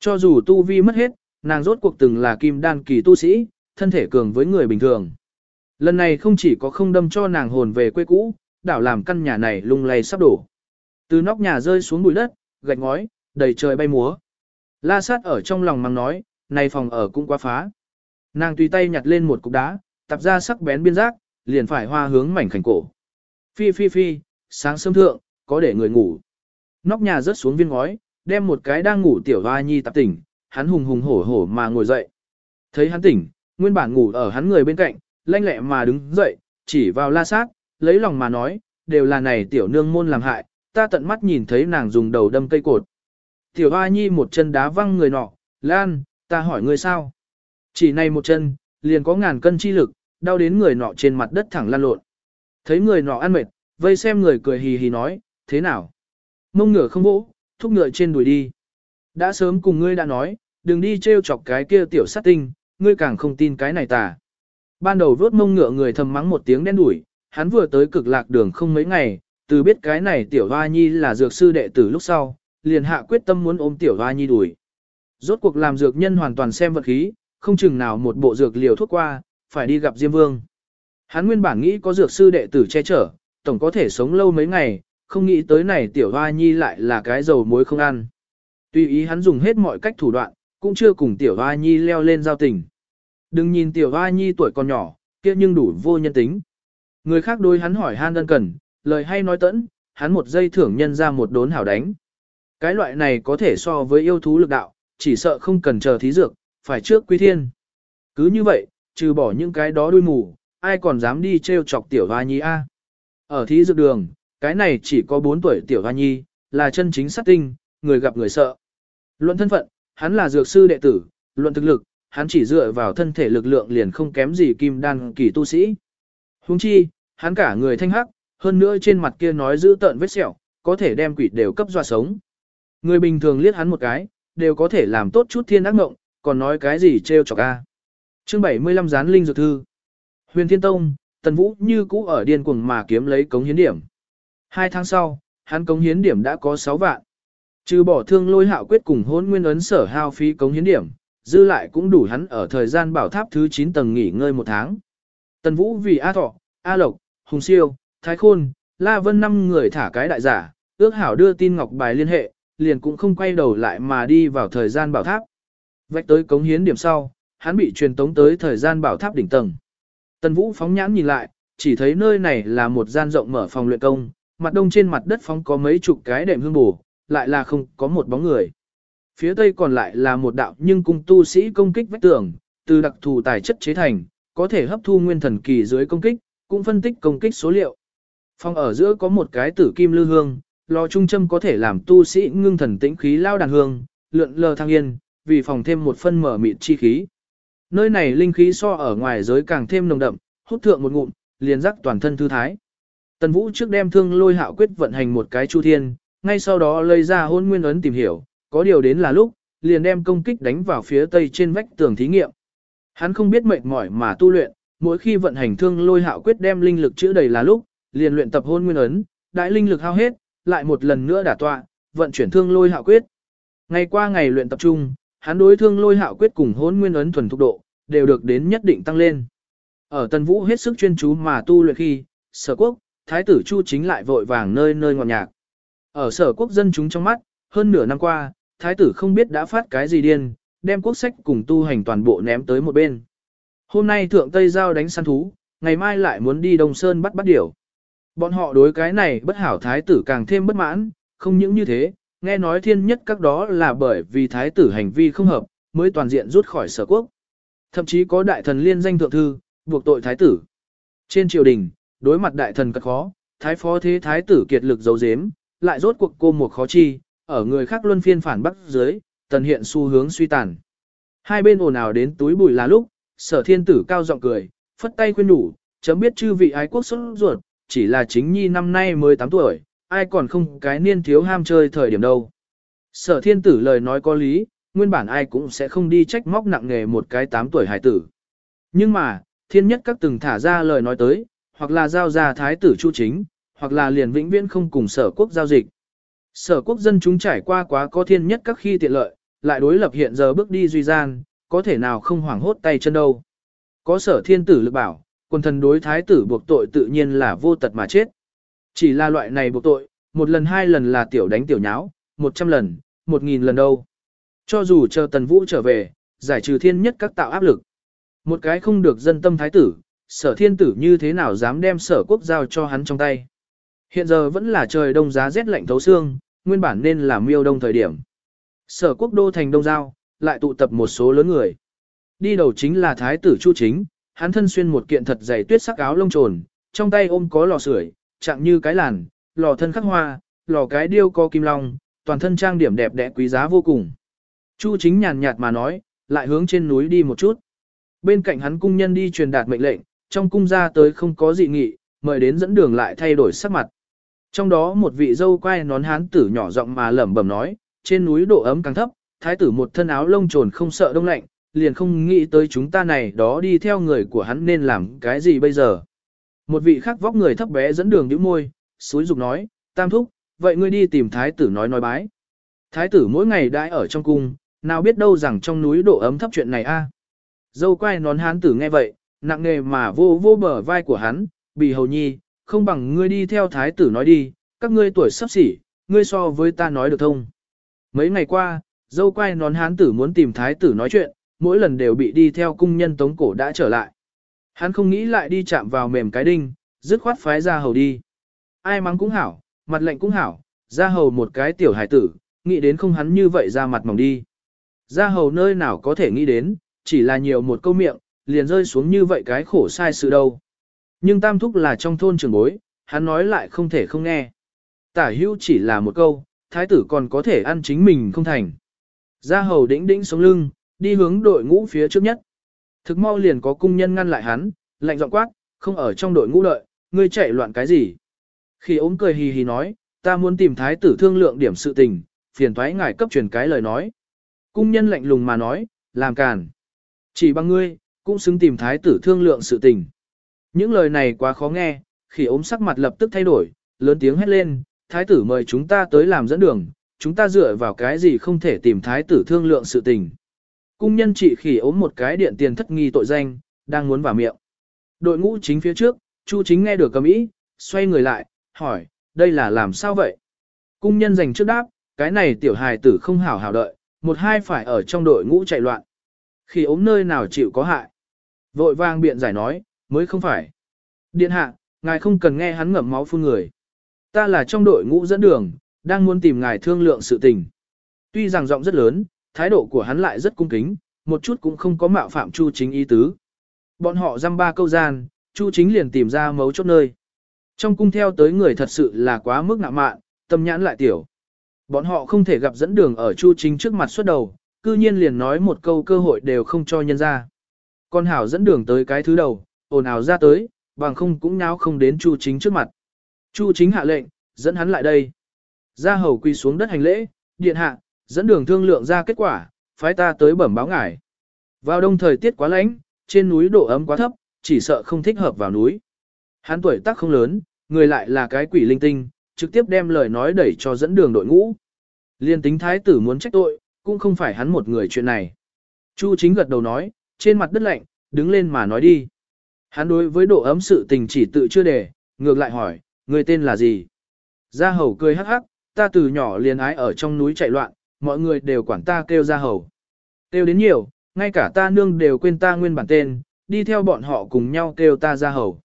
Cho dù tu vi mất hết, nàng rốt cuộc từng là kim đan kỳ tu sĩ, thân thể cường với người bình thường. Lần này không chỉ có không đâm cho nàng hồn về quê cũ, đảo làm căn nhà này lung lay sắp đổ. Từ nóc nhà rơi xuống bụi đất, gạch ngói, đầy trời bay múa. La sát ở trong lòng mang nói, này phòng ở cũng quá phá. Nàng tùy tay nhặt lên một cục đá, tập ra sắc bén biên giác, liền phải hoa hướng mảnh khảnh cổ. Phi phi phi, sáng sớm thượng, có để người ngủ. Nóc nhà rớt xuống viên ngói, đem một cái đang ngủ tiểu hoa nhi tập tỉnh, hắn hùng hùng hổ hổ mà ngồi dậy. Thấy hắn tỉnh, nguyên bản ngủ ở hắn người bên cạnh, lanh lẹ mà đứng dậy, chỉ vào la sát, lấy lòng mà nói, đều là này tiểu nương môn làm hại, ta tận mắt nhìn thấy nàng dùng đầu đâm cây cột. Tiểu hoa nhi một chân đá văng người nọ, Lan, ta hỏi ngươi sao? Chỉ này một chân, liền có ngàn cân chi lực, đau đến người nọ trên mặt đất thẳng lăn lộn. Thấy người nọ ăn mệt, vây xem người cười hì hì nói, thế nào? Mông ngựa không vỗ, thúc ngựa trên đùi đi. Đã sớm cùng ngươi đã nói, đừng đi trêu chọc cái kia tiểu sát tinh, ngươi càng không tin cái này tà. Ban đầu vớt mông ngựa người thầm mắng một tiếng đen đuổi, hắn vừa tới cực lạc đường không mấy ngày, từ biết cái này tiểu hoa nhi là dược sư đệ tử lúc sau, liền hạ quyết tâm muốn ôm tiểu hoa nhi đuổi. Rốt cuộc làm dược nhân hoàn toàn xem vật khí, không chừng nào một bộ dược liều thuốc qua, phải đi gặp Diêm Vương. Hắn nguyên bản nghĩ có dược sư đệ tử che chở, tổng có thể sống lâu mấy ngày, không nghĩ tới này tiểu hoa nhi lại là cái dầu muối không ăn. Tuy ý hắn dùng hết mọi cách thủ đoạn, cũng chưa cùng tiểu hoa nhi leo lên giao tình. Đừng nhìn tiểu hoa nhi tuổi còn nhỏ, kia nhưng đủ vô nhân tính. Người khác đối hắn hỏi han đơn cần, lời hay nói tẫn, hắn một giây thưởng nhân ra một đốn hảo đánh. Cái loại này có thể so với yêu thú lực đạo, chỉ sợ không cần chờ thí dược, phải trước quý thiên. Cứ như vậy, trừ bỏ những cái đó đuôi mù, ai còn dám đi trêu chọc tiểu hoa nhi a? Ở thí dược đường, cái này chỉ có 4 tuổi tiểu hoa nhi, là chân chính sát tinh, người gặp người sợ. Luận thân phận, hắn là dược sư đệ tử, luận thực lực, hắn chỉ dựa vào thân thể lực lượng liền không kém gì kim đan kỳ tu sĩ. Huống chi, hắn cả người thanh hắc, hơn nữa trên mặt kia nói giữ tợn vết sẹo, có thể đem quỷ đều cấp doa sống. Người bình thường liếc hắn một cái, đều có thể làm tốt chút thiên ác ngộng, còn nói cái gì trêu chọc a. Chương 75 gián linh dược thư. Huyền Thiên Tông, Tần Vũ như cũ ở điên cuồng mà kiếm lấy cống hiến điểm. Hai tháng sau, hắn cống hiến điểm đã có 6 vạn. Trừ bỏ thương lôi hạo quyết cùng hôn nguyên ấn sở hao phí cống hiến điểm, dư lại cũng đủ hắn ở thời gian bảo tháp thứ 9 tầng nghỉ ngơi một tháng. Tần Vũ vì A Thọ, A Lộc, Hùng Siêu, Thái Khôn, La Vân năm người thả cái đại giả, ước hảo đưa tin ngọc bài liên hệ, liền cũng không quay đầu lại mà đi vào thời gian bảo tháp. Vạch tới cống hiến điểm sau, hắn bị truyền tống tới thời gian bảo tháp đỉnh tầng. Tần Vũ phóng nhãn nhìn lại, chỉ thấy nơi này là một gian rộng mở phòng luyện công, mặt đông trên mặt đất phóng có mấy chục cái đệm hương bù, lại là không có một bóng người. Phía tây còn lại là một đạo nhưng cung tu sĩ công kích vách tường, từ đặc thù tài chất chế thành, có thể hấp thu nguyên thần kỳ dưới công kích, cũng phân tích công kích số liệu. Phòng ở giữa có một cái tử kim lư hương, lò trung châm có thể làm tu sĩ ngưng thần tĩnh khí lao đàn hương, lượn lờ thăng yên, vì phòng thêm một phân mở mịt chi khí. Nơi này linh khí so ở ngoài giới càng thêm nồng đậm, hút thượng một ngụm, liền rắc toàn thân thư thái. Tần Vũ trước đem thương lôi hạo quyết vận hành một cái chu thiên, ngay sau đó lấy ra hôn nguyên ấn tìm hiểu, có điều đến là lúc, liền đem công kích đánh vào phía tây trên vách tường thí nghiệm. Hắn không biết mệt mỏi mà tu luyện, mỗi khi vận hành thương lôi hạo quyết đem linh lực chữa đầy là lúc, liền luyện tập hôn nguyên ấn, đại linh lực hao hết, lại một lần nữa đả tọa, vận chuyển thương lôi hạo quyết. Ngày qua ngày luyện tập trung, hắn đối thương lôi hạo quyết cùng hôn nguyên ấn thuần thục độ, đều được đến nhất định tăng lên. Ở Tân Vũ hết sức chuyên chú mà tu luyện khi, sở quốc, thái tử Chu chính lại vội vàng nơi nơi ngọt nhạc. Ở sở quốc dân chúng trong mắt, hơn nửa năm qua, thái tử không biết đã phát cái gì điên, đem quốc sách cùng tu hành toàn bộ ném tới một bên. Hôm nay thượng Tây Giao đánh săn thú, ngày mai lại muốn đi Đông Sơn bắt bắt điểu. Bọn họ đối cái này bất hảo thái tử càng thêm bất mãn, không những như thế, nghe nói thiên nhất các đó là bởi vì thái tử hành vi không hợp, mới toàn diện rút khỏi sở quốc. Thậm chí có đại thần liên danh thượng thư, buộc tội thái tử. Trên triều đình, đối mặt đại thần cắt khó, thái phó thế thái tử kiệt lực giấu giếm, lại rốt cuộc cô một khó chi, ở người khác luân phiên phản bắc dưới, tần hiện xu hướng suy tàn. Hai bên ồn ào đến túi bụi là lúc, sở thiên tử cao giọng cười, phất tay khuyên đủ, chấm biết chư vị ái quốc xuất ruột, chỉ là chính nhi năm nay mới 8 tuổi, ai còn không cái niên thiếu ham chơi thời điểm đâu. Sở thiên tử lời nói có lý, nguyên bản ai cũng sẽ không đi trách móc nặng nghề một cái 8 tuổi hải tử. Nhưng mà, thiên nhất các từng thả ra lời nói tới, hoặc là giao ra thái tử chu chính, hoặc là liền vĩnh viễn không cùng sở quốc giao dịch. Sở quốc dân chúng trải qua quá có thiên nhất các khi tiện lợi, lại đối lập hiện giờ bước đi duy gian, có thể nào không hoảng hốt tay chân đâu. Có sở thiên tử lực bảo, quân thần đối thái tử buộc tội tự nhiên là vô tật mà chết. Chỉ là loại này buộc tội, một lần hai lần là tiểu đánh tiểu nháo, một trăm lần, một nghìn lần đâu. Cho dù chờ tần vũ trở về, giải trừ thiên nhất các tạo áp lực. Một cái không được dân tâm thái tử, sở thiên tử như thế nào dám đem sở quốc giao cho hắn trong tay. Hiện giờ vẫn là trời đông giá rét lạnh thấu xương, nguyên bản nên là miêu đông thời điểm. Sở quốc đô thành đông giao, lại tụ tập một số lớn người. Đi đầu chính là thái tử Chu Chính, hắn thân xuyên một kiện thật dày tuyết sắc áo lông trồn, trong tay ôm có lò sưởi, chạm như cái làn, lò thân khắc hoa, lò cái điêu co kim long, toàn thân trang điểm đẹp đẽ quý giá vô cùng. Chu Chính nhàn nhạt mà nói, lại hướng trên núi đi một chút. Bên cạnh hắn cung nhân đi truyền đạt mệnh lệnh, trong cung ra tới không có dị nghị, mời đến dẫn đường lại thay đổi sắc mặt. Trong đó một vị dâu quay nón hán tử nhỏ giọng mà lẩm bẩm nói, trên núi độ ấm càng thấp, thái tử một thân áo lông trồn không sợ đông lạnh, liền không nghĩ tới chúng ta này đó đi theo người của hắn nên làm cái gì bây giờ. Một vị khác vóc người thấp bé dẫn đường nhíu môi, suối dục nói, tam thúc, vậy ngươi đi tìm thái tử nói nói bái. Thái tử mỗi ngày đãi ở trong cung, nào biết đâu rằng trong núi độ ấm thấp chuyện này a. Dâu quay nón hán tử nghe vậy, nặng nề mà vô vô bờ vai của hắn, bị hầu nhi, không bằng ngươi đi theo thái tử nói đi, các ngươi tuổi sắp xỉ, ngươi so với ta nói được thông. Mấy ngày qua, dâu quay nón hán tử muốn tìm thái tử nói chuyện, mỗi lần đều bị đi theo cung nhân tống cổ đã trở lại. Hắn không nghĩ lại đi chạm vào mềm cái đinh, dứt khoát phái ra hầu đi. Ai mắng cũng hảo, mặt lệnh cũng hảo, ra hầu một cái tiểu hải tử, nghĩ đến không hắn như vậy ra mặt mỏng đi. Ra hầu nơi nào có thể nghĩ đến, chỉ là nhiều một câu miệng, liền rơi xuống như vậy cái khổ sai sự đâu. Nhưng tam thúc là trong thôn trường bối, hắn nói lại không thể không nghe. Tả hữu chỉ là một câu, thái tử còn có thể ăn chính mình không thành. Ra hầu đĩnh đĩnh sống lưng, đi hướng đội ngũ phía trước nhất. Thực mau liền có cung nhân ngăn lại hắn, lạnh giọng quát, không ở trong đội ngũ đợi, ngươi chạy loạn cái gì. Khi ốm cười hì hì nói, ta muốn tìm thái tử thương lượng điểm sự tình, phiền thoái ngài cấp truyền cái lời nói. Cung nhân lạnh lùng mà nói, làm càn. Chỉ bằng ngươi, cũng xứng tìm thái tử thương lượng sự tình. Những lời này quá khó nghe, khi ốm sắc mặt lập tức thay đổi, lớn tiếng hét lên, thái tử mời chúng ta tới làm dẫn đường, chúng ta dựa vào cái gì không thể tìm thái tử thương lượng sự tình. Cung nhân trị khỉ ốm một cái điện tiền thất nghi tội danh, đang muốn vào miệng. Đội ngũ chính phía trước, Chu chính nghe được cầm ý, xoay người lại, hỏi, đây là làm sao vậy? Cung nhân dành trước đáp, cái này tiểu hài tử không hảo hảo đợi, một hai phải ở trong đội ngũ chạy loạn. Khi ốm nơi nào chịu có hại. Vội vang biện giải nói, mới không phải. Điện hạ, ngài không cần nghe hắn ngậm máu phun người. Ta là trong đội ngũ dẫn đường, đang muốn tìm ngài thương lượng sự tình. Tuy rằng giọng rất lớn, thái độ của hắn lại rất cung kính, một chút cũng không có mạo phạm Chu Chính ý tứ. Bọn họ dăm ba câu gian, Chu Chính liền tìm ra mấu chốt nơi. Trong cung theo tới người thật sự là quá mức ngạ mạn, tâm nhãn lại tiểu. Bọn họ không thể gặp dẫn đường ở Chu Chính trước mặt xuất đầu, cư nhiên liền nói một câu cơ hội đều không cho nhân ra. Con hảo dẫn đường tới cái thứ đầu, ồn ào ra tới, bằng không cũng náo không đến Chu Chính trước mặt. Chu Chính hạ lệnh, dẫn hắn lại đây. Gia hầu quỳ xuống đất hành lễ, điện hạ, dẫn đường thương lượng ra kết quả, phái ta tới bẩm báo ngài. Vào đông thời tiết quá lạnh, trên núi độ ấm quá thấp, chỉ sợ không thích hợp vào núi. Hắn tuổi tác không lớn, người lại là cái quỷ linh tinh, trực tiếp đem lời nói đẩy cho dẫn đường đội ngũ. Liên tính thái tử muốn trách tội, cũng không phải hắn một người chuyện này. Chu chính gật đầu nói, trên mặt đất lạnh, đứng lên mà nói đi. Hắn đối với độ ấm sự tình chỉ tự chưa đề, ngược lại hỏi, người tên là gì? Gia hầu cười hắc hắc, ta từ nhỏ liền ái ở trong núi chạy loạn, mọi người đều quản ta kêu ra hầu. Kêu đến nhiều, ngay cả ta nương đều quên ta nguyên bản tên, đi theo bọn họ cùng nhau kêu ta ra hầu.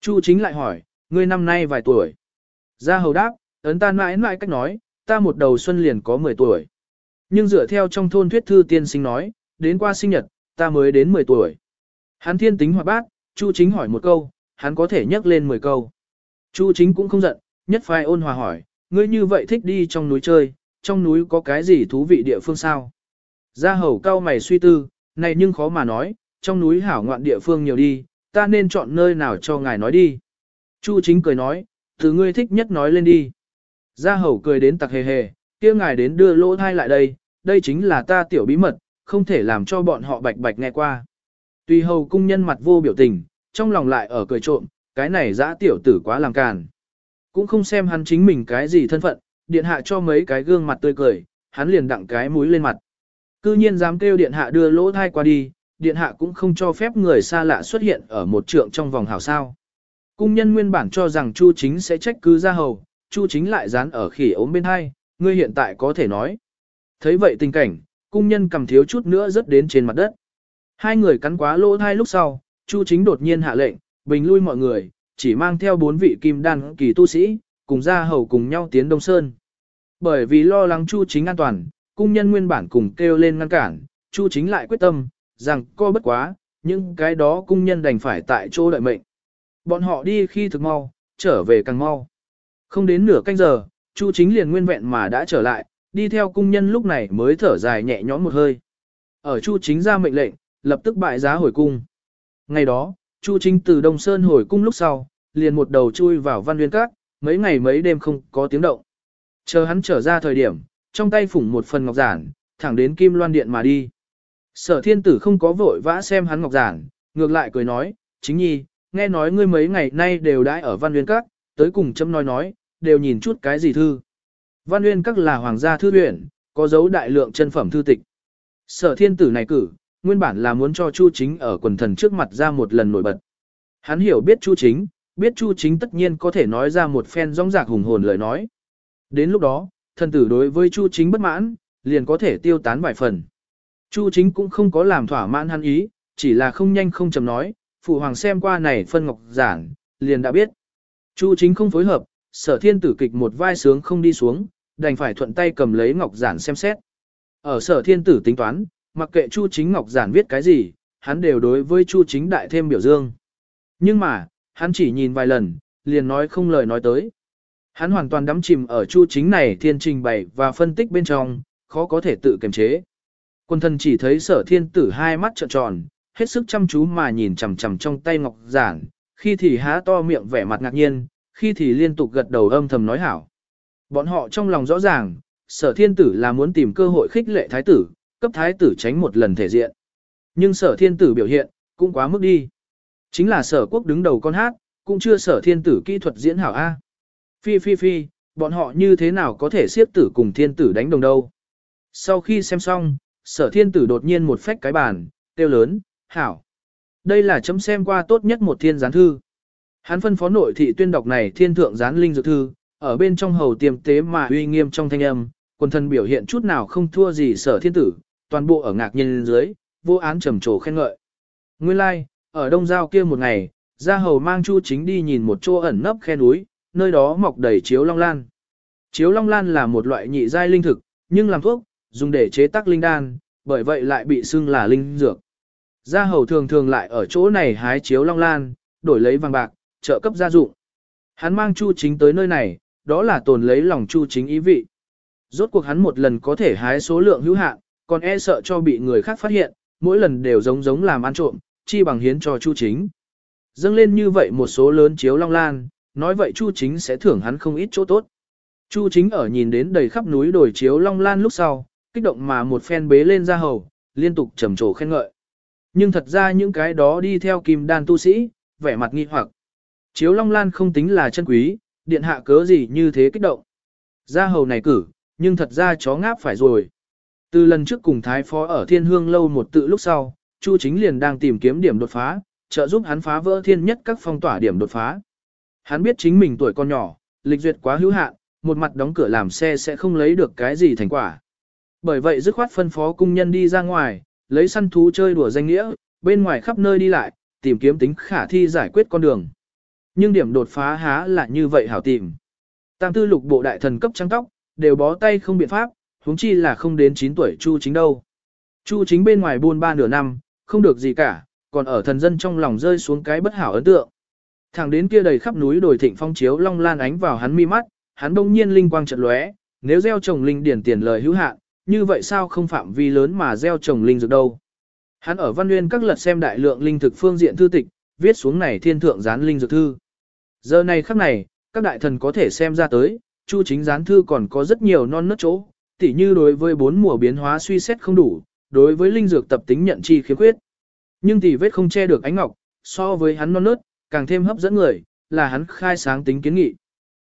Chu chính lại hỏi, ngươi năm nay vài tuổi? Ra hầu đáp, ấn ta mãi mãi cách nói, ta một đầu xuân liền có 10 tuổi. Nhưng dựa theo trong thôn thuyết thư tiên sinh nói, đến qua sinh nhật, ta mới đến 10 tuổi. Hắn thiên tính hoạt bát, Chu chính hỏi một câu, hắn có thể nhắc lên 10 câu. Chu chính cũng không giận, nhất phai ôn hòa hỏi, ngươi như vậy thích đi trong núi chơi, trong núi có cái gì thú vị địa phương sao? Gia hầu cao mày suy tư, này nhưng khó mà nói, trong núi hảo ngoạn địa phương nhiều đi, ta nên chọn nơi nào cho ngài nói đi. Chu chính cười nói, từ ngươi thích nhất nói lên đi. Gia hầu cười đến tặc hề hề, kia ngài đến đưa lỗ thai lại đây, đây chính là ta tiểu bí mật, không thể làm cho bọn họ bạch bạch nghe qua. Tùy hầu cung nhân mặt vô biểu tình, trong lòng lại ở cười trộm, cái này dã tiểu tử quá làm càn. Cũng không xem hắn chính mình cái gì thân phận, điện hạ cho mấy cái gương mặt tươi cười, hắn liền đặng cái mũi lên mặt. Cư nhiên dám kêu điện hạ đưa lỗ thai qua đi, điện hạ cũng không cho phép người xa lạ xuất hiện ở một trượng trong vòng hào sao. Cung nhân nguyên bản cho rằng Chu chính sẽ trách cứ ra hầu, Chu chính lại dán ở khỉ ốm bên hai, ngươi hiện tại có thể nói. Thấy vậy tình cảnh, cung nhân cầm thiếu chút nữa rớt đến trên mặt đất. Hai người cắn quá lỗ thai lúc sau, Chu chính đột nhiên hạ lệnh, bình lui mọi người, chỉ mang theo bốn vị kim đan kỳ tu sĩ, cùng ra hầu cùng nhau tiến Đông Sơn. Bởi vì lo lắng Chu chính an toàn, cung nhân nguyên bản cùng kêu lên ngăn cản, Chu chính lại quyết tâm, rằng co bất quá, nhưng cái đó cung nhân đành phải tại chỗ đợi mệnh. Bọn họ đi khi thực mau, trở về càng mau. Không đến nửa canh giờ, Chu chính liền nguyên vẹn mà đã trở lại, đi theo cung nhân lúc này mới thở dài nhẹ nhõm một hơi. Ở Chu chính ra mệnh lệnh, lập tức bại giá hồi cung. Ngày đó, Chu chính từ Đông Sơn hồi cung lúc sau, liền một đầu chui vào văn nguyên các, mấy ngày mấy đêm không có tiếng động. Chờ hắn trở ra thời điểm, trong tay phủng một phần ngọc giản, thẳng đến Kim Loan Điện mà đi. Sở thiên tử không có vội vã xem hắn ngọc giản, ngược lại cười nói, chính nhi, nghe nói ngươi mấy ngày nay đều đãi ở văn nguyên các, tới cùng châm nói nói, đều nhìn chút cái gì thư. Văn nguyên các là hoàng gia thư viện, có dấu đại lượng chân phẩm thư tịch. Sở thiên tử này cử, nguyên bản là muốn cho Chu Chính ở quần thần trước mặt ra một lần nổi bật. Hắn hiểu biết Chu Chính, biết Chu Chính tất nhiên có thể nói ra một phen rong rạc hùng hồn lời nói. Đến lúc đó, thần tử đối với Chu Chính bất mãn, liền có thể tiêu tán vài phần. Chu Chính cũng không có làm thỏa mãn hắn ý, chỉ là không nhanh không chậm nói, phụ hoàng xem qua này phân ngọc giản, liền đã biết. Chu Chính không phối hợp, sở thiên tử kịch một vai sướng không đi xuống, đành phải thuận tay cầm lấy ngọc giản xem xét. Ở sở thiên tử tính toán, mặc kệ Chu Chính ngọc giản viết cái gì, hắn đều đối với Chu Chính đại thêm biểu dương. Nhưng mà, hắn chỉ nhìn vài lần, liền nói không lời nói tới. Hắn hoàn toàn đắm chìm ở Chu Chính này thiên trình bày và phân tích bên trong, khó có thể tự kiềm chế. Quân thân chỉ thấy sở thiên tử hai mắt trợn tròn, hết sức chăm chú mà nhìn chằm chằm trong tay ngọc giản, khi thì há to miệng vẻ mặt ngạc nhiên, khi thì liên tục gật đầu âm thầm nói hảo. Bọn họ trong lòng rõ ràng, sở thiên tử là muốn tìm cơ hội khích lệ thái tử, cấp thái tử tránh một lần thể diện. Nhưng sở thiên tử biểu hiện, cũng quá mức đi. Chính là sở quốc đứng đầu con hát, cũng chưa sở thiên tử kỹ thuật diễn hảo A. Phi phi phi, bọn họ như thế nào có thể siết tử cùng thiên tử đánh đồng đâu. Sau khi xem xong, sở thiên tử đột nhiên một phách cái bàn, tiêu lớn, hảo. Đây là chấm xem qua tốt nhất một thiên gián thư. Hắn phân phó nội thị tuyên đọc này thiên thượng gián linh dược thư, ở bên trong hầu tiềm tế mà uy nghiêm trong thanh âm, quần thân biểu hiện chút nào không thua gì sở thiên tử, toàn bộ ở ngạc nhiên dưới, vô án trầm trồ khen ngợi. Nguyên lai, like, ở đông giao kia một ngày, gia hầu mang chu chính đi nhìn một chỗ ẩn nấp khe núi, nơi đó mọc đầy chiếu long lan. Chiếu long lan là một loại nhị giai linh thực, nhưng làm thuốc, dùng để chế tác linh đan, bởi vậy lại bị xưng là linh dược. Gia hầu thường thường lại ở chỗ này hái chiếu long lan, đổi lấy vàng bạc, trợ cấp gia dụng. Hắn mang chu chính tới nơi này, đó là tồn lấy lòng chu chính ý vị. Rốt cuộc hắn một lần có thể hái số lượng hữu hạn, còn e sợ cho bị người khác phát hiện, mỗi lần đều giống giống làm ăn trộm, chi bằng hiến cho chu chính. Dâng lên như vậy một số lớn chiếu long lan, nói vậy chu chính sẽ thưởng hắn không ít chỗ tốt. Chu chính ở nhìn đến đầy khắp núi đồi chiếu long lan lúc sau, kích động mà một phen bế lên ra hầu, liên tục trầm trồ khen ngợi. Nhưng thật ra những cái đó đi theo kim đan tu sĩ, vẻ mặt nghi hoặc. Chiếu long lan không tính là chân quý, điện hạ cớ gì như thế kích động. Gia hầu này cử, nhưng thật ra chó ngáp phải rồi. Từ lần trước cùng thái phó ở thiên hương lâu một tự lúc sau, Chu chính liền đang tìm kiếm điểm đột phá, trợ giúp hắn phá vỡ thiên nhất các phong tỏa điểm đột phá. Hắn biết chính mình tuổi còn nhỏ, lịch duyệt quá hữu hạn, một mặt đóng cửa làm xe sẽ không lấy được cái gì thành quả. Bởi vậy dứt khoát phân phó cung nhân đi ra ngoài, lấy săn thú chơi đùa danh nghĩa, bên ngoài khắp nơi đi lại, tìm kiếm tính khả thi giải quyết con đường. Nhưng điểm đột phá há là như vậy hảo tìm. Tam tư lục bộ đại thần cấp trắng tóc, đều bó tay không biện pháp, huống chi là không đến 9 tuổi Chu chính đâu. Chu chính bên ngoài buôn ba nửa năm, không được gì cả, còn ở thần dân trong lòng rơi xuống cái bất hảo ấn tượng. Thẳng đến kia đầy khắp núi đồi thịnh phong chiếu long lan ánh vào hắn mi mắt, hắn đông nhiên linh quang chợt lóe, nếu gieo trồng linh điển tiền lời hữu hạn, như vậy sao không phạm vi lớn mà gieo trồng linh dược đâu. Hắn ở văn nguyên các lật xem đại lượng linh thực phương diện thư tịch, viết xuống này thiên thượng gián linh dược thư. Giờ này khắc này, các đại thần có thể xem ra tới, chu chính gián thư còn có rất nhiều non nớt chỗ, tỉ như đối với bốn mùa biến hóa suy xét không đủ, đối với linh dược tập tính nhận chi khiếm khuyết. Nhưng tỷ vết không che được ánh ngọc, so với hắn non nớt, càng thêm hấp dẫn người, là hắn khai sáng tính kiến nghị.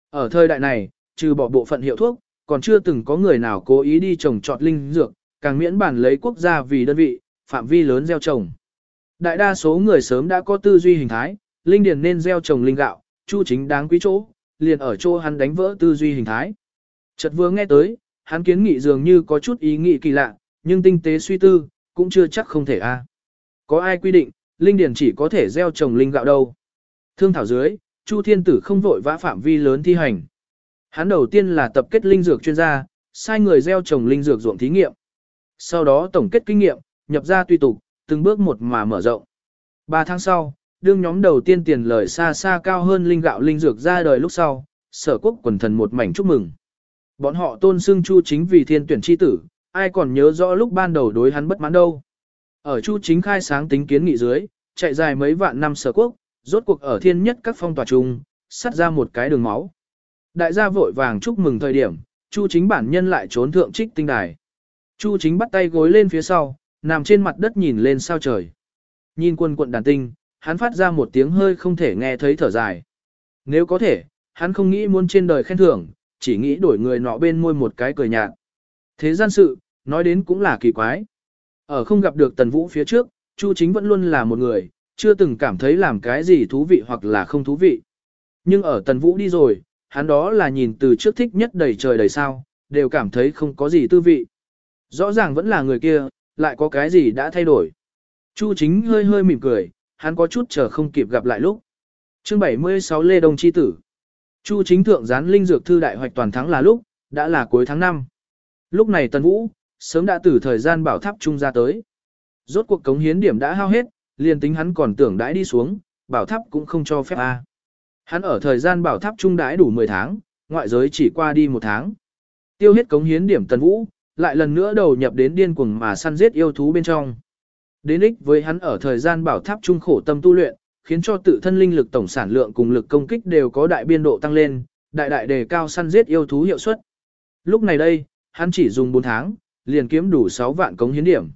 Ở thời đại này, trừ bỏ bộ phận hiệu thuốc, còn chưa từng có người nào cố ý đi trồng trọt linh dược, càng miễn bản lấy quốc gia vì đơn vị, phạm vi lớn gieo trồng. Đại đa số người sớm đã có tư duy hình thái, linh điền nên gieo trồng linh gạo, chu chính đáng quý chỗ, liền ở chỗ hắn đánh vỡ tư duy hình thái. Chợt vừa nghe tới, hắn kiến nghị dường như có chút ý nghĩ kỳ lạ, nhưng tinh tế suy tư, cũng chưa chắc không thể a. Có ai quy định, linh điền chỉ có thể gieo trồng linh gạo đâu. Thương thảo dưới, Chu Thiên Tử không vội vã phạm vi lớn thi hành. Hắn đầu tiên là tập kết linh dược chuyên gia, sai người gieo trồng linh dược ruộng thí nghiệm. Sau đó tổng kết kinh nghiệm, nhập ra tùy tục, từng bước một mà mở rộng. Ba tháng sau, đương nhóm đầu tiên tiền lời xa xa cao hơn linh gạo linh dược ra đời lúc sau, sở quốc quần thần một mảnh chúc mừng. Bọn họ tôn xưng Chu chính vì thiên tuyển chi tử, ai còn nhớ rõ lúc ban đầu đối hắn bất mãn đâu. Ở Chu chính khai sáng tính kiến nghị dưới, chạy dài mấy vạn năm sở quốc, rốt cuộc ở thiên nhất các phong tòa trung, sắt ra một cái đường máu. Đại gia vội vàng chúc mừng thời điểm, Chu chính bản nhân lại trốn thượng trích tinh đài. Chu chính bắt tay gối lên phía sau, nằm trên mặt đất nhìn lên sao trời. Nhìn quân quận đàn tinh, hắn phát ra một tiếng hơi không thể nghe thấy thở dài. Nếu có thể, hắn không nghĩ muốn trên đời khen thưởng, chỉ nghĩ đổi người nọ bên môi một cái cười nhạt. Thế gian sự, nói đến cũng là kỳ quái. Ở không gặp được Tần Vũ phía trước, Chu Chính vẫn luôn là một người, chưa từng cảm thấy làm cái gì thú vị hoặc là không thú vị. Nhưng ở Tần Vũ đi rồi, hắn đó là nhìn từ trước thích nhất đầy trời đầy sao, đều cảm thấy không có gì tư vị. Rõ ràng vẫn là người kia, lại có cái gì đã thay đổi. Chu Chính hơi hơi mỉm cười, hắn có chút chờ không kịp gặp lại lúc. Chương 76 Lê Đông Chi Tử Chu Chính Thượng gián linh dược thư đại hoạch toàn thắng là lúc, đã là cuối tháng 5. Lúc này Tần Vũ, sớm đã từ thời gian bảo tháp trung ra tới. Rốt cuộc cống hiến điểm đã hao hết, liền tính hắn còn tưởng đãi đi xuống, bảo tháp cũng không cho phép a. Hắn ở thời gian bảo tháp trung đãi đủ 10 tháng, ngoại giới chỉ qua đi một tháng. Tiêu hết cống hiến điểm Tần Vũ, lại lần nữa đầu nhập đến điên cuồng mà săn giết yêu thú bên trong. Đến ích với hắn ở thời gian bảo tháp trung khổ tâm tu luyện, khiến cho tự thân linh lực tổng sản lượng cùng lực công kích đều có đại biên độ tăng lên, đại đại đề cao săn giết yêu thú hiệu suất. Lúc này đây, hắn chỉ dùng 4 tháng, liền kiếm đủ 6 vạn cống hiến điểm.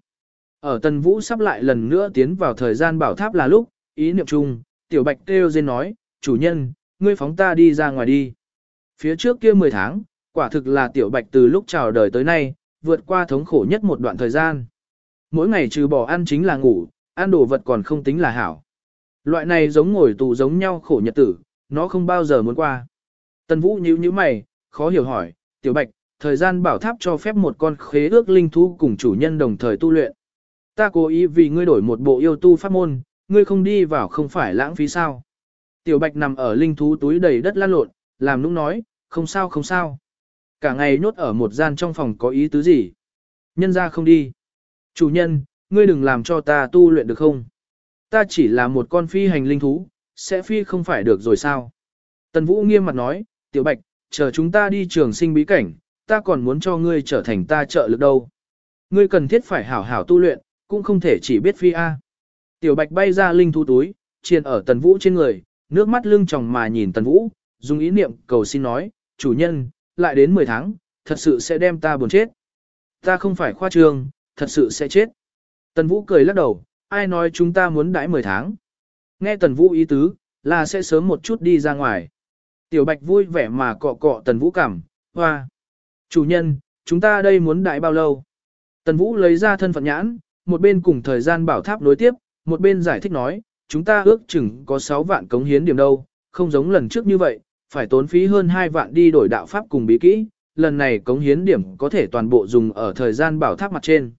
Ở Tần Vũ sắp lại lần nữa tiến vào thời gian bảo tháp là lúc, ý niệm chung, Tiểu Bạch kêu dên nói, chủ nhân, ngươi phóng ta đi ra ngoài đi. Phía trước kia 10 tháng, quả thực là Tiểu Bạch từ lúc chào đời tới nay, vượt qua thống khổ nhất một đoạn thời gian. Mỗi ngày trừ bỏ ăn chính là ngủ, ăn đồ vật còn không tính là hảo. Loại này giống ngồi tù giống nhau khổ nhật tử, nó không bao giờ muốn qua. Tần Vũ nhíu nhíu mày, khó hiểu hỏi, Tiểu Bạch, thời gian bảo tháp cho phép một con khế ước linh thú cùng chủ nhân đồng thời tu luyện. Ta cố ý vì ngươi đổi một bộ yêu tu pháp môn, ngươi không đi vào không phải lãng phí sao. Tiểu Bạch nằm ở linh thú túi đầy đất lan lộn, làm nũng nói, không sao không sao. Cả ngày nhốt ở một gian trong phòng có ý tứ gì. Nhân ra không đi. Chủ nhân, ngươi đừng làm cho ta tu luyện được không? Ta chỉ là một con phi hành linh thú, sẽ phi không phải được rồi sao? Tần Vũ nghiêm mặt nói, Tiểu Bạch, chờ chúng ta đi trường sinh bí cảnh, ta còn muốn cho ngươi trở thành ta trợ lực đâu. Ngươi cần thiết phải hảo hảo tu luyện, cũng không thể chỉ biết phi A. Tiểu Bạch bay ra linh thú túi, chiền ở Tần Vũ trên người, nước mắt lưng tròng mà nhìn Tần Vũ, dùng ý niệm cầu xin nói, chủ nhân, lại đến 10 tháng, thật sự sẽ đem ta buồn chết. Ta không phải khoa trương, thật sự sẽ chết. Tần Vũ cười lắc đầu, ai nói chúng ta muốn đãi 10 tháng. Nghe Tần Vũ ý tứ, là sẽ sớm một chút đi ra ngoài. Tiểu Bạch vui vẻ mà cọ cọ Tần Vũ cảm, hoa. Chủ nhân, chúng ta đây muốn đại bao lâu? Tần Vũ lấy ra thân phận nhãn, một bên cùng thời gian bảo tháp nối tiếp, một bên giải thích nói, chúng ta ước chừng có 6 vạn cống hiến điểm đâu, không giống lần trước như vậy, phải tốn phí hơn 2 vạn đi đổi đạo pháp cùng bí kỹ, lần này cống hiến điểm có thể toàn bộ dùng ở thời gian bảo tháp mặt trên.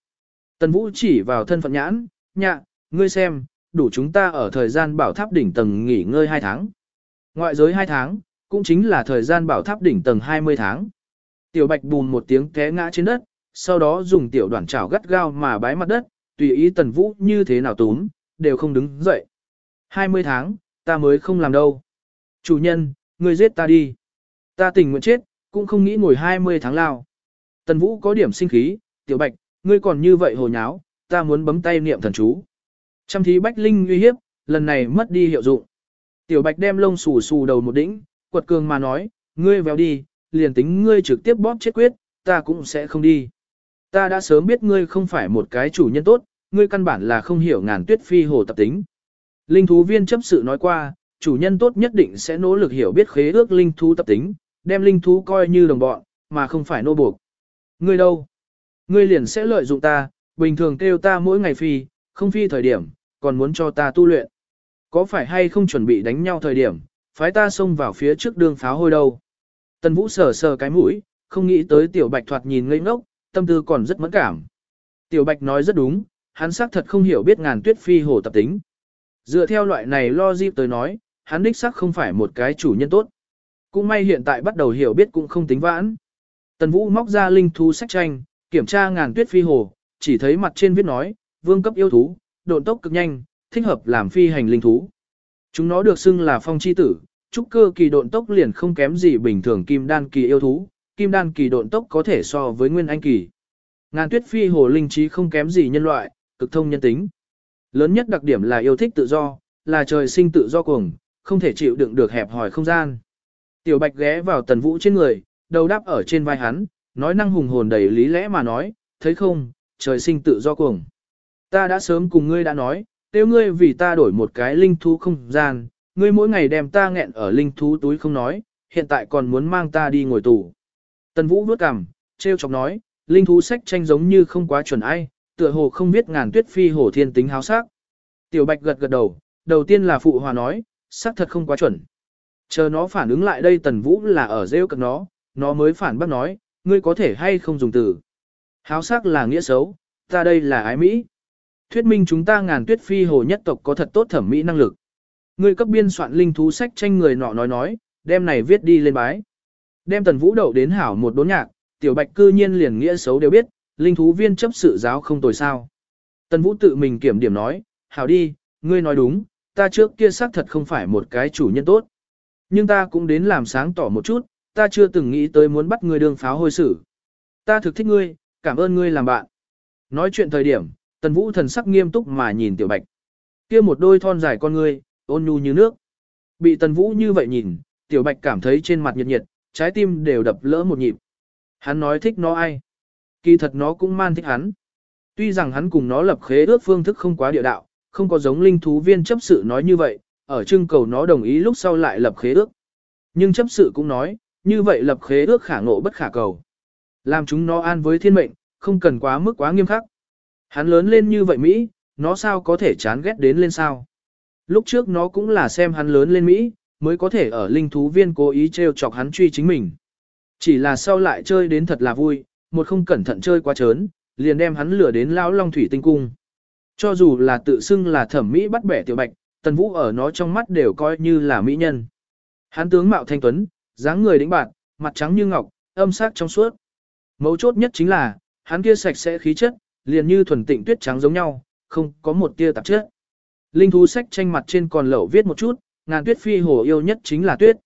Tần Vũ chỉ vào thân phận nhãn, nhạ, ngươi xem, đủ chúng ta ở thời gian bảo tháp đỉnh tầng nghỉ ngơi 2 tháng. Ngoại giới 2 tháng, cũng chính là thời gian bảo tháp đỉnh tầng 20 tháng. Tiểu Bạch bùn một tiếng té ngã trên đất, sau đó dùng tiểu đoạn chảo gắt gao mà bái mặt đất, tùy ý Tần Vũ như thế nào túm, đều không đứng dậy. 20 tháng, ta mới không làm đâu. Chủ nhân, ngươi giết ta đi. Ta tình nguyện chết, cũng không nghĩ ngồi 20 tháng lao. Tần Vũ có điểm sinh khí, tiểu bạch, ngươi còn như vậy hồ nháo, ta muốn bấm tay niệm thần chú. Trăm thí bách linh uy hiếp, lần này mất đi hiệu dụng. Tiểu bạch đem lông xù xù đầu một đỉnh, quật cường mà nói, ngươi véo đi, liền tính ngươi trực tiếp bóp chết quyết, ta cũng sẽ không đi. Ta đã sớm biết ngươi không phải một cái chủ nhân tốt, ngươi căn bản là không hiểu ngàn tuyết phi hồ tập tính. Linh thú viên chấp sự nói qua, chủ nhân tốt nhất định sẽ nỗ lực hiểu biết khế ước linh thú tập tính, đem linh thú coi như đồng bọn, mà không phải nô buộc. Ngươi đâu? Ngươi liền sẽ lợi dụng ta, bình thường kêu ta mỗi ngày phi, không phi thời điểm, còn muốn cho ta tu luyện. Có phải hay không chuẩn bị đánh nhau thời điểm, phái ta xông vào phía trước đường pháo hôi đâu. Tần Vũ sờ sờ cái mũi, không nghĩ tới tiểu bạch thoạt nhìn ngây ngốc, tâm tư còn rất mẫn cảm. Tiểu bạch nói rất đúng, hắn xác thật không hiểu biết ngàn tuyết phi hồ tập tính. Dựa theo loại này lo tới nói, hắn đích xác không phải một cái chủ nhân tốt. Cũng may hiện tại bắt đầu hiểu biết cũng không tính vãn. Tần Vũ móc ra linh thú sách tranh, kiểm tra ngàn tuyết phi hồ, chỉ thấy mặt trên viết nói, vương cấp yêu thú, độn tốc cực nhanh, thích hợp làm phi hành linh thú. Chúng nó được xưng là phong chi tử, trúc cơ kỳ độn tốc liền không kém gì bình thường kim đan kỳ yêu thú, kim đan kỳ độn tốc có thể so với nguyên anh kỳ. Ngàn tuyết phi hồ linh trí không kém gì nhân loại, cực thông nhân tính. Lớn nhất đặc điểm là yêu thích tự do, là trời sinh tự do cuồng, không thể chịu đựng được hẹp hòi không gian. Tiểu Bạch ghé vào Tần Vũ trên người, đầu đáp ở trên vai hắn, nói năng hùng hồn đầy lý lẽ mà nói, thấy không, trời sinh tự do cuồng. Ta đã sớm cùng ngươi đã nói, tiêu ngươi vì ta đổi một cái linh thú không gian, ngươi mỗi ngày đem ta nghẹn ở linh thú túi không nói, hiện tại còn muốn mang ta đi ngồi tù. Tần Vũ vuốt cằm, treo chọc nói, linh thú sách tranh giống như không quá chuẩn ai, tựa hồ không biết ngàn tuyết phi hồ thiên tính háo sắc. Tiểu bạch gật gật đầu, đầu tiên là phụ hòa nói, xác thật không quá chuẩn. Chờ nó phản ứng lại đây tần vũ là ở rêu cực nó, nó mới phản bác nói, ngươi có thể hay không dùng từ. Háo sắc là nghĩa xấu, ta đây là ái Mỹ. Thuyết minh chúng ta ngàn tuyết phi hồ nhất tộc có thật tốt thẩm mỹ năng lực. Ngươi cấp biên soạn linh thú sách tranh người nọ nói nói, đem này viết đi lên bái. Đem tần vũ đậu đến hảo một đốn nhạc, tiểu bạch cư nhiên liền nghĩa xấu đều biết, linh thú viên chấp sự giáo không tồi sao. Tần vũ tự mình kiểm điểm nói, hảo đi, ngươi nói đúng, ta trước kia xác thật không phải một cái chủ nhân tốt. Nhưng ta cũng đến làm sáng tỏ một chút, ta chưa từng nghĩ tới muốn bắt ngươi đường pháo hôi xử. Ta thực thích ngươi, cảm ơn ngươi làm bạn. Nói chuyện thời điểm, tần vũ thần sắc nghiêm túc mà nhìn tiểu bạch. kia một đôi thon dài con ngươi, ôn nhu như nước. Bị tần vũ như vậy nhìn, tiểu bạch cảm thấy trên mặt nhiệt nhiệt, trái tim đều đập lỡ một nhịp. Hắn nói thích nó ai? Kỳ thật nó cũng man thích hắn. Tuy rằng hắn cùng nó lập khế ước phương thức không quá địa đạo, không có giống linh thú viên chấp sự nói như vậy, ở trưng cầu nó đồng ý lúc sau lại lập khế ước. Nhưng chấp sự cũng nói, như vậy lập khế ước khả ngộ bất khả cầu. Làm chúng nó an với thiên mệnh, không cần quá mức quá nghiêm khắc. Hắn lớn lên như vậy Mỹ, nó sao có thể chán ghét đến lên sao. Lúc trước nó cũng là xem hắn lớn lên Mỹ, mới có thể ở linh thú viên cố ý treo chọc hắn truy chính mình. Chỉ là sau lại chơi đến thật là vui, một không cẩn thận chơi quá trớn, liền đem hắn lừa đến lão long thủy tinh cung. Cho dù là tự xưng là thẩm mỹ bắt bẻ tiểu bạch, tần vũ ở nó trong mắt đều coi như là mỹ nhân. Hắn tướng mạo thanh tuấn, dáng người đĩnh bạt, mặt trắng như ngọc, âm sắc trong suốt. Mấu chốt nhất chính là, hắn kia sạch sẽ khí chất, liền như thuần tịnh tuyết trắng giống nhau, không có một tia tạp chất. Linh thú sách tranh mặt trên còn lẩu viết một chút, ngàn tuyết phi hồ yêu nhất chính là tuyết.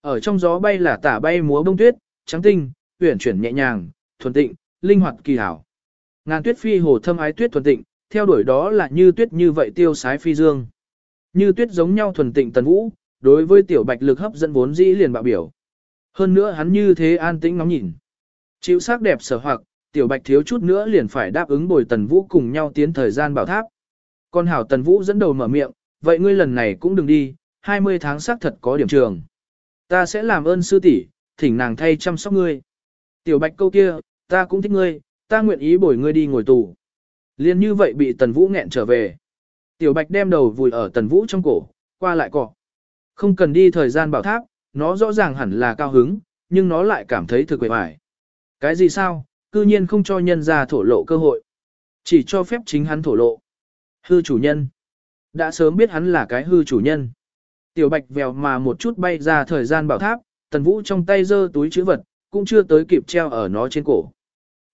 Ở trong gió bay là tả bay múa bông tuyết, trắng tinh, uyển chuyển nhẹ nhàng, thuần tịnh, linh hoạt kỳ hảo. Ngàn tuyết phi hồ thâm ái tuyết thuần tịnh, theo đuổi đó là như tuyết như vậy tiêu sái phi dương. Như tuyết giống nhau thuần tịnh tần vũ, đối với tiểu bạch lực hấp dẫn vốn dĩ liền bạo biểu. Hơn nữa hắn như thế an tĩnh ngóng nhìn. Chịu sắc đẹp sở hoặc, tiểu bạch thiếu chút nữa liền phải đáp ứng bồi tần vũ cùng nhau tiến thời gian bảo tháp. Con hảo tần vũ dẫn đầu mở miệng, vậy ngươi lần này cũng đừng đi, 20 tháng xác thật có điểm trường. Ta sẽ làm ơn sư tỷ, thỉnh nàng thay chăm sóc ngươi. Tiểu bạch câu kia, ta cũng thích ngươi, ta nguyện ý bồi ngươi đi ngồi tù. Liên như vậy bị tần vũ nghẹn trở về. Tiểu bạch đem đầu vùi ở tần vũ trong cổ, qua lại cọ. Không cần đi thời gian bảo tháp, nó rõ ràng hẳn là cao hứng, nhưng nó lại cảm thấy thực quệ vải. Cái gì sao, cư nhiên không cho nhân ra thổ lộ cơ hội. Chỉ cho phép chính hắn thổ lộ. Hư chủ nhân. Đã sớm biết hắn là cái hư chủ nhân. Tiểu bạch vèo mà một chút bay ra thời gian bảo tháp, tần vũ trong tay giơ túi chữ vật, cũng chưa tới kịp treo ở nó trên cổ.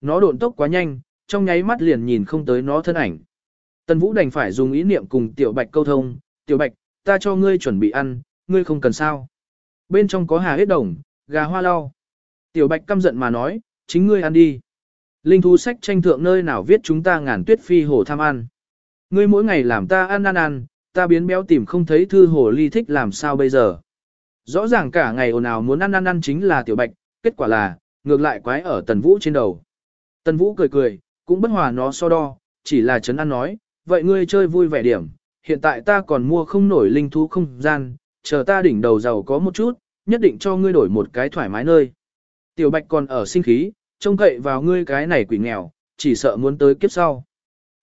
Nó độn tốc quá nhanh, trong nháy mắt liền nhìn không tới nó thân ảnh. Tần vũ đành phải dùng ý niệm cùng tiểu bạch câu thông, tiểu bạch, ta cho ngươi chuẩn bị ăn, ngươi không cần sao. Bên trong có hà hết đồng, gà hoa lau. Tiểu bạch căm giận mà nói, chính ngươi ăn đi. Linh thú sách tranh thượng nơi nào viết chúng ta ngàn tuyết phi hồ tham ăn. Ngươi mỗi ngày làm ta ăn ăn ăn, ta biến béo tìm không thấy thư hồ ly thích làm sao bây giờ. Rõ ràng cả ngày ồn ào muốn ăn ăn ăn chính là tiểu bạch, kết quả là, ngược lại quái ở tần vũ trên đầu. Tần vũ cười cười, cũng bất hòa nó so đo, chỉ là chấn ăn nói, vậy ngươi chơi vui vẻ điểm, hiện tại ta còn mua không nổi linh thú không gian, chờ ta đỉnh đầu giàu có một chút, nhất định cho ngươi đổi một cái thoải mái nơi. Tiểu bạch còn ở sinh khí, trông cậy vào ngươi cái này quỷ nghèo, chỉ sợ muốn tới kiếp sau.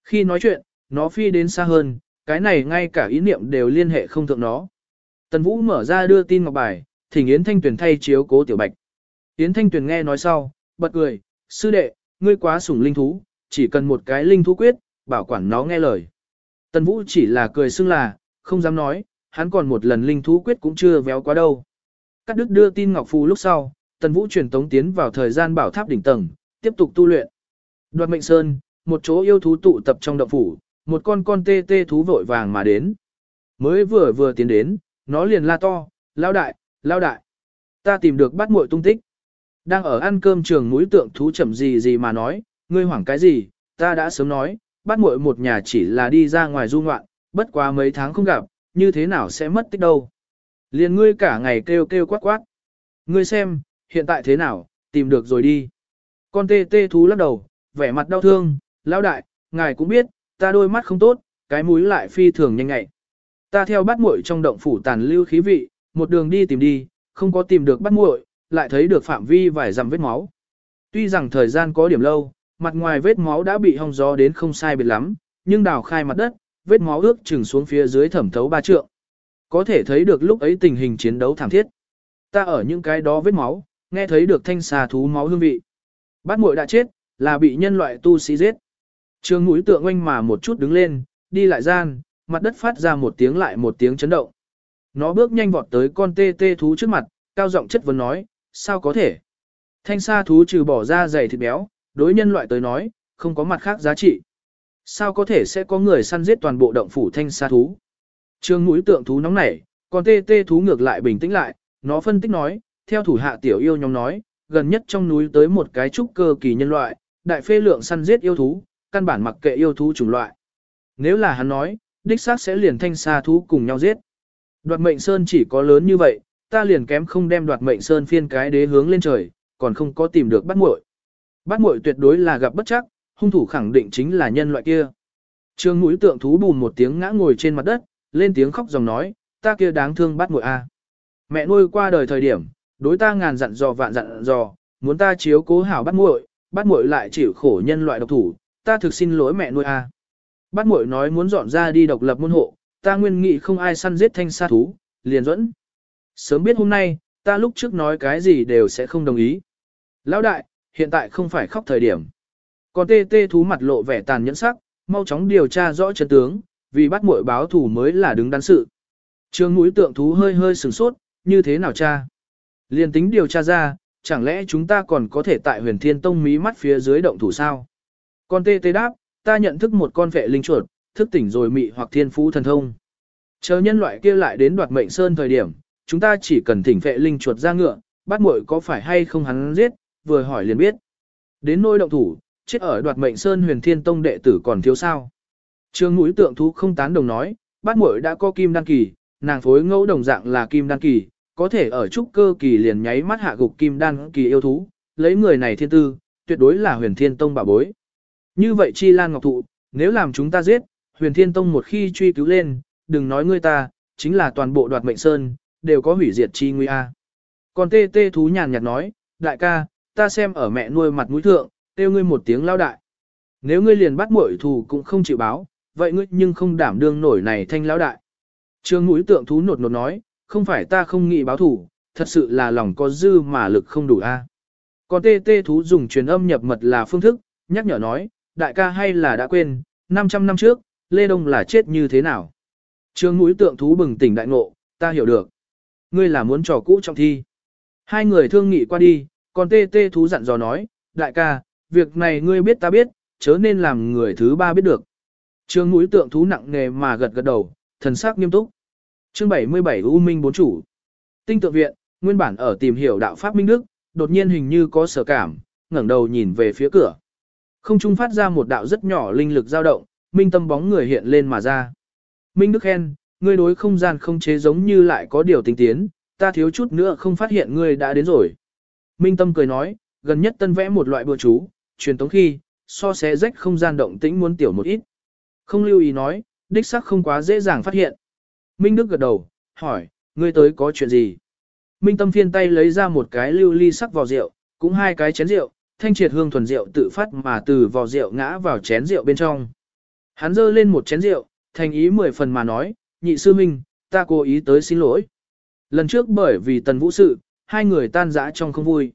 Khi nói chuyện, nó phi đến xa hơn, cái này ngay cả ý niệm đều liên hệ không thượng nó. Tần Vũ mở ra đưa tin ngọc bài, thỉnh Yến Thanh Tuyền thay chiếu cố tiểu bạch. Yến Thanh Tuyền nghe nói sau, bật cười, sư đệ, ngươi quá sủng linh thú, chỉ cần một cái linh thú quyết, bảo quản nó nghe lời. Tần Vũ chỉ là cười xưng là, không dám nói, hắn còn một lần linh thú quyết cũng chưa véo quá đâu. Cắt đứt đưa tin Ngọc Phù lúc sau, Tần Vũ truyền tống tiến vào thời gian bảo tháp đỉnh tầng, tiếp tục tu luyện. Đoạt Mệnh Sơn, một chỗ yêu thú tụ tập trong động phủ, một con con tê tê thú vội vàng mà đến. Mới vừa vừa tiến đến, nó liền la to, lao đại, lao đại. Ta tìm được bắt muội tung tích. Đang ở ăn cơm trường núi tượng thú chậm gì gì mà nói, ngươi hoảng cái gì, ta đã sớm nói, bắt muội một nhà chỉ là đi ra ngoài du ngoạn, bất quá mấy tháng không gặp, như thế nào sẽ mất tích đâu. Liền ngươi cả ngày kêu kêu quát quát. Ngươi xem, hiện tại thế nào, tìm được rồi đi. Con tê tê thú lắc đầu, vẻ mặt đau thương, lão đại, ngài cũng biết, ta đôi mắt không tốt, cái mũi lại phi thường nhanh ngại. Ta theo bắt muội trong động phủ tàn lưu khí vị, một đường đi tìm đi, không có tìm được bắt muội, lại thấy được phạm vi vài dặm vết máu. Tuy rằng thời gian có điểm lâu, mặt ngoài vết máu đã bị hong gió đến không sai biệt lắm, nhưng đào khai mặt đất, vết máu ước chừng xuống phía dưới thẩm thấu ba trượng. Có thể thấy được lúc ấy tình hình chiến đấu thảm thiết. Ta ở những cái đó vết máu, nghe thấy được thanh xà thú máu hương vị. Bát muội đã chết, là bị nhân loại tu sĩ giết. Trường mũi tượng oanh mà một chút đứng lên, đi lại gian, mặt đất phát ra một tiếng lại một tiếng chấn động. Nó bước nhanh vọt tới con tê tê thú trước mặt, cao giọng chất vấn nói, sao có thể? Thanh sa thú trừ bỏ ra dày thịt béo, đối nhân loại tới nói, không có mặt khác giá trị. Sao có thể sẽ có người săn giết toàn bộ động phủ thanh sa thú? Trương mũi tượng thú nóng nảy, còn tê tê thú ngược lại bình tĩnh lại, nó phân tích nói, theo thủ hạ tiểu yêu nhóm nói, gần nhất trong núi tới một cái trúc cơ kỳ nhân loại, đại phê lượng săn giết yêu thú, căn bản mặc kệ yêu thú chủng loại. Nếu là hắn nói, đích xác sẽ liền thanh xa thú cùng nhau giết. Đoạt mệnh sơn chỉ có lớn như vậy, ta liền kém không đem đoạt mệnh sơn phiên cái đế hướng lên trời, còn không có tìm được bắt muội. Bắt muội tuyệt đối là gặp bất chắc, hung thủ khẳng định chính là nhân loại kia. Trương mũi tượng thú bùn một tiếng ngã ngồi trên mặt đất, lên tiếng khóc dòng nói, ta kia đáng thương bắt muội a. Mẹ nuôi qua đời thời điểm, đối ta ngàn dặn dò vạn dặn dò, muốn ta chiếu cố hảo bắt muội, bắt muội lại chịu khổ nhân loại độc thủ, ta thực xin lỗi mẹ nuôi a. Bát muội nói muốn dọn ra đi độc lập môn hộ, ta nguyên nghị không ai săn giết thanh sa thú, liền dẫn. Sớm biết hôm nay, ta lúc trước nói cái gì đều sẽ không đồng ý. Lão đại, hiện tại không phải khóc thời điểm. Còn tê tê thú mặt lộ vẻ tàn nhẫn sắc, mau chóng điều tra rõ chân tướng, vì bắt muội báo thủ mới là đứng đắn sự. Trương mũi tượng thú hơi hơi sửng sốt, như thế nào cha? Liên tính điều tra ra, chẳng lẽ chúng ta còn có thể tại huyền thiên tông mí mắt phía dưới động thủ sao? Con tê tê đáp, ta nhận thức một con vệ linh chuột, thức tỉnh rồi mị hoặc thiên phú thần thông. Chờ nhân loại kia lại đến đoạt mệnh sơn thời điểm, chúng ta chỉ cần thỉnh vệ linh chuột ra ngựa, bắt muội có phải hay không hắn giết, vừa hỏi liền biết. Đến nôi động thủ, chết ở đoạt mệnh sơn huyền thiên tông đệ tử còn thiếu sao. Trương mũi tượng thú không tán đồng nói, bắt muội đã có kim đan kỳ, nàng phối ngẫu đồng dạng là kim đan kỳ, có thể ở trúc cơ kỳ liền nháy mắt hạ gục kim đan kỳ yêu thú, lấy người này thiên tư, tuyệt đối là huyền thiên tông bảo bối. Như vậy chi lan ngọc thụ, nếu làm chúng ta giết, huyền thiên tông một khi truy cứu lên, đừng nói ngươi ta, chính là toàn bộ đoạt mệnh sơn, đều có hủy diệt chi nguy a. Còn tê tê thú nhàn nhạt nói, đại ca, ta xem ở mẹ nuôi mặt mũi thượng, kêu ngươi một tiếng lao đại. Nếu ngươi liền bắt muội thù cũng không chịu báo, vậy ngươi nhưng không đảm đương nổi này thanh lão đại. Trương mũi tượng thú nột nột nói, không phải ta không nghĩ báo thủ, thật sự là lòng có dư mà lực không đủ a. Còn tê tê thú dùng truyền âm nhập mật là phương thức, nhắc nhở nói, đại ca hay là đã quên, 500 năm trước, Lê Đông là chết như thế nào. Trương mũi tượng thú bừng tỉnh đại ngộ, ta hiểu được. Ngươi là muốn trò cũ trong thi. Hai người thương nghị qua đi, còn tê tê thú dặn dò nói, đại ca, việc này ngươi biết ta biết, chớ nên làm người thứ ba biết được. Trương mũi tượng thú nặng nề mà gật gật đầu, thần sắc nghiêm túc. Chương 77 U Minh bốn chủ. Tinh tượng viện, nguyên bản ở tìm hiểu đạo pháp minh đức, đột nhiên hình như có sở cảm, ngẩng đầu nhìn về phía cửa. Không trung phát ra một đạo rất nhỏ linh lực dao động, minh tâm bóng người hiện lên mà ra. Minh Đức khen, ngươi đối không gian không chế giống như lại có điều tinh tiến, ta thiếu chút nữa không phát hiện ngươi đã đến rồi. Minh Tâm cười nói, gần nhất tân vẽ một loại bừa chú, truyền tống khi, so xé rách không gian động tĩnh muốn tiểu một ít. Không lưu ý nói, đích sắc không quá dễ dàng phát hiện. Minh Đức gật đầu, hỏi, ngươi tới có chuyện gì? Minh Tâm phiên tay lấy ra một cái lưu ly sắc vào rượu, cũng hai cái chén rượu, thanh triệt hương thuần rượu tự phát mà từ vò rượu ngã vào chén rượu bên trong. Hắn dơ lên một chén rượu, thành ý mười phần mà nói, nhị sư minh, ta cố ý tới xin lỗi. Lần trước bởi vì tần vũ sự, hai người tan rã trong không vui.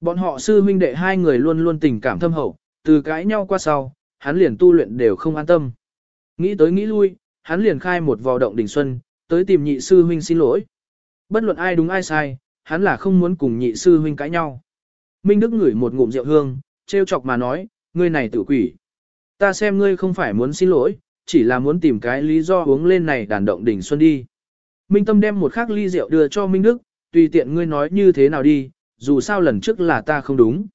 Bọn họ sư huynh đệ hai người luôn luôn tình cảm thâm hậu, từ cãi nhau qua sau, hắn liền tu luyện đều không an tâm. Nghĩ tới nghĩ lui, hắn liền khai một vò động đỉnh xuân, tới tìm nhị sư huynh xin lỗi. Bất luận ai đúng ai sai, hắn là không muốn cùng nhị sư huynh cãi nhau. Minh Đức ngửi một ngụm rượu hương, trêu chọc mà nói, ngươi này tử quỷ. Ta xem ngươi không phải muốn xin lỗi, chỉ là muốn tìm cái lý do uống lên này đàn động đỉnh xuân đi. Minh Tâm đem một khắc ly rượu đưa cho Minh Đức, tùy tiện ngươi nói như thế nào đi, dù sao lần trước là ta không đúng.